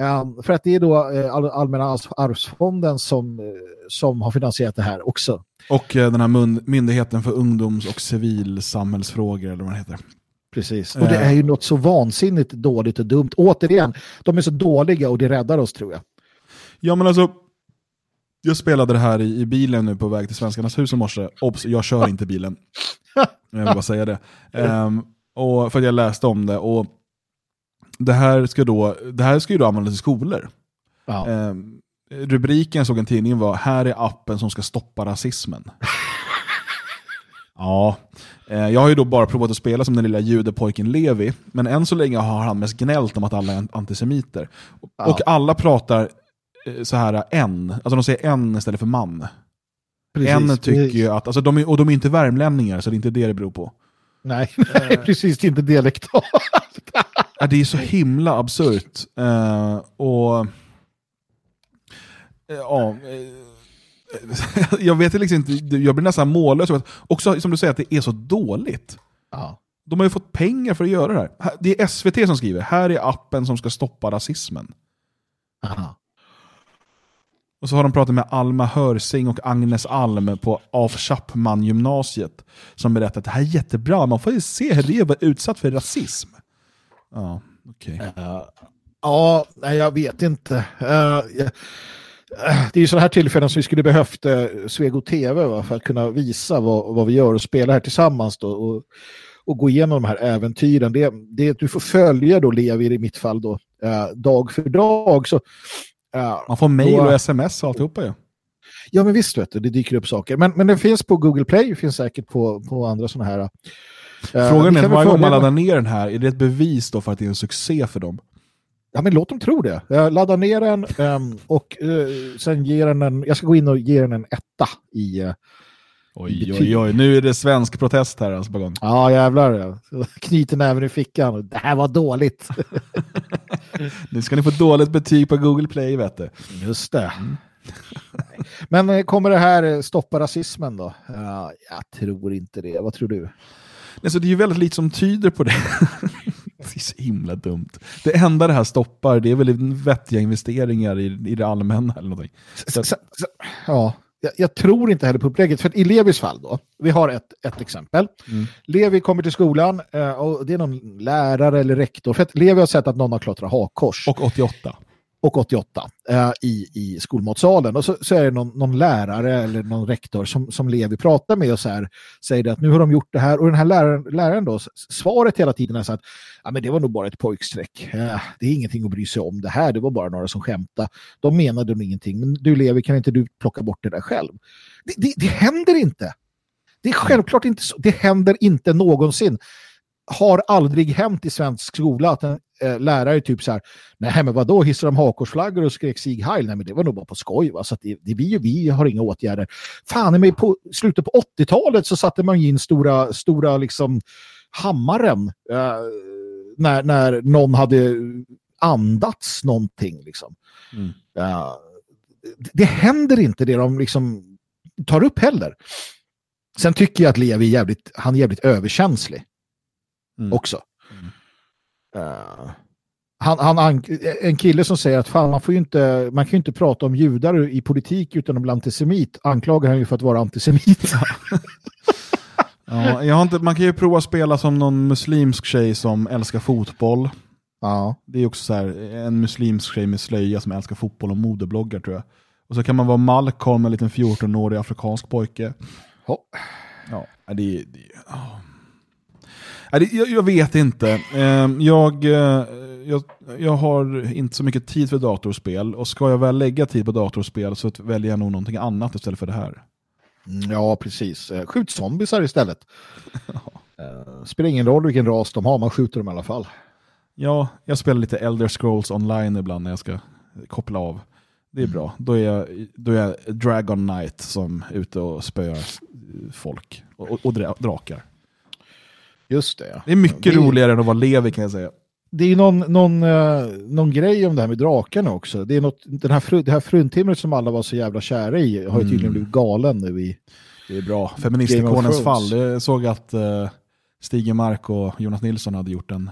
Um, för att det är då all, Allmänna arvs- arvsfonden som, eh, som har finansierat det här också. Och eh, den här myndigheten för ungdoms och civilsamhällsfrågor eller vad den heter. Precis. Och det är ju något så vansinnigt dåligt och dumt. Återigen, de är så dåliga och det räddar oss tror jag. Ja men alltså, jag spelade det här i, i bilen nu på väg till Svenskarnas hus i morse. Obs, jag kör inte bilen. *laughs* Jag vill bara säga det. Ehm, och för att jag läste om det. Och det här ska, då, det här ska ju då användas i skolor. Ja. Ehm, rubriken såg en tidning var Här är appen som ska stoppa rasismen. *laughs* ja, eh, jag har ju då bara provat att spela som den lilla judepojken Levi, men än så länge har han mest gnällt om att alla är antisemiter. Ja. Och alla pratar eh, så här en, alltså de säger en istället för man. Precis. En tycker ju att, alltså de är, och de är inte värmlänningar så det är inte det det beror på. Nej, *laughs* nej precis. Det är inte dialektalt. *laughs* Det är så himla absurt. Eh, och... eh, ja, eh, *laughs* jag vet liksom inte, jag blir nästan mållös. Också som du säger, att det är så dåligt. ja. De har ju fått pengar för att göra det. Här- Det är SVT som skriver, här är appen som ska stoppa rasismen. Aha. Och så har de pratat med Alma Hörsing och Agnes Alm på Af Chapman-gymnasiet som berättar att det här är jättebra, man får ju se hur det är att vara utsatt för rasism. Ja, okej. Eh, ja, nej, jag vet inte. Uh, jag- det är ju sådana här tillfällen som vi skulle behövt uh, Svego TV va, för att kunna visa vad, vad vi gör och spela här tillsammans då, och, och gå igenom de här äventyren. Det, det du får följa då, Levi i mitt fall då, eh, dag för dag. Så, eh, Man får mail då- och sms och alltihopa ju. Ja, men visst vet du, det dyker upp saker. Men, men den finns på Google Play, finns säkert på, på andra sådana här. eh, Frågan vi är, varje gång man laddar ner den här, är det ett bevis då för att det är en succé för dem? Ja, men låt dem tro det. Jag laddar ner den ehm, och eh, sen ger den en... Jag ska gå in och ge den en etta i... eh, Oj, oj, oj. Nu är det svensk protest här alltså på gång. Ja, jävlar. Så *laughs* Knyter näven i fickan. Det här var dåligt. *laughs* Nu ska ni få dåligt betyg på Google Play, vet du. Just det. Men eh, kommer det här eh, stoppa rasismen då? Ja, jag tror inte det. Vad tror du? Alltså, det är ju väldigt lite som tyder på det. *laughs* det är så himla dumt. Det enda det här stoppar, det är väl vettiga investeringar i, i det allmänna eller någonting. Så, Så- så- Ja, jag, jag tror inte heller på upplägget. För att i Levis fall då, vi har ett, ett exempel. Mm. Levi kommer till skolan eh, och det är någon lärare eller rektor. För att Levi har sett att någon har klottrat hakkors. Och 88 och 88 eh, i, i skolmatsalen. Och så, så är det någon, någon lärare eller någon rektor som, som Levi pratar med och så här, säger att nu har de gjort det här. Och den här läraren, läraren då, svaret hela tiden är så att ja, men det var nog bara ett pojkstreck. Eh, det är ingenting att bry sig om det här. Det var bara några som skämtade. De menade nog ingenting. Men du Levi, kan inte du plocka bort det där själv? Det, det, det händer inte. Det är självklart inte så. Det händer inte någonsin har aldrig hänt i svensk skola att en eh, lärare typ så här, nej men vadå, hissar de hakorsflaggor och skrek Sieg Heil? Nej men det var nog bara på skoj va, så det, det, vi, vi har inga åtgärder. Fan, men på slutet på 80-talet så satte man in stora, stora liksom hammaren eh, när, när någon hade andats någonting liksom. Mm. Eh, det, det händer inte det de liksom tar upp heller. Sen tycker jag att Levi är jävligt, han är jävligt överkänslig Mm. också. Eh, han, han, en kille som säger att fan, man, får ju inte, man kan ju inte prata om judar i politik utan att bli antisemit. Anklagar han ju för att vara antisemit. *laughs* Ja, jag har inte, man kan ju prova att spela som någon muslimsk tjej som älskar fotboll. Ja. Det är också så här, en muslimsk tjej med slöja som älskar fotboll och modebloggar tror jag. Och så kan man vara Malcolm, en liten 14-årig afrikansk pojke. Ja. Ja, det, det, ja. Ja, jag, jag vet inte. Ehm, Jag, eh, jag, jag har inte så mycket tid för datorspel och ska jag väl lägga tid på datorspel så väljer jag nog någonting annat istället för det här. Mm, Ja, precis. Eh, Skjut zombisar istället. *laughs* Eh, Spelar ingen roll vilken ras de har, man skjuter dem i alla fall. Ja, jag spelar lite Elder Scrolls online ibland när jag ska koppla av. Det är bra. Då är jag, då är jag Dragon Knight som är ute och spöar folk och, och, och dra- drakar. Just det. ja. Det är mycket Det är- roligare än att vara Levi kan jag säga. Det är någon, någon, eh, någon grej om det här med drakarna också. Det är något, den här, fru, det här fruntimret som alla var så jävla kära i har ju tydligen Mm. blivit galen nu i Det är bra. Feministikonens fall. Jag såg att uh, Stig Mark och Jonas Nilsson hade gjort en,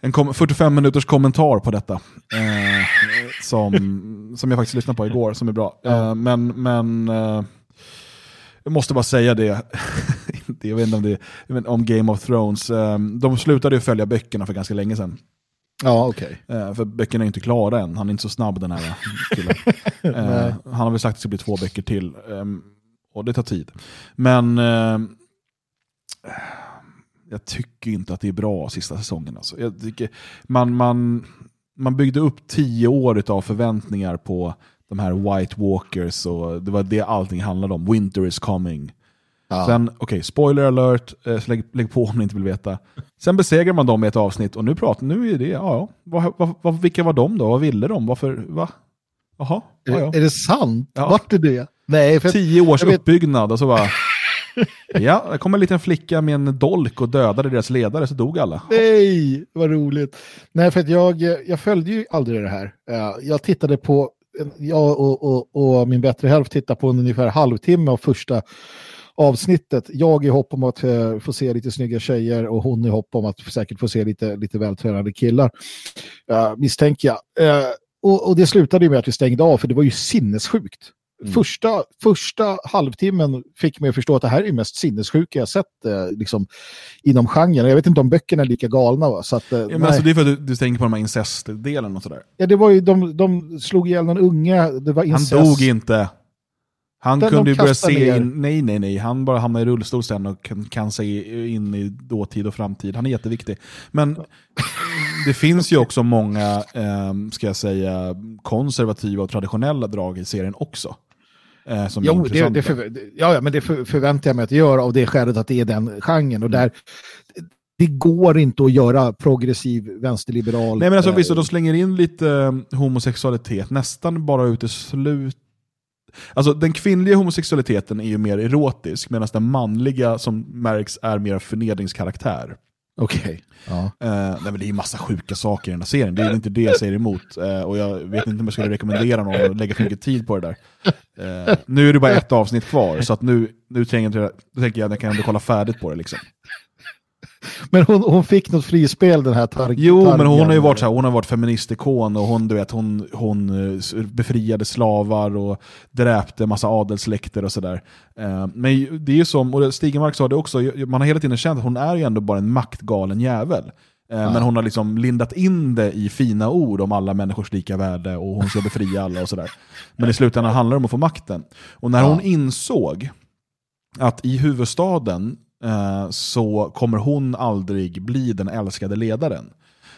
en kom, 45 minuters kommentar på detta. eh, som, som jag faktiskt lyssnade på igår, som är bra. Eh, men men eh, jag måste bara säga *laughs* det. Jag vet inte om det inte om Game of Thrones. Eh, de slutade ju följa böckerna för ganska länge sedan. Ja, okej. Eh, för böckerna är inte klara än. Han är inte så snabb den här killen. *laughs* eh, han har väl sagt att det ska bli två böcker till. ehm, och det tar tid. Men eh, jag tycker inte att det är bra sista säsongen. Alltså. Jag tycker, man, man, man byggde upp tio år av förväntningar på de här White Walkers och det var det allting handlade om. Winter is coming. Ja. Sen, okej, spoiler alert, eh, så lägg, lägg på om ni inte vill veta. Sen besegrar man dem i ett avsnitt och nu pratar, nu är det, ja, ja. Vad, vad, vilka var de då? Vad ville de? Varför, va? Jaha, Är, ja, ja. är det sant? Ja. Vart är det? Nej, för Tio års vet- uppbyggnad och så bara... *laughs* Ja, det kom en liten flicka med en dolk och dödade deras ledare så dog alla. Nej, vad roligt. Nej, för att jag, jag följde ju aldrig det här. Eh, Jag tittade på, jag och, och, och min bättre hälft tittade på en ungefär halvtimme av första avsnittet. Jag i hopp om att eh, få se lite snygga tjejer och hon i hopp om att säkert få se lite, lite vältränade killar. Uh, misstänker jag. Uh, och, och det slutade ju med att vi stängde av för det var ju sinnessjukt. Första, första halvtimmen fick mig att förstå att det här är det mest sinnessjuka jag sett eh, liksom, inom genren. Jag vet inte om böckerna är lika galna. Va? Så att, eh, Ja, men alltså det är för att du, du tänker på de här incestdelen och sådär. ja, det var ju, de, de slog ihjäl någon unge. Det var Han incest. dog inte. Han Den kunde de ju börja se in, nej nej nej, han bara hamnar i rullstol sen och kan, kan se in i dåtid och framtid. Han är jätteviktig. Men *laughs* det finns ju också många, eh, ska jag säga, konservativa och traditionella drag i serien också. Eh, som Jo, det, det för, ja, men det för, förväntar jag mig att det gör av det skälet att det är den genren. Och där, det går inte att göra progressiv vänsterliberal. Nej men alltså eh, visst, de slänger in lite eh, homosexualitet nästan bara uteslut. Alltså den kvinnliga homosexualiteten är ju mer erotisk medan den manliga som märks är mer förnedringskaraktär. Okej. Ja. Uh, nej, men det är ju massa sjuka saker i den här serien, det är inte det jag säger emot. Uh, och jag vet inte om jag skulle rekommendera någon att lägga för mycket tid på det där. Uh, nu är det bara ett avsnitt kvar, så att nu, nu tänker jag, tänker jag att jag kan ändå kolla färdigt på det. Liksom. Men hon, hon fick något frispel den här tar- Jo, men hon har ju varit, så här, hon har varit feministikon och hon, du vet, hon, hon eh, befriade slavar och dräpte massa adelssläkter och sådär. Eh, Men det är ju som, och Stigenmark sa det också, man har hela tiden känt att hon är ju ändå bara en maktgalen jävel. Eh, Men hon har liksom lindat in det i fina ord om alla människors lika värde och hon ska *laughs* befria alla och sådär. Men i slutändan handlar det om att få makten. Och när hon insåg att i huvudstaden eh, så kommer hon aldrig bli den älskade ledaren.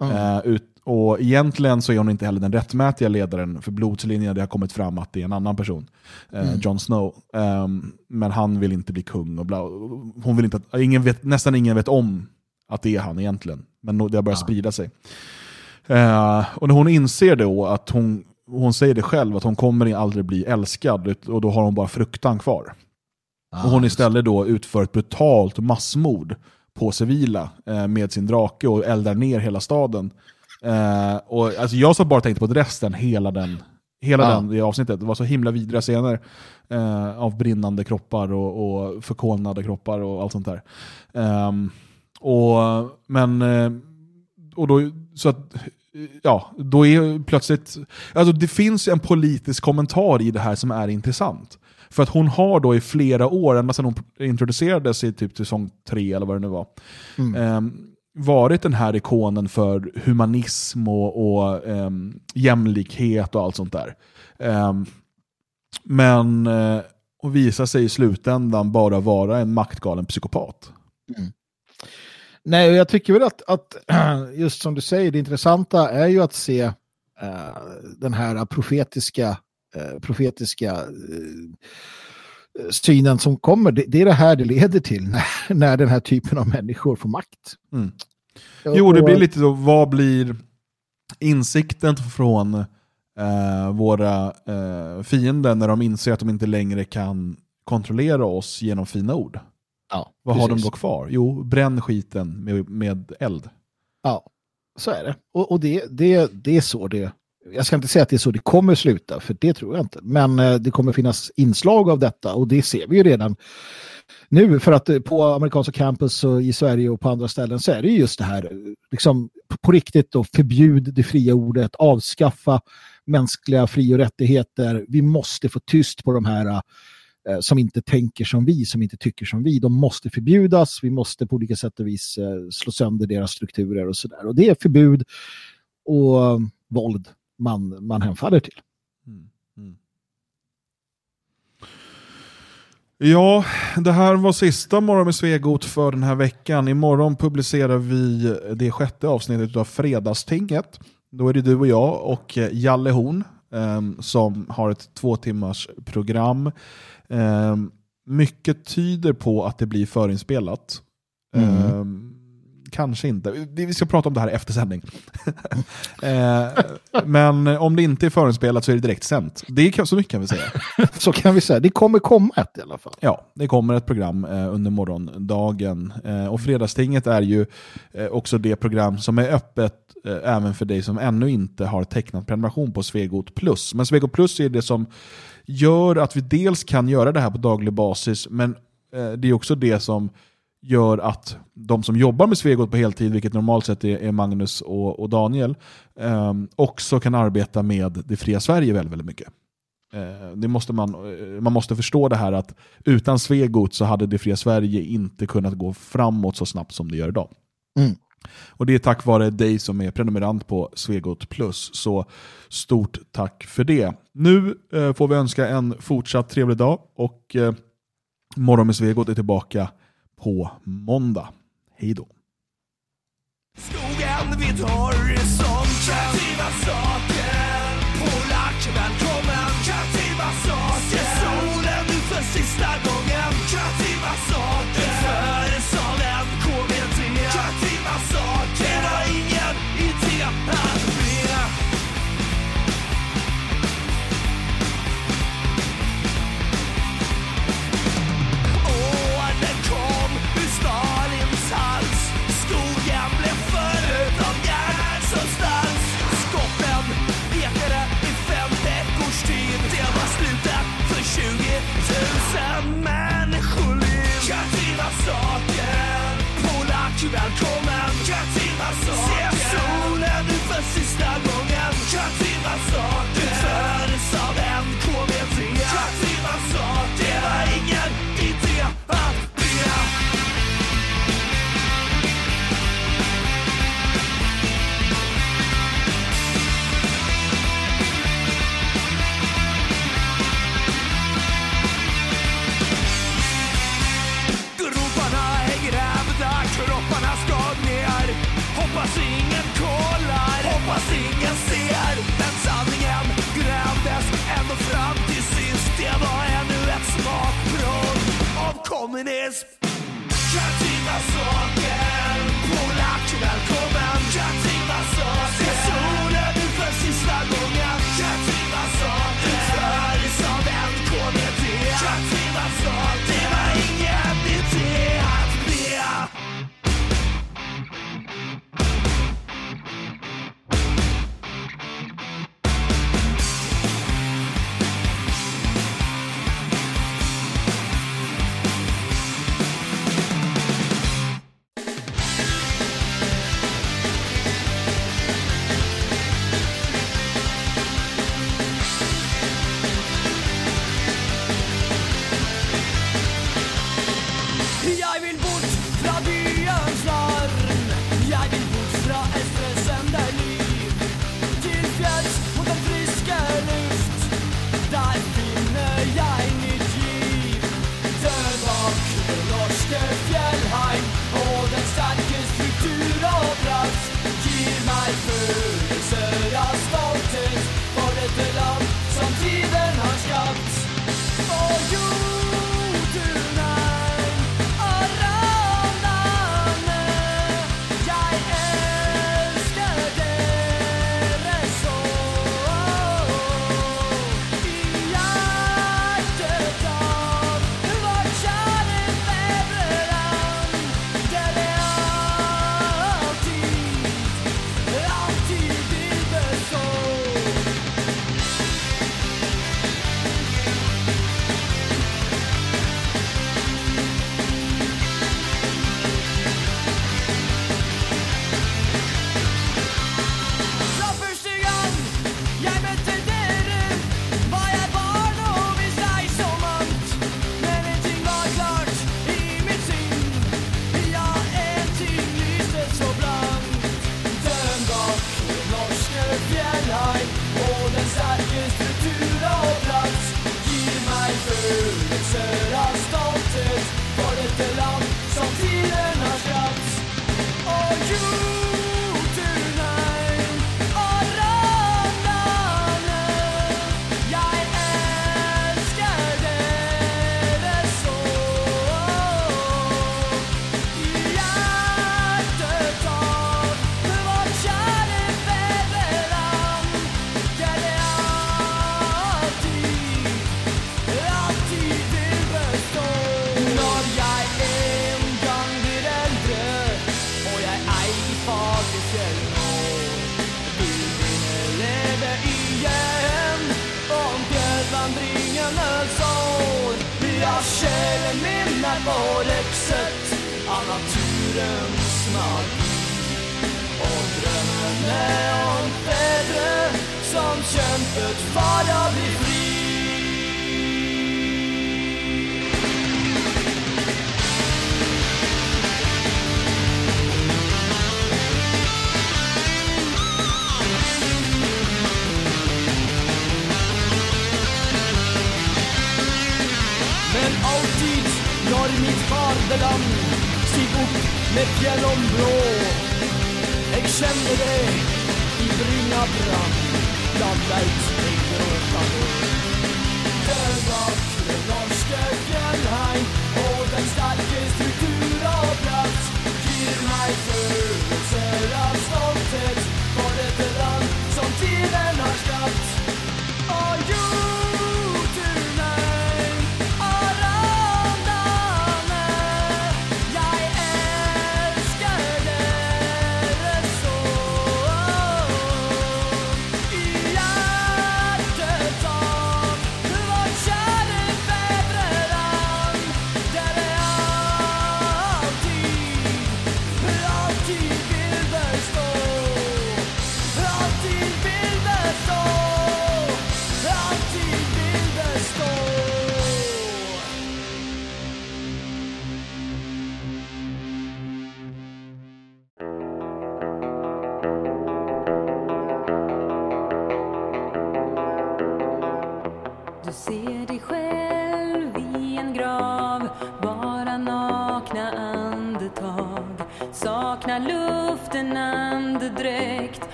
Eh, ut, och egentligen så är hon inte heller den rättmätiga ledaren, för blodslinjen det har kommit fram att det är en annan person, eh, Mm. Jon Snow. Ehm, men han vill inte bli kung. Och bla, hon vill inte att, ingen vet, nästan ingen vet om att det är han egentligen, men det har börjat sprida sig. Eh, och när hon inser då att hon, hon säger det själv, att hon kommer aldrig bli älskad, och då har hon bara fruktan kvar. Och hon istället då utför ett brutalt massmord på civila eh, med sin drake och eldar ner hela staden. Eh, och, alltså, jag så bara tänkte på resten, hela den Hela Ja. den, det avsnittet. Det var så himla vidriga scener eh, av brinnande kroppar och, och förkolnade kroppar och allt sånt där. Ehm, och, men, eh, och då, så att, ja, då är plötsligt, alltså det finns en politisk kommentar i det här som är intressant. För att hon har då i flera år, ända sedan hon introducerades i typ säsong tre eller vad det nu var, ehm, varit den här ikonen för humanism och, och ehm, jämlikhet och allt sånt där. Ehm, men eh, hon visar sig i slutändan bara vara en maktgalen psykopat. Nej, och jag tycker väl att, att *clears throat* just som du säger, det intressanta är ju att se eh, den här profetiska, profetiska eh, synen som kommer. Det, det är det här det leder till *laughs* när, när den här typen av människor får makt. Mm. Jo, det blir lite så, vad blir insikten från eh, våra eh, fiender när de inser att de inte längre kan kontrollera oss genom fina ord? Ja, vad har de precis. då kvar? Jo, bränn skiten med, med eld. Ja, så är det. Och, och det, det, det är så det... Jag ska inte säga att det är så det kommer sluta, för det tror jag inte. Men eh, det kommer finnas inslag av detta och det ser vi ju redan nu. För att eh, på amerikanska campus och i Sverige och på andra ställen så är det just det här, eh, liksom på- på riktigt då, förbjud det fria ordet, avskaffa mänskliga fri och rättigheter. Vi måste få tyst på de här eh, som inte tänker som vi, som inte tycker som vi. De måste förbjudas, vi måste på olika sätt och vis eh, slå sönder deras strukturer och sådär. Och det är förbud och eh, våld man, man hemfaller till. Ja, det här var sista Morgon med Svegot för den här veckan. Imorgon publicerar vi det sjätte avsnittet av Fredagstinget. Då är det du och jag och eh, Jalle Horn ehm, som har ett två timmars program. Ehm, mycket tyder på att det blir förinspelat. Mm. Ehm, kanske inte. Vi ska prata om det här efter sändning. *laughs* Eh, men om det inte är förinspelat så är det direkt sänt. Det är så mycket kan vi säga. *laughs* Så kan vi säga. Det kommer komma ett i alla fall. Ja, det kommer ett program eh, under morgondagen. Eh, och Fredagstinget är ju också det program som är öppet även för dig som ännu inte har tecknat prenumeration på Svegot Plus. Men Svegot Plus är det som gör att vi dels kan göra det här på daglig basis, men det är också det som gör att de som jobbar med Svegot på heltid, vilket normalt sett är, Magnus och, Daniel, eh, också kan arbeta med det fria Sverige väldigt, väldigt mycket. Eh, Det måste man, eh, man måste förstå det här att utan Svegot så hade det fria Sverige inte kunnat gå framåt så snabbt som det gör idag. Mm. Och det är tack vare dig som är prenumerant på Svegot Plus. Så stort tack för det. Nu eh, får vi önska en fortsatt trevlig dag och Morgon med Svegot är tillbaka på måndag. Hej då. Skogen vid horisonten Kreativa saker Polack, välkommen Kreativa saker Se solen nu för sista gången Kreativa saker välkommen av kommunism Katrina-saken polack, välkommen. Katina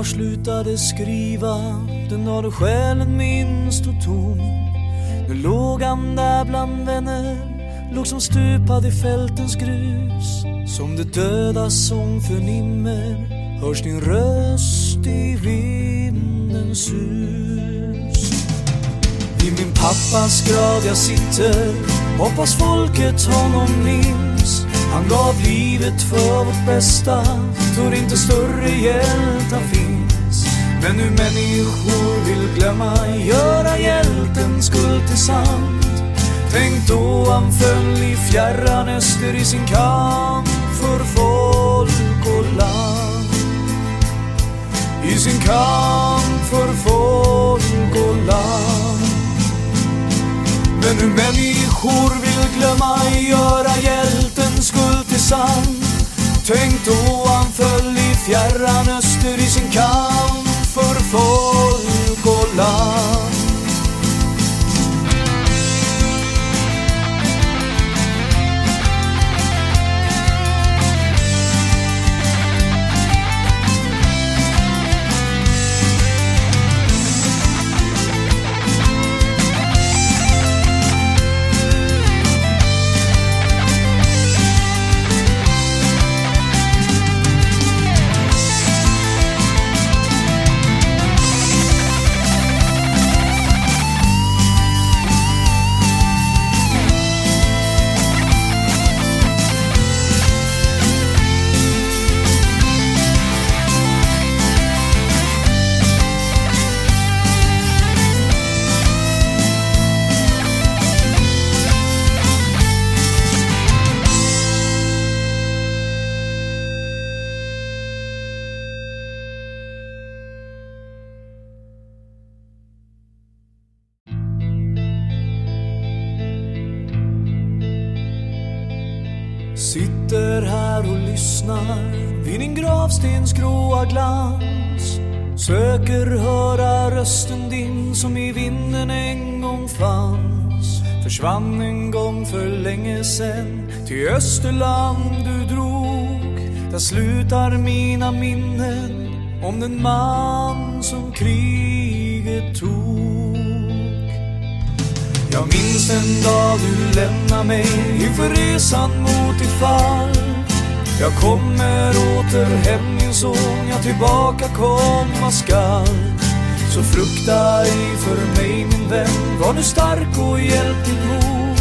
Den slutade skriva, den dag då själen minst och tom. Nu låg han där bland vänner, låg som stupad i fältens grus. Som det dödas sång förnimmer, hörs din röst i vindens sus. Vid min pappas grav jag sitter, hoppas folket honom minns. Han gav livet för vårt bästa, tror inte större hjältar. Men nu människor vill glömma, göra hjältens skuld till sand. Tänk då han föll i fjärran öster i sin kamp för folk och land. I sin kamp för folk och land. Men nu människor vill glömma, göra hjältens skuld till sann. Tänk då han föll i fjärran öster i sin kamp för folk Försvann en gång för länge sen till Österland du drog Där slutar mina minnen om den man som kriget tog jag minns den dag du lämnade mig inför resan mot ditt fall. Jag kommer åter hem min son, jag tillbaka komma skall. Så frukta ej för mig min vän, var nu stark och hjälp din mor.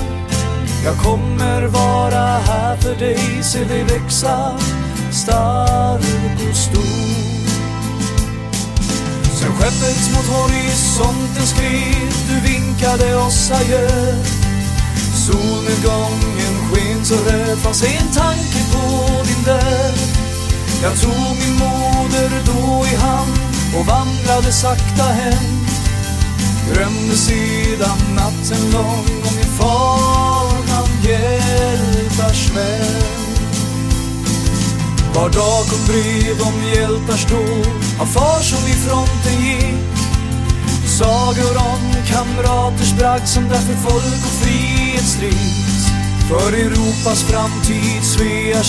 Jag kommer vara här för dig, se dig växa stark och stor. Sen skeppet mot horisonten skred, du vinkade oss adjö. Solnedgången sken så röd, fanns en tanke på din död. Jag tog min moder då i hand och vann vandrade sakta hem. Drömde sedan natten lång om min far han hjältars vän. Var dag kom brev om hjältars dåd av far som i fronten gick. Sagor om kamraters bragd som därför folk och frihet strids för Europas framtid Svea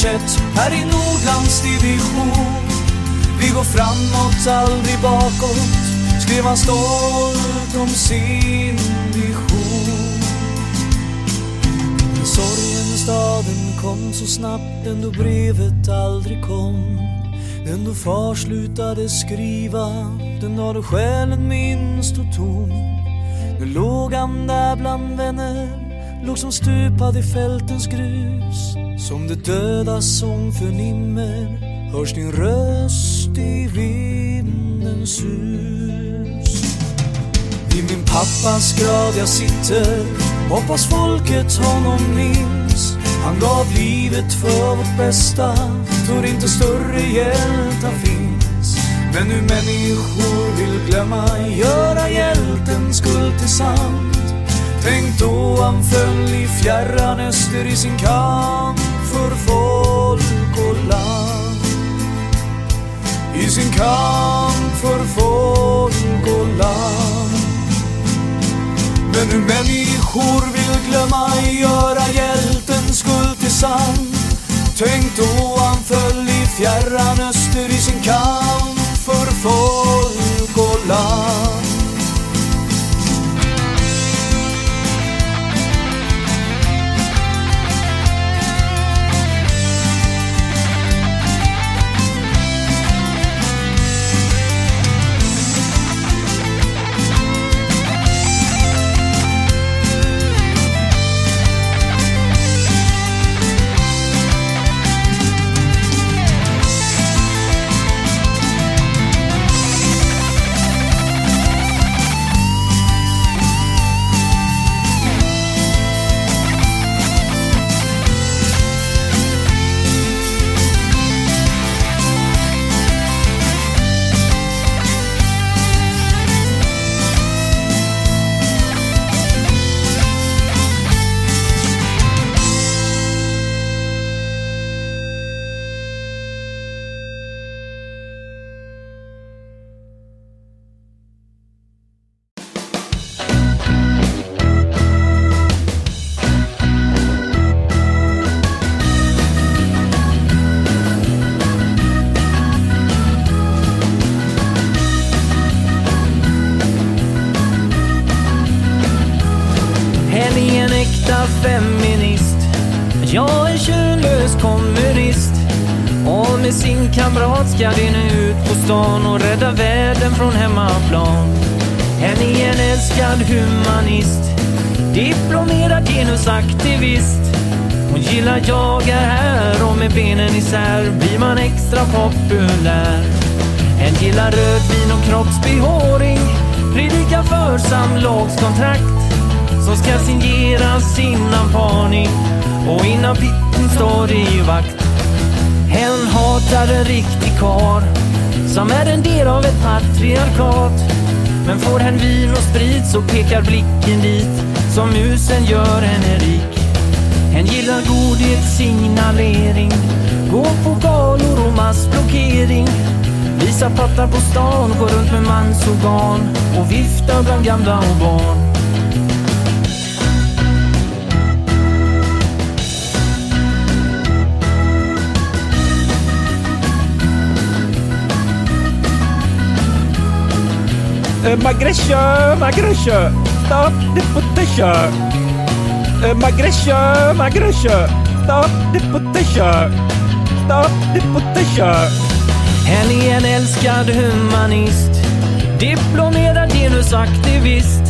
här i Nordlands division. Vi går framåt, aldrig bakåt, skrev han stolt om sin vision. Men sorgen i staden kom så snabbt, den då brevet aldrig kom. Den då far slutade skriva, den dag då själen minst och tom. Nu låg han där bland vänner, låg som stupad i fältens grus. Som det dödas sång förnimmer, hörs din röst i vindens sus. Vid min pappas grav jag sitter, hoppas folket honom minns. Han gav livet för vårt bästa, tror inte större hjältar finns. Men nu människor vill glömma, göra hjälten skuld till sant. Tänk då han föll i fjärran öster i sin kamp för folk I sin kamp för folk och land. Men nu människor vill glömma, jag som gör henne rik. Hen gillar godhetssignalering, gå på galor och massblockering. Visa pattar på stan, gå runt med mansorgan och vifta bland gamla och barn. Uh, Magresha, Magresha, stop the potato. Uh, Magresha, Magresha, stop the potato. Stop the potato. Hen är en älskad humanist, diplomerad genusaktivist.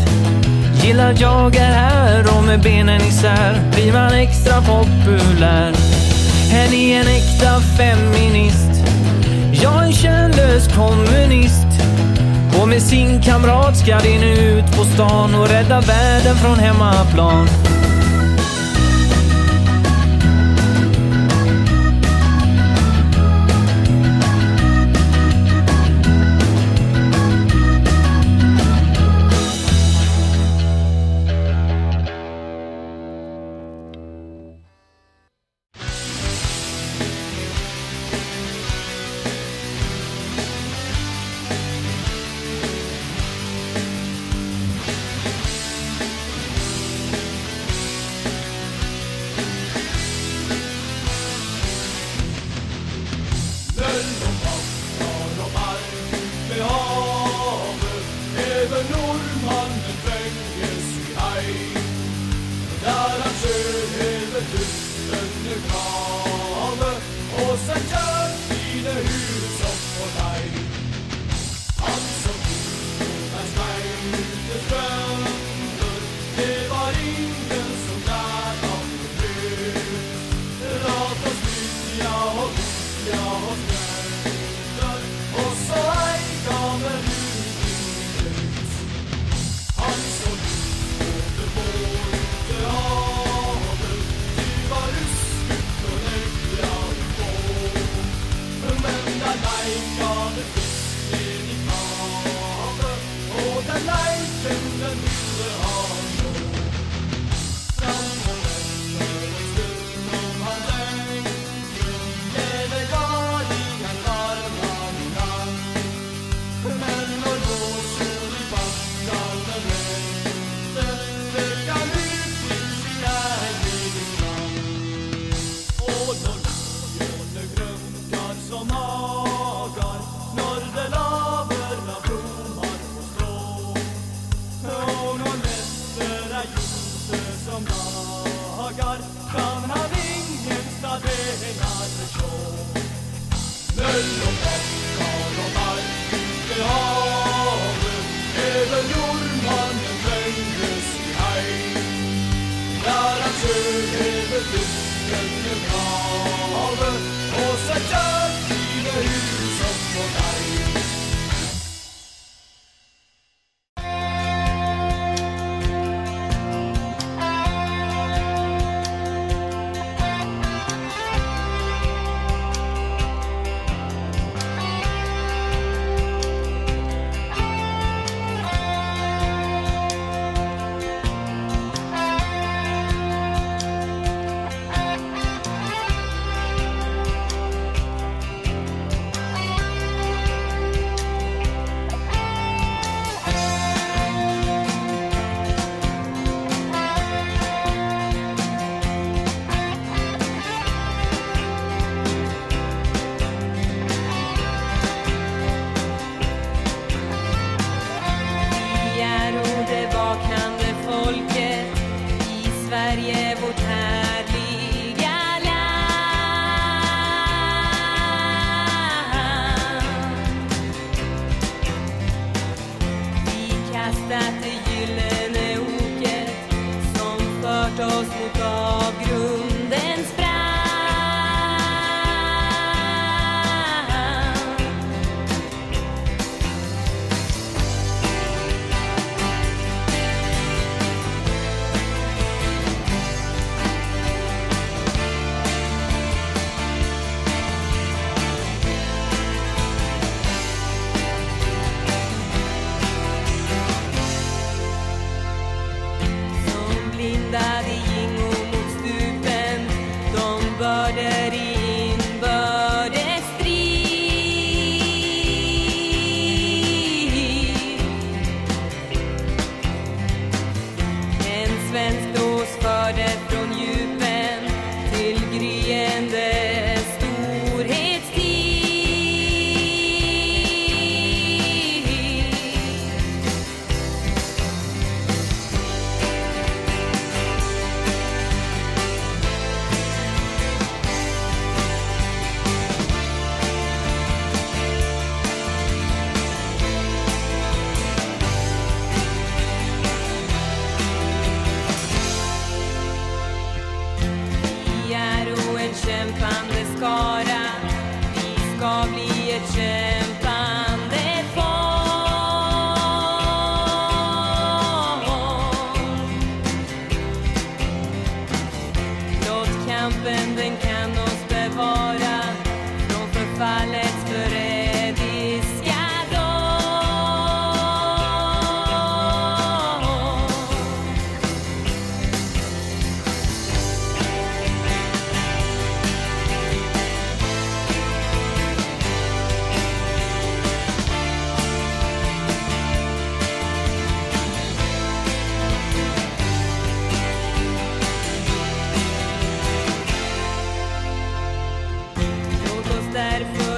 Gillar jag är här och med benen isär blir man extra populär. Hen är en äkta feminist, jag en könlös kommunist. Och med sin kamrat ska de nu ut på stan och rädda världen från hemmaplan. life.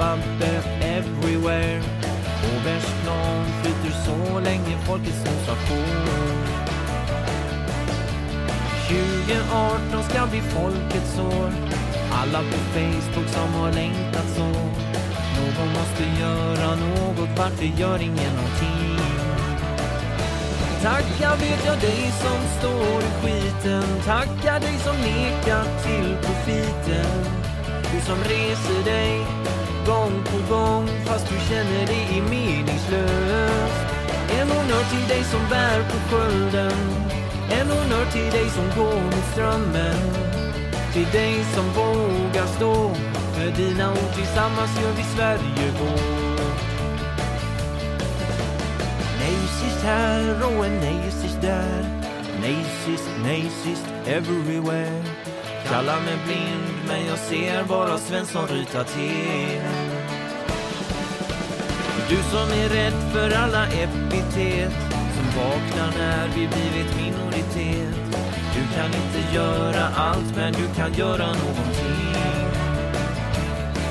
Babbe, everywhere, everywhere. Åbergsplan flyter så länge folket snusar på. 2018 ska bli folkets år. Alla på Facebook som har längtat så. Någon måste göra något, varför gör ingen någonting? Tacka vet jag dig som står i skiten Tacka dig som nekar till profiten Du som reser dig gång på gång fast du känner det är meningslöst. En honnör till dig som bär på skölden. En honnör till dig som går mot strömmen. Till dig som vågar stå. För dina ord tillsammans gör vi Sverige vårt Nej sist här och en nej sist där. Nej sist, nej sist everywhere. Kallar mig blind men jag ser bara Svensson ryta till. Du som är rädd för alla epitet Som vaknar när vi blivit minoritet. Du kan inte göra allt men du kan göra någonting.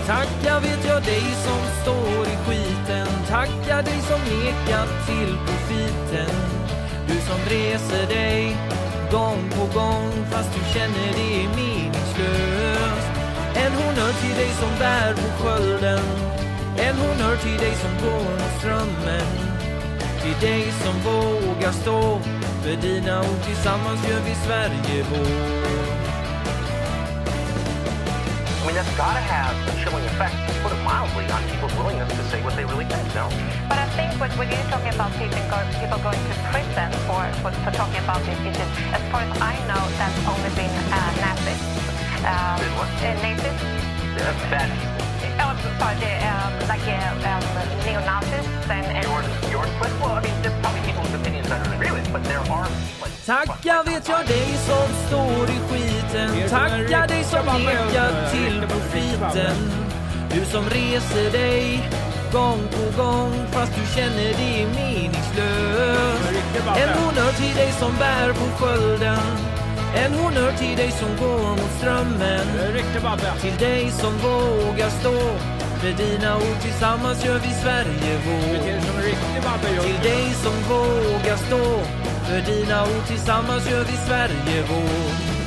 Tacka vet jag dig som står i skiten. Tacka dig som nekat till profiten. Du som reser dig gång på gång. Fast du känner det är meningslöst En honnör till dig som bär på skölden. En honnör till dig som går mot strömmen. Till dig som vågar stå. För dina ord tillsammans gör vi Sverige vårt I mean, that's got to have a chilling effect, to put it mildly, on people's willingness to say what they really think, no? But I think what, when you're talking about people, go, people going to prison for, for, for talking about these issues, as far as I know, that's only been uh, Nazis. Um, uh, Nazis? Yeah, bad. Oh, sorry, the, um, like uh, um, neo-Nazis and... and Yours, yours, but, well, I mean, there's probably people's opinions I don't agree with, but there are, like, Tacka vet jag dig som står i skiten Tacka dig som nekar till profiten Du som reser dig gång på gång fast du känner det är En honnör till dig som bär på skölden. En honnör till dig som går mot strömmen. Till dig som vågar stå. För dina ord tillsammans gör vi Sverige vår. Till dig som vågar stå. För dina ord tillsammans gör vi Sverige vår.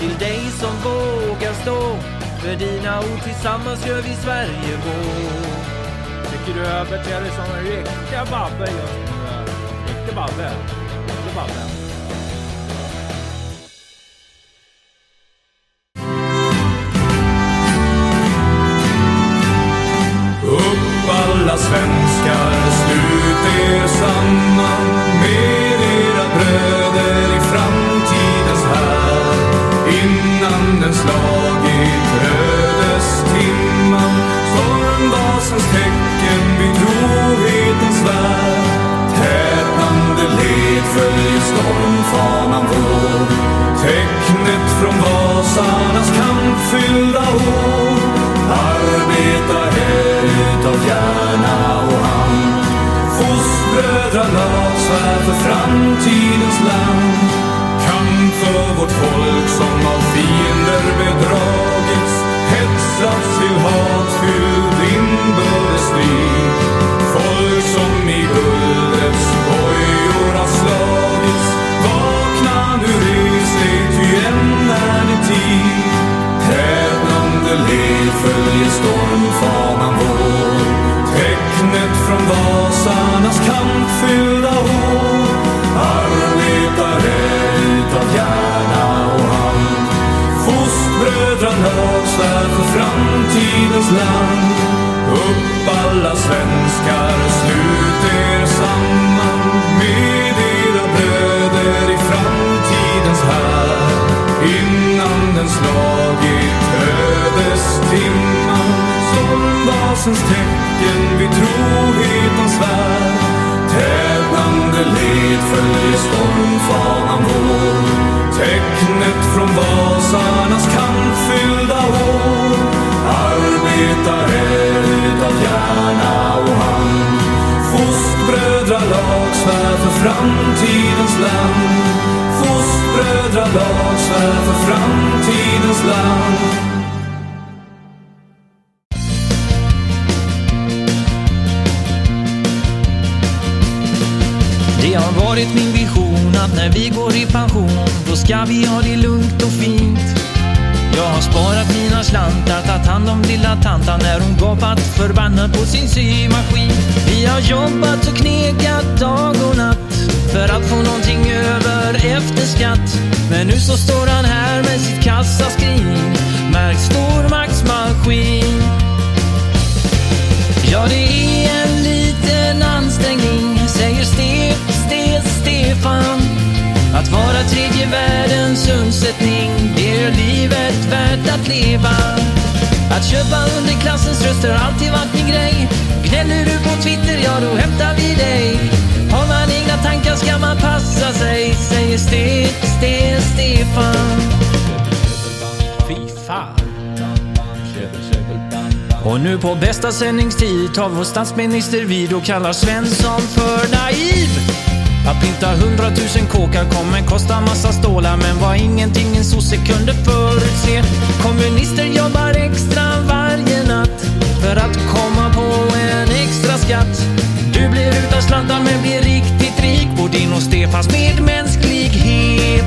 Till dig som vågar stå. För dina ord tillsammans gör vi Sverige vår. Tycker du överter dig som en riktiga Babbe just det är Babben. Det Babbe. Upp följer stormfanan vår Tecknet från Vasarnas kampfyllda år Arbetare utav hjärna och hand. Fostbrödralag svär för framtidens land. Fostbrödralag svär för framtidens land. Varit min vision att när vi går i pension då ska vi ha det lugnt och fint. Jag har sparat mina slantar, tagit hand om lilla tanta när hon gapat förbannad på sin symaskin. Vi har jobbat och knegat dag och natt för att få någonting över efter skatt. Men nu så står han här med sitt kassaskrin, märkt stormaktsmaskin. Ja, det är Stefan. Att vara tredje världens undsättning, det gör livet värt att leva. Att köpa underklassens röster har alltid varit min grej. Gnäller du på Twitter, ja då hämtar vi dig. Har man egna tankar ska man passa sig, säger Ste-Ste-Stefan. Fy fan. Och nu på bästa sändningstid tar vår statsminister vid och kallar Svensson för naiv. Att pynta hundratusen kåkar kommer kosta massa stålar men var ingenting en sosse kunde förutse. Kommunister jobbar extra varje natt för att komma på en extra skatt. Du blir utan slantar men blir riktigt rik på din och Stefans medmänsklighet.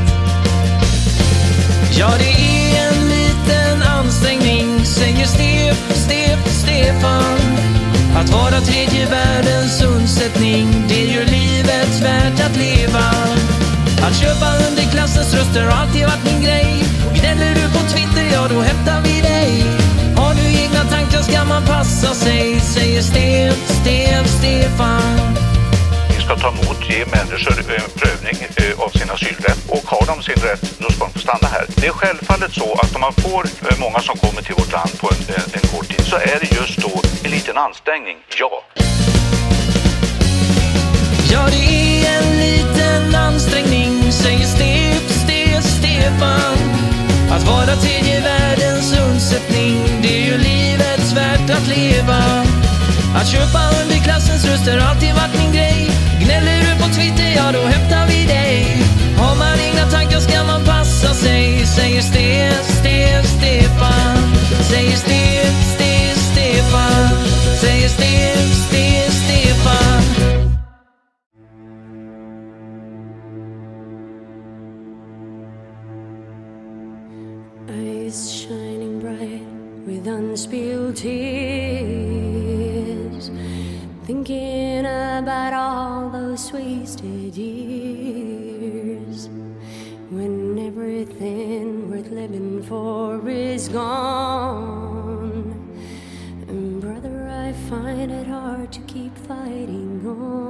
Ja, det är en liten ansträngning, säger Stef, Stef, Stefan. Att vara tredje världens undsättning, det gör livet värt att leva. Att köpa underklassens röster har alltid varit min grej. Gnäller du på Twitter, ja då hämtar vi dig. Har du egna tankar ska man passa sig, säger Stef, Stef, Stefan. Ska ta emot, ge människor en prövning eh, av sin asylrätt och har de sin rätt, då ska de få stanna här. Det är självfallet så att om man får eh, många som kommer till vårt land på en, en, kort tid så är det just då en liten ansträngning, ja. Ja, det är en liten ansträngning, säger Stef, Stef, Stefan. Att vara tredje världens undsättning, det gör livet värt att leva. Att köpa underklassens röster har alltid varit min grej. Gnäller du på Twitter, ja då hämtar vi dig. Har man inga tankar ska man passa sig, säger Stef, Stef, Stefan. Säger Stef, Stef, Stefan. Säger Stef, Stef, Stefan. Eyes shining bright with unspilled tears. Thinking about all those wasted years. When everything worth living for is gone. And brother, I find it hard to keep fighting on.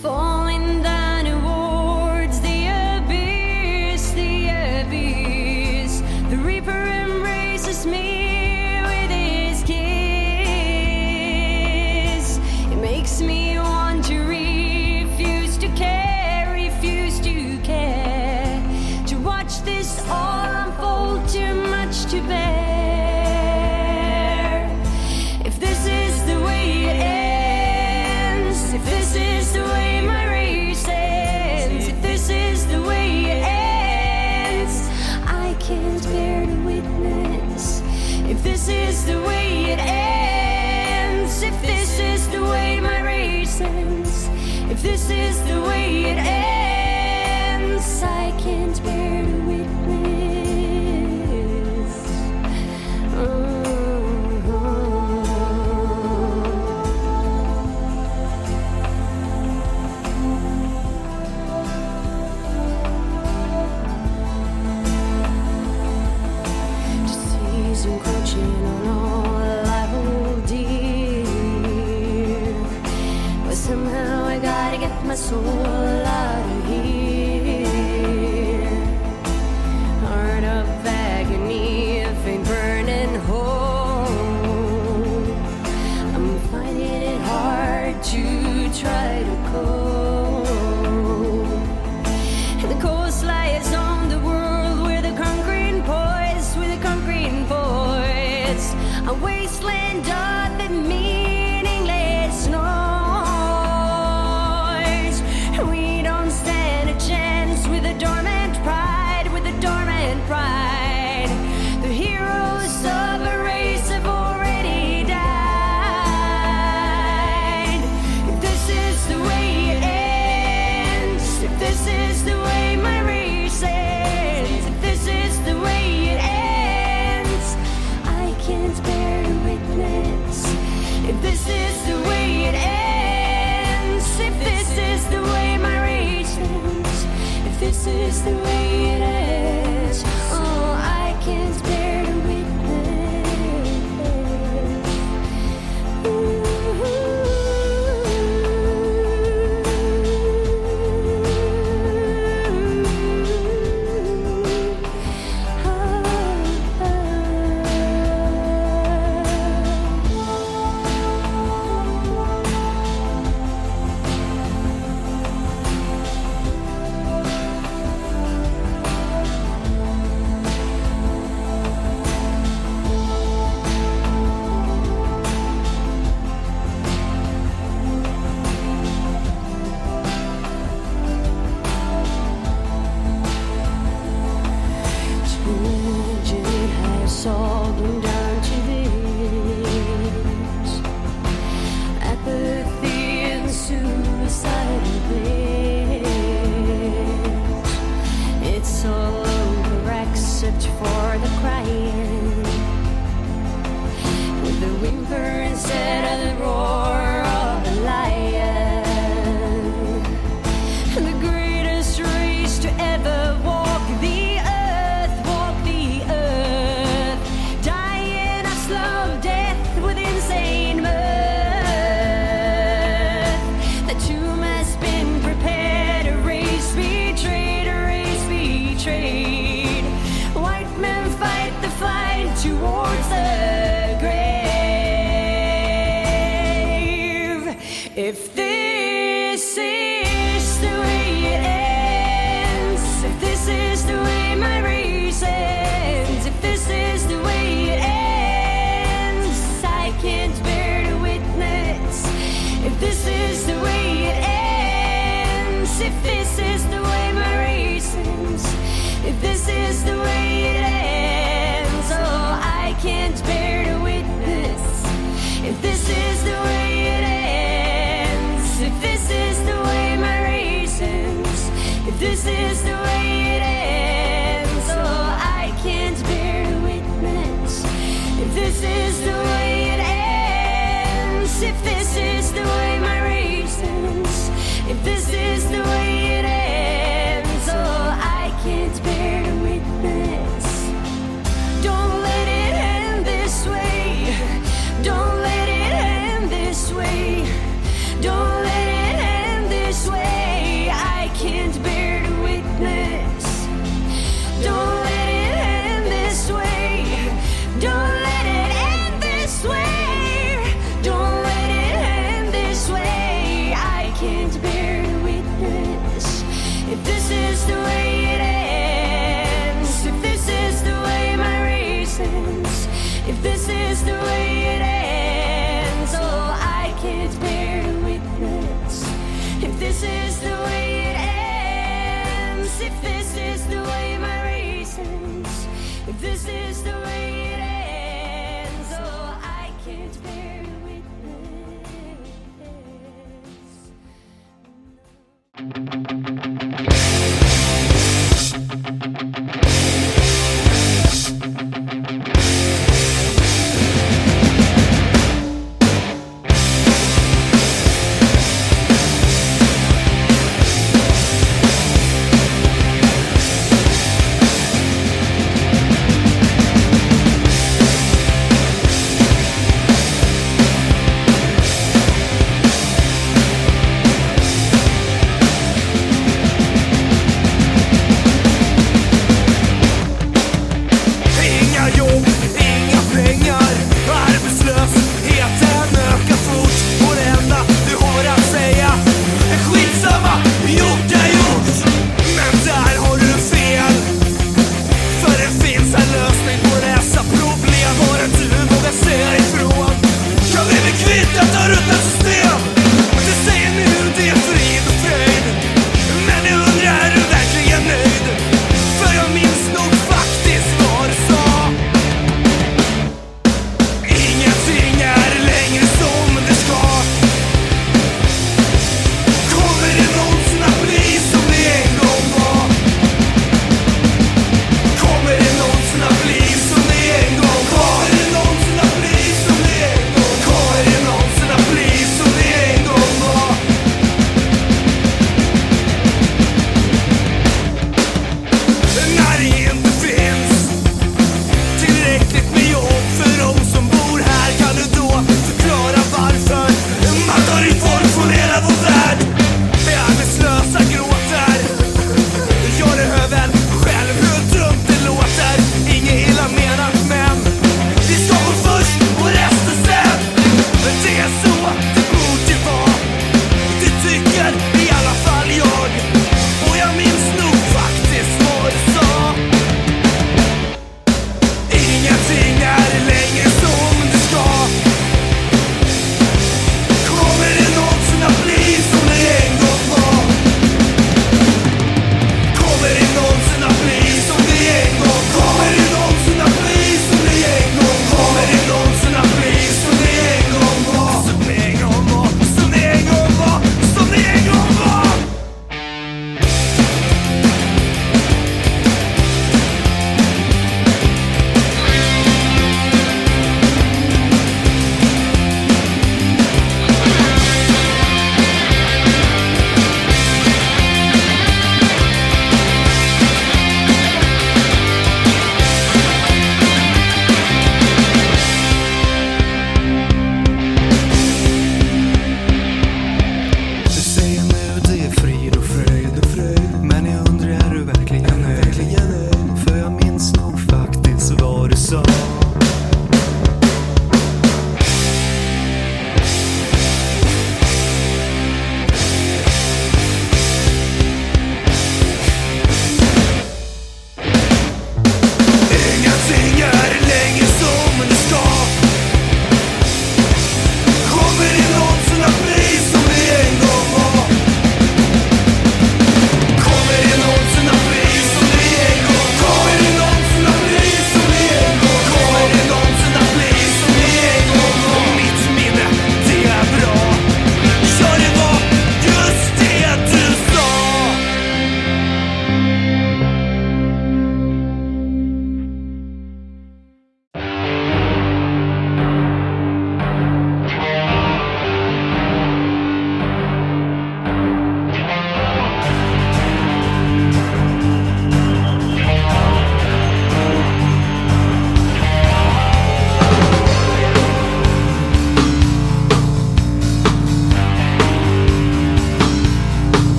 Falling down the abyss, the abyss. The Reaper me the way is the way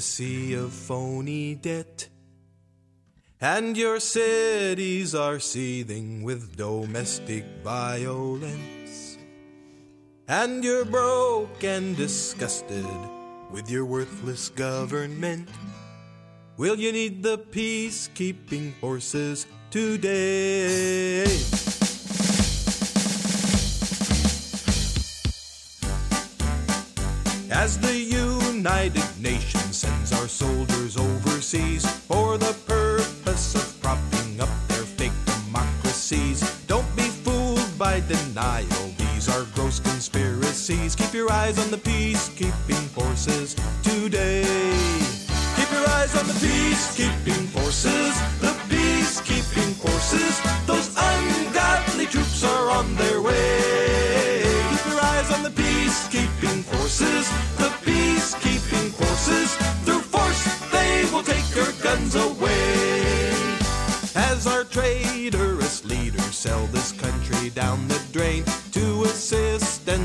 sea of phony debt. And your cities are seething with domestic violence. And you're broke and disgusted with your worthless government. Will you need the peacekeeping forces today?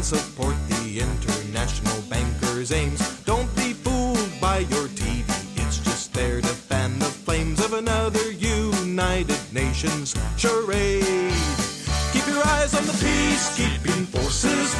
support the international banker's aims. Don't be fooled by your TV, it's just there to fan the flames of another United Nations charade. Keep your eyes on the peacekeeping forces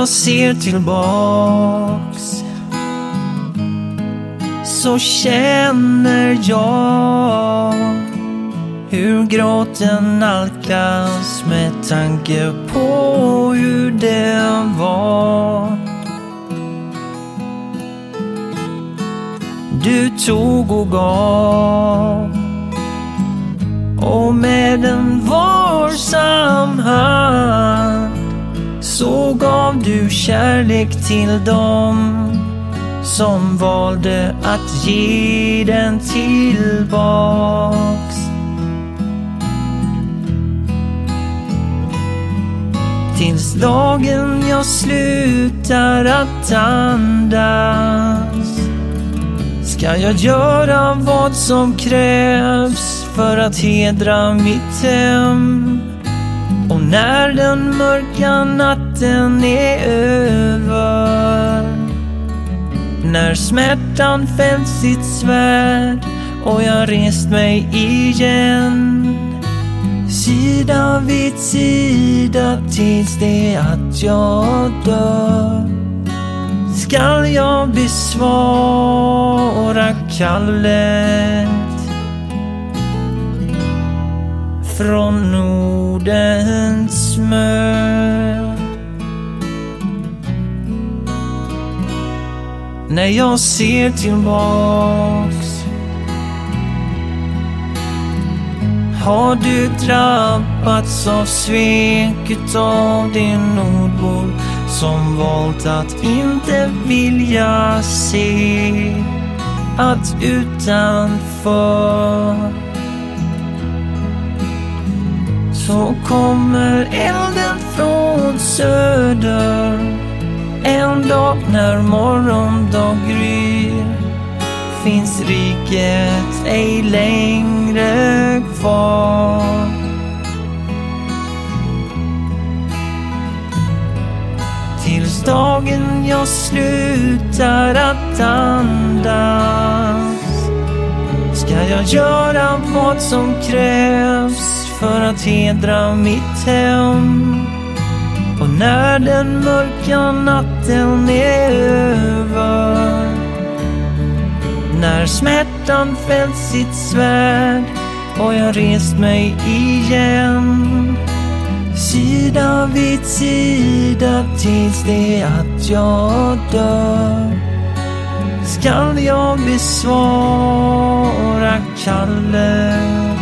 jag ser tillbaks så känner jag hur gråten nalkas med tanke på hur det var. Du tog och gav och med en varsam hand så gav du kärlek till dem som valde att ge den tillbaks. Tills dagen jag slutar att andas ska jag göra vad som krävs för att hedra mitt hem. Och när den mörka natten är över. När smärtan fällt sitt svärd och jag rest mig igen. Sida vid sida tills det att jag dör. Skall jag besvara kallet från Nordens mö när jag ser tillbaks. Har du drabbats av sveket av din nordbor som valt att inte vilja se att utanför? Så kommer elden från söder en dag när morgondag gryr finns riket ej längre kvar. Tills dagen jag slutar att andas ska jag göra vad som krävs för att hedra mitt hem. När den mörka natten är över. När smärtan fällt sitt svärd och jag rest mig igen. Sida vid sida tills det att jag dör. Skall jag besvara kallet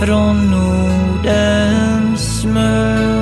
från Norden? Christmas.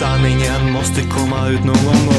Sanningen måste komma ut någon gång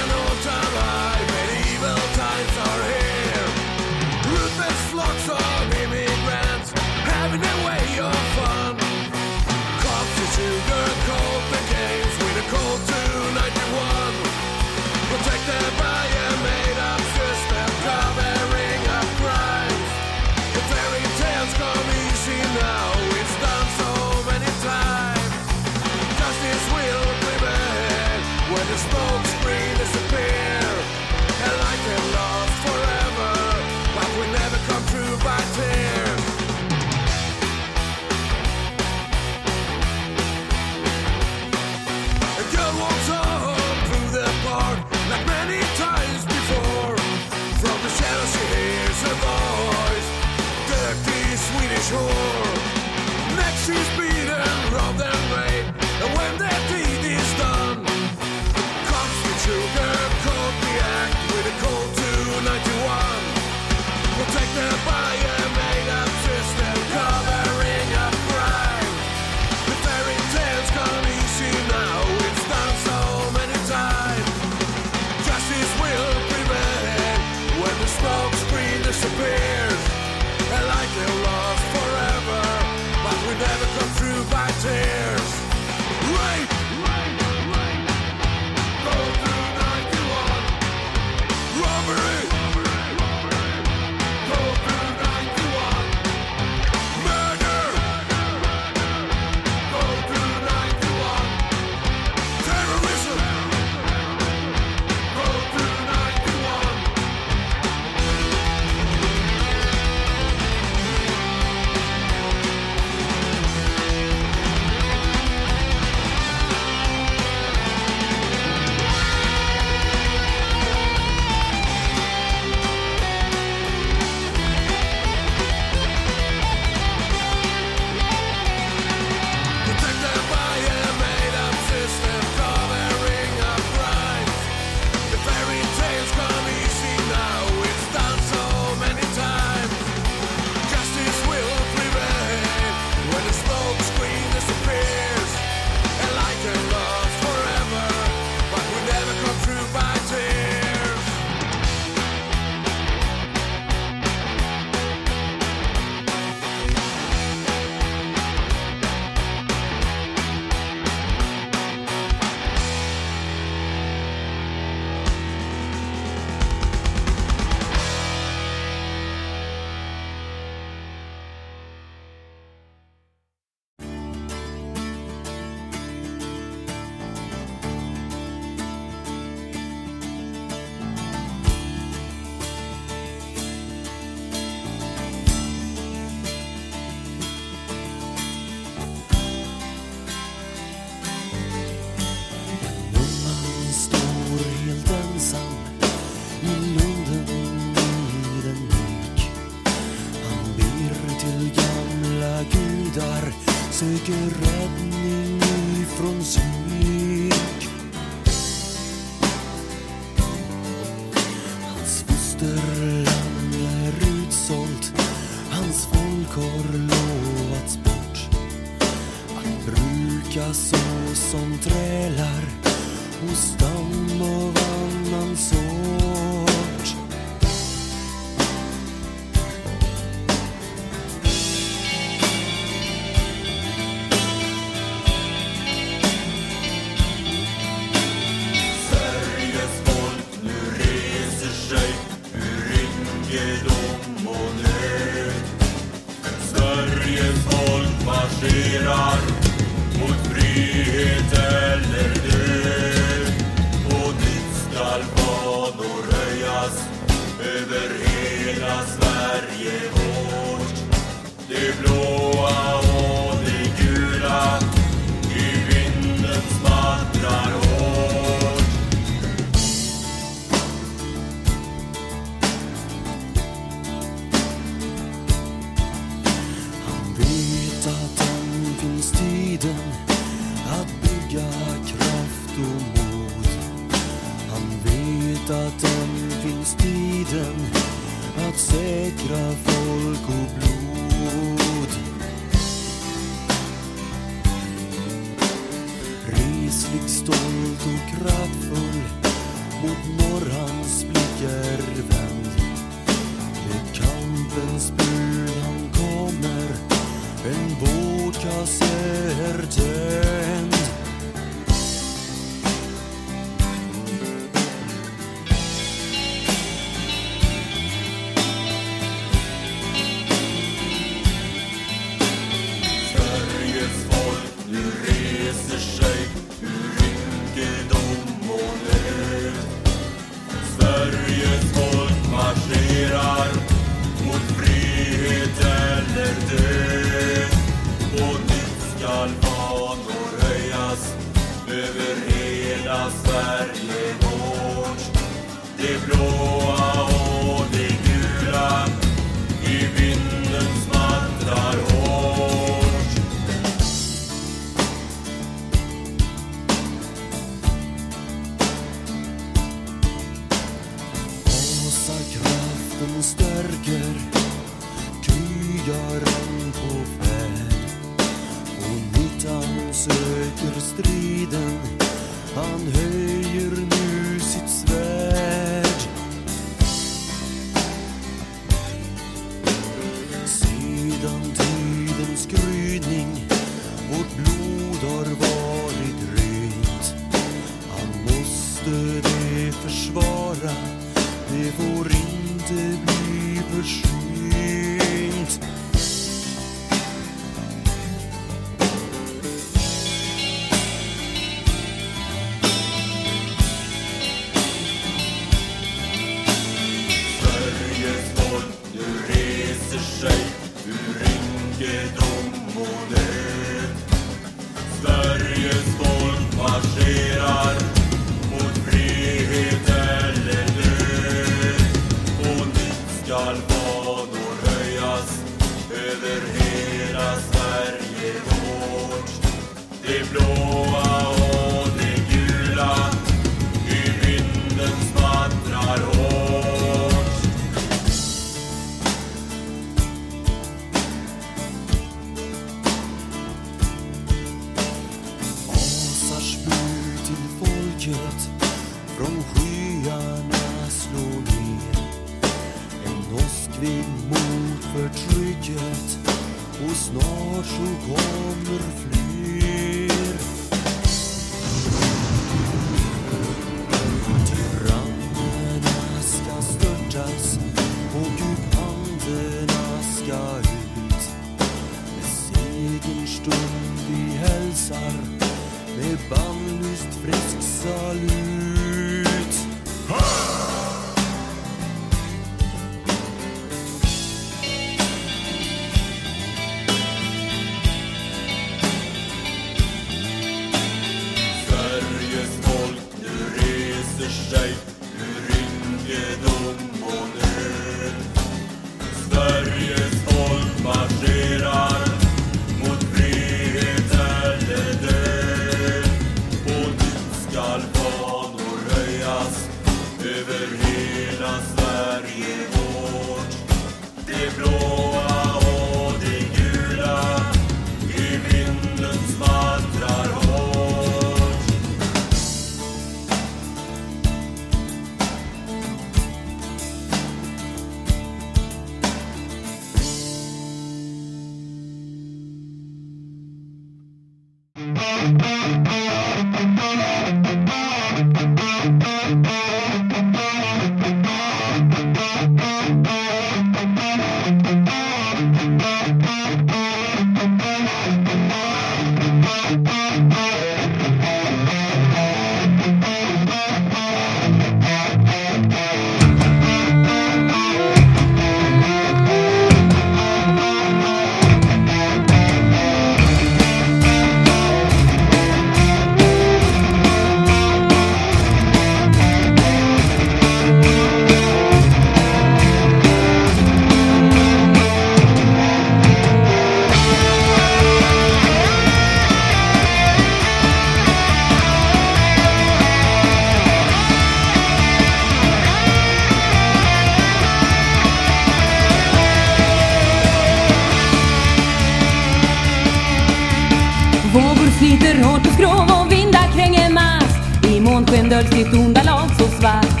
flög sitt onda lag så svart.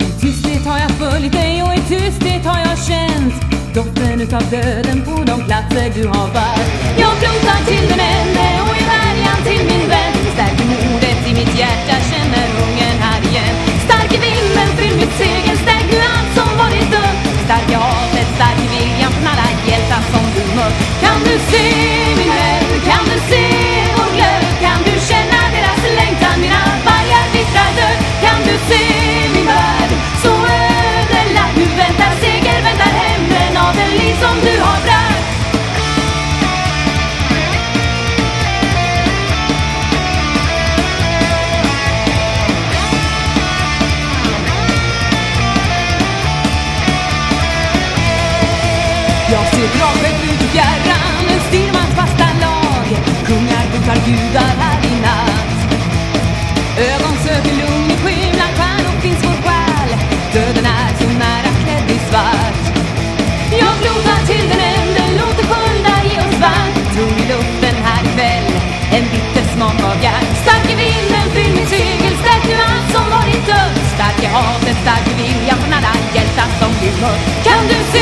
I tysthet har jag följt dig och i tysthet har jag känt doften utav döden på de platser du har varit. dansar gudar här i natt. Ögon söker lugn i skyn, bland stjärnor finns vår själ. Döden är så nära klädd i svart. Jag blodar till den ände, låt det sjunde ge oss värld. Tror i luften här ikväll, en bitter smak av hjärt. Stark i vinden, fyll med segel, stärk nu allt som varit dött. Stark i hatet, stark i viljan från alla hjältar som du mött. Kan du se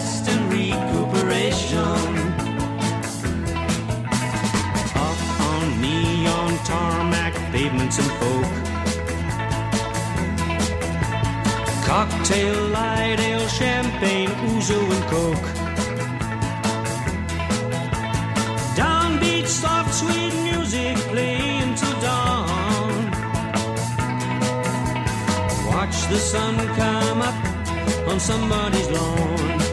rest and recuperation. Up on neon tarmac pavements and folk. Cocktail, light ale, champagne, ouzo and coke. Downbeat, soft, sweet music playing till dawn. Watch the sun come up on somebody's lawn.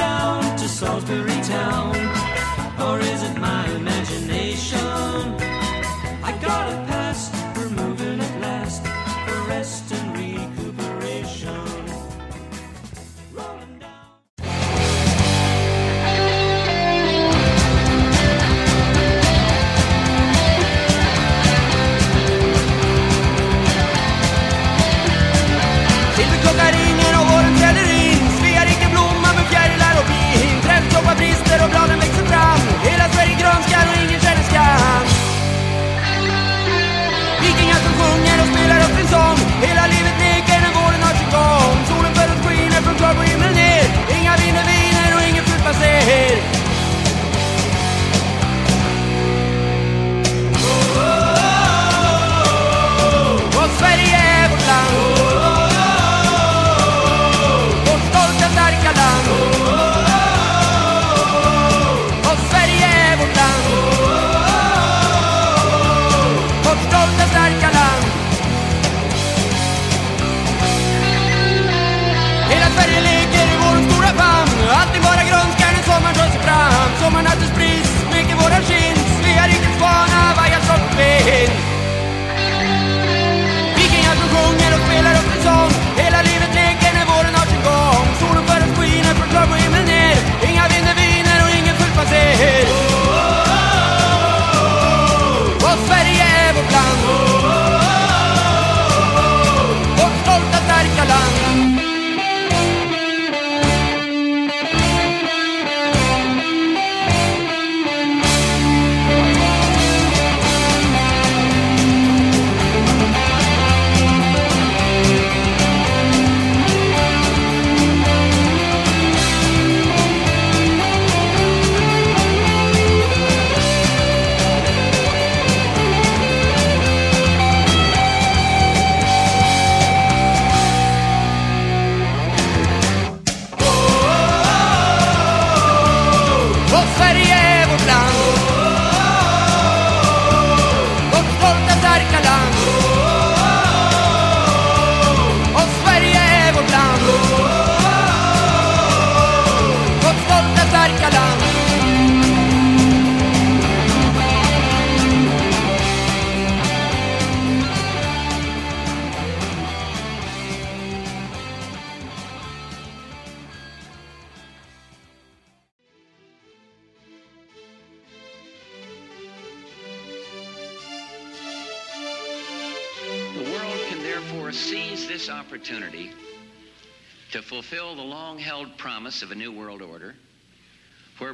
down to Salisbury Town? Or is it my imagination? I gotta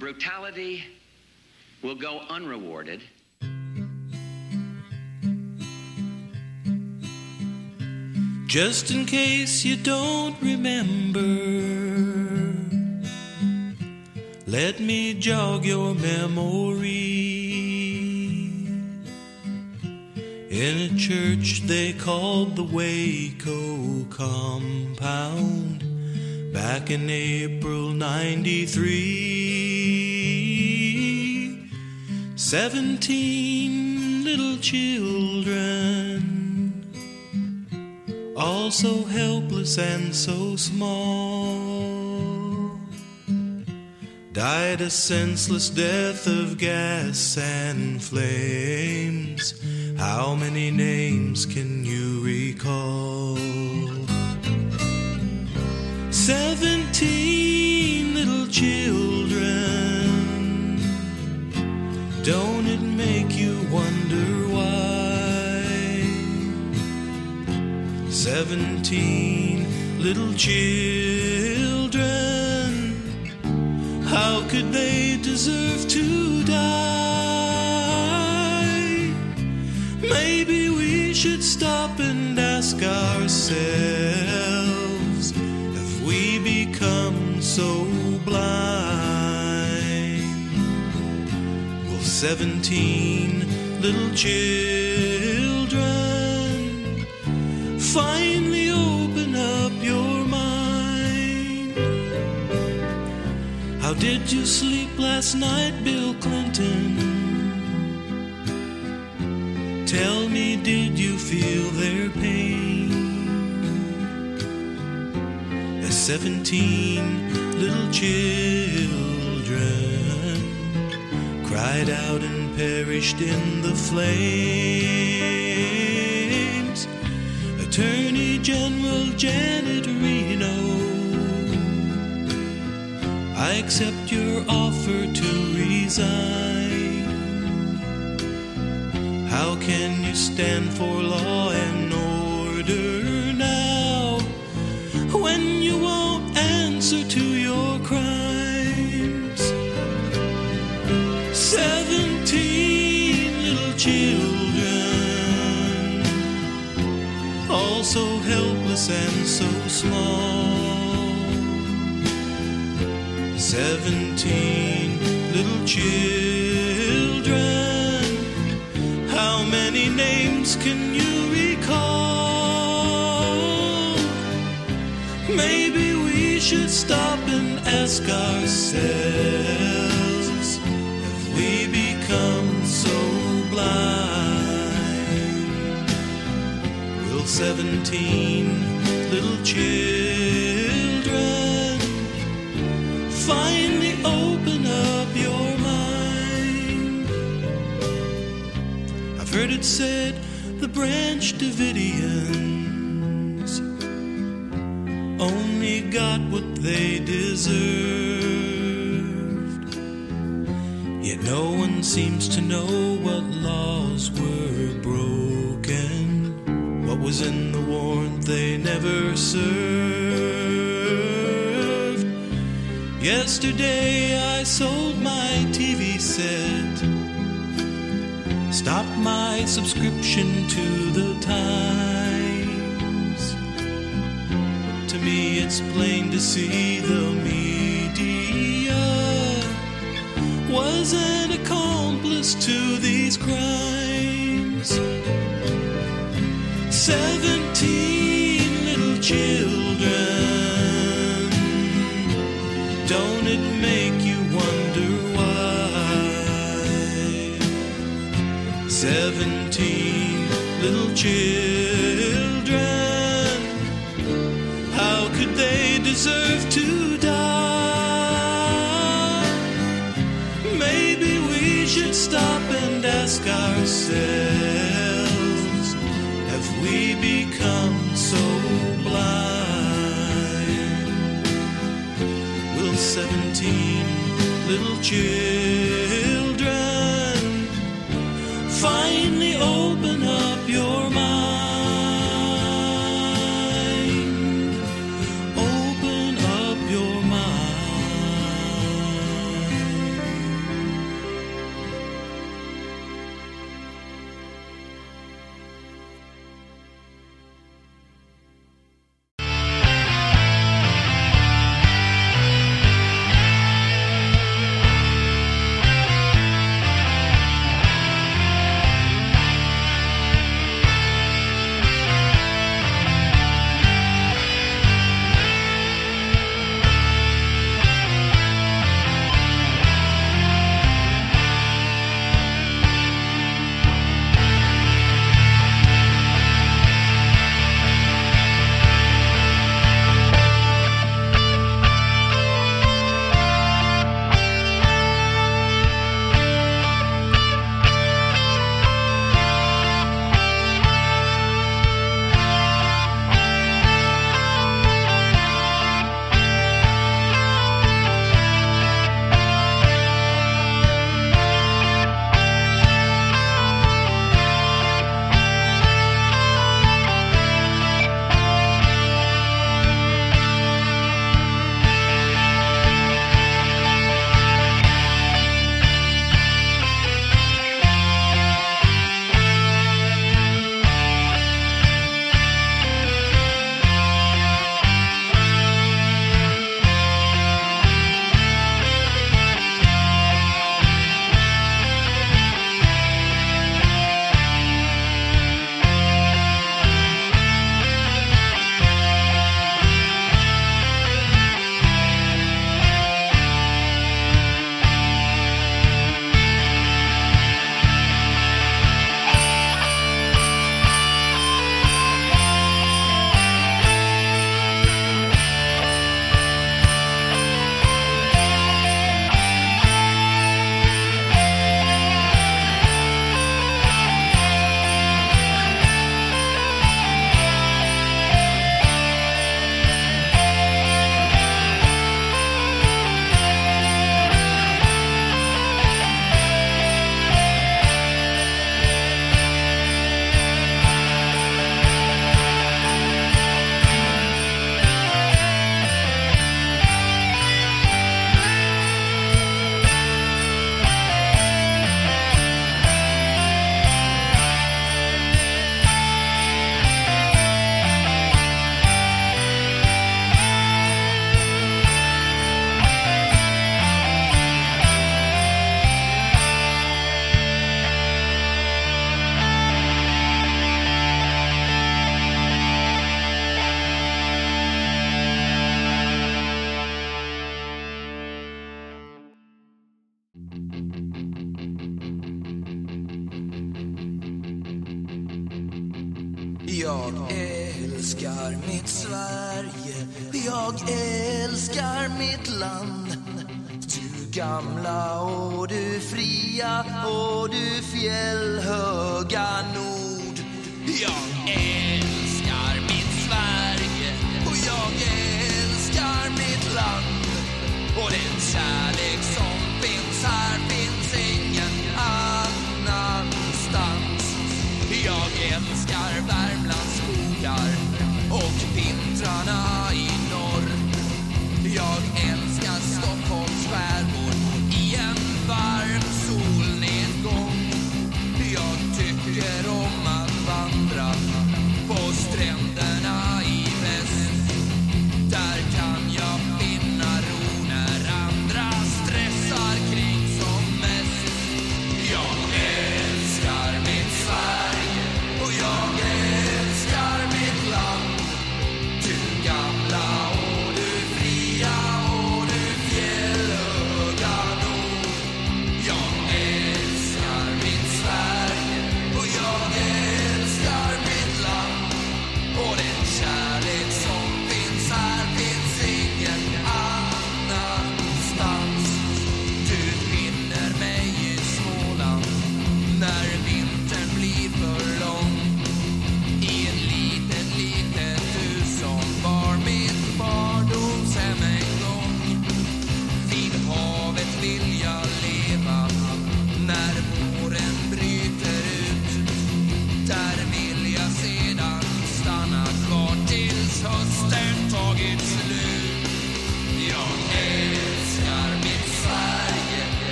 brutality will go unrewarded. Just in case you don't remember, let me jog your memory. In a church they called the Waco Compound back in April 93. Seventeen little children all so helpless and so small, died a senseless death of gas and flames. How many names can you recall? Seventeen little children. Don't it make you wonder why? Seventeen little children. How could they deserve to die? Maybe we should stop and ask ourselves Have we become so blind? Seventeen little children finally open up your mind. How did you sleep last night, Bill Clinton? Tell me, did you feel their pain? As seventeen little children cried out and perished in the flames. Attorney General Janet Reno, I accept your offer to resign. How can you stand for law and order now when you won't answer to your crimes? So helpless and so small. Seventeen little children. How many names can you recall? Maybe we should stop and ask ourselves seventeen little children finally open up your mind? I've heard it said the Branch Davidians only got what they deserved. Yet no one seems to know what laws were was in the warrant they never served. Yesterday I sold my TV set. Stopped my subscription to the Times. To me, it's plain to see the media was an accomplice to these crimes. Seventeen little children. Don't it make you wonder why? Seventeen little children. How could they deserve seventeen little children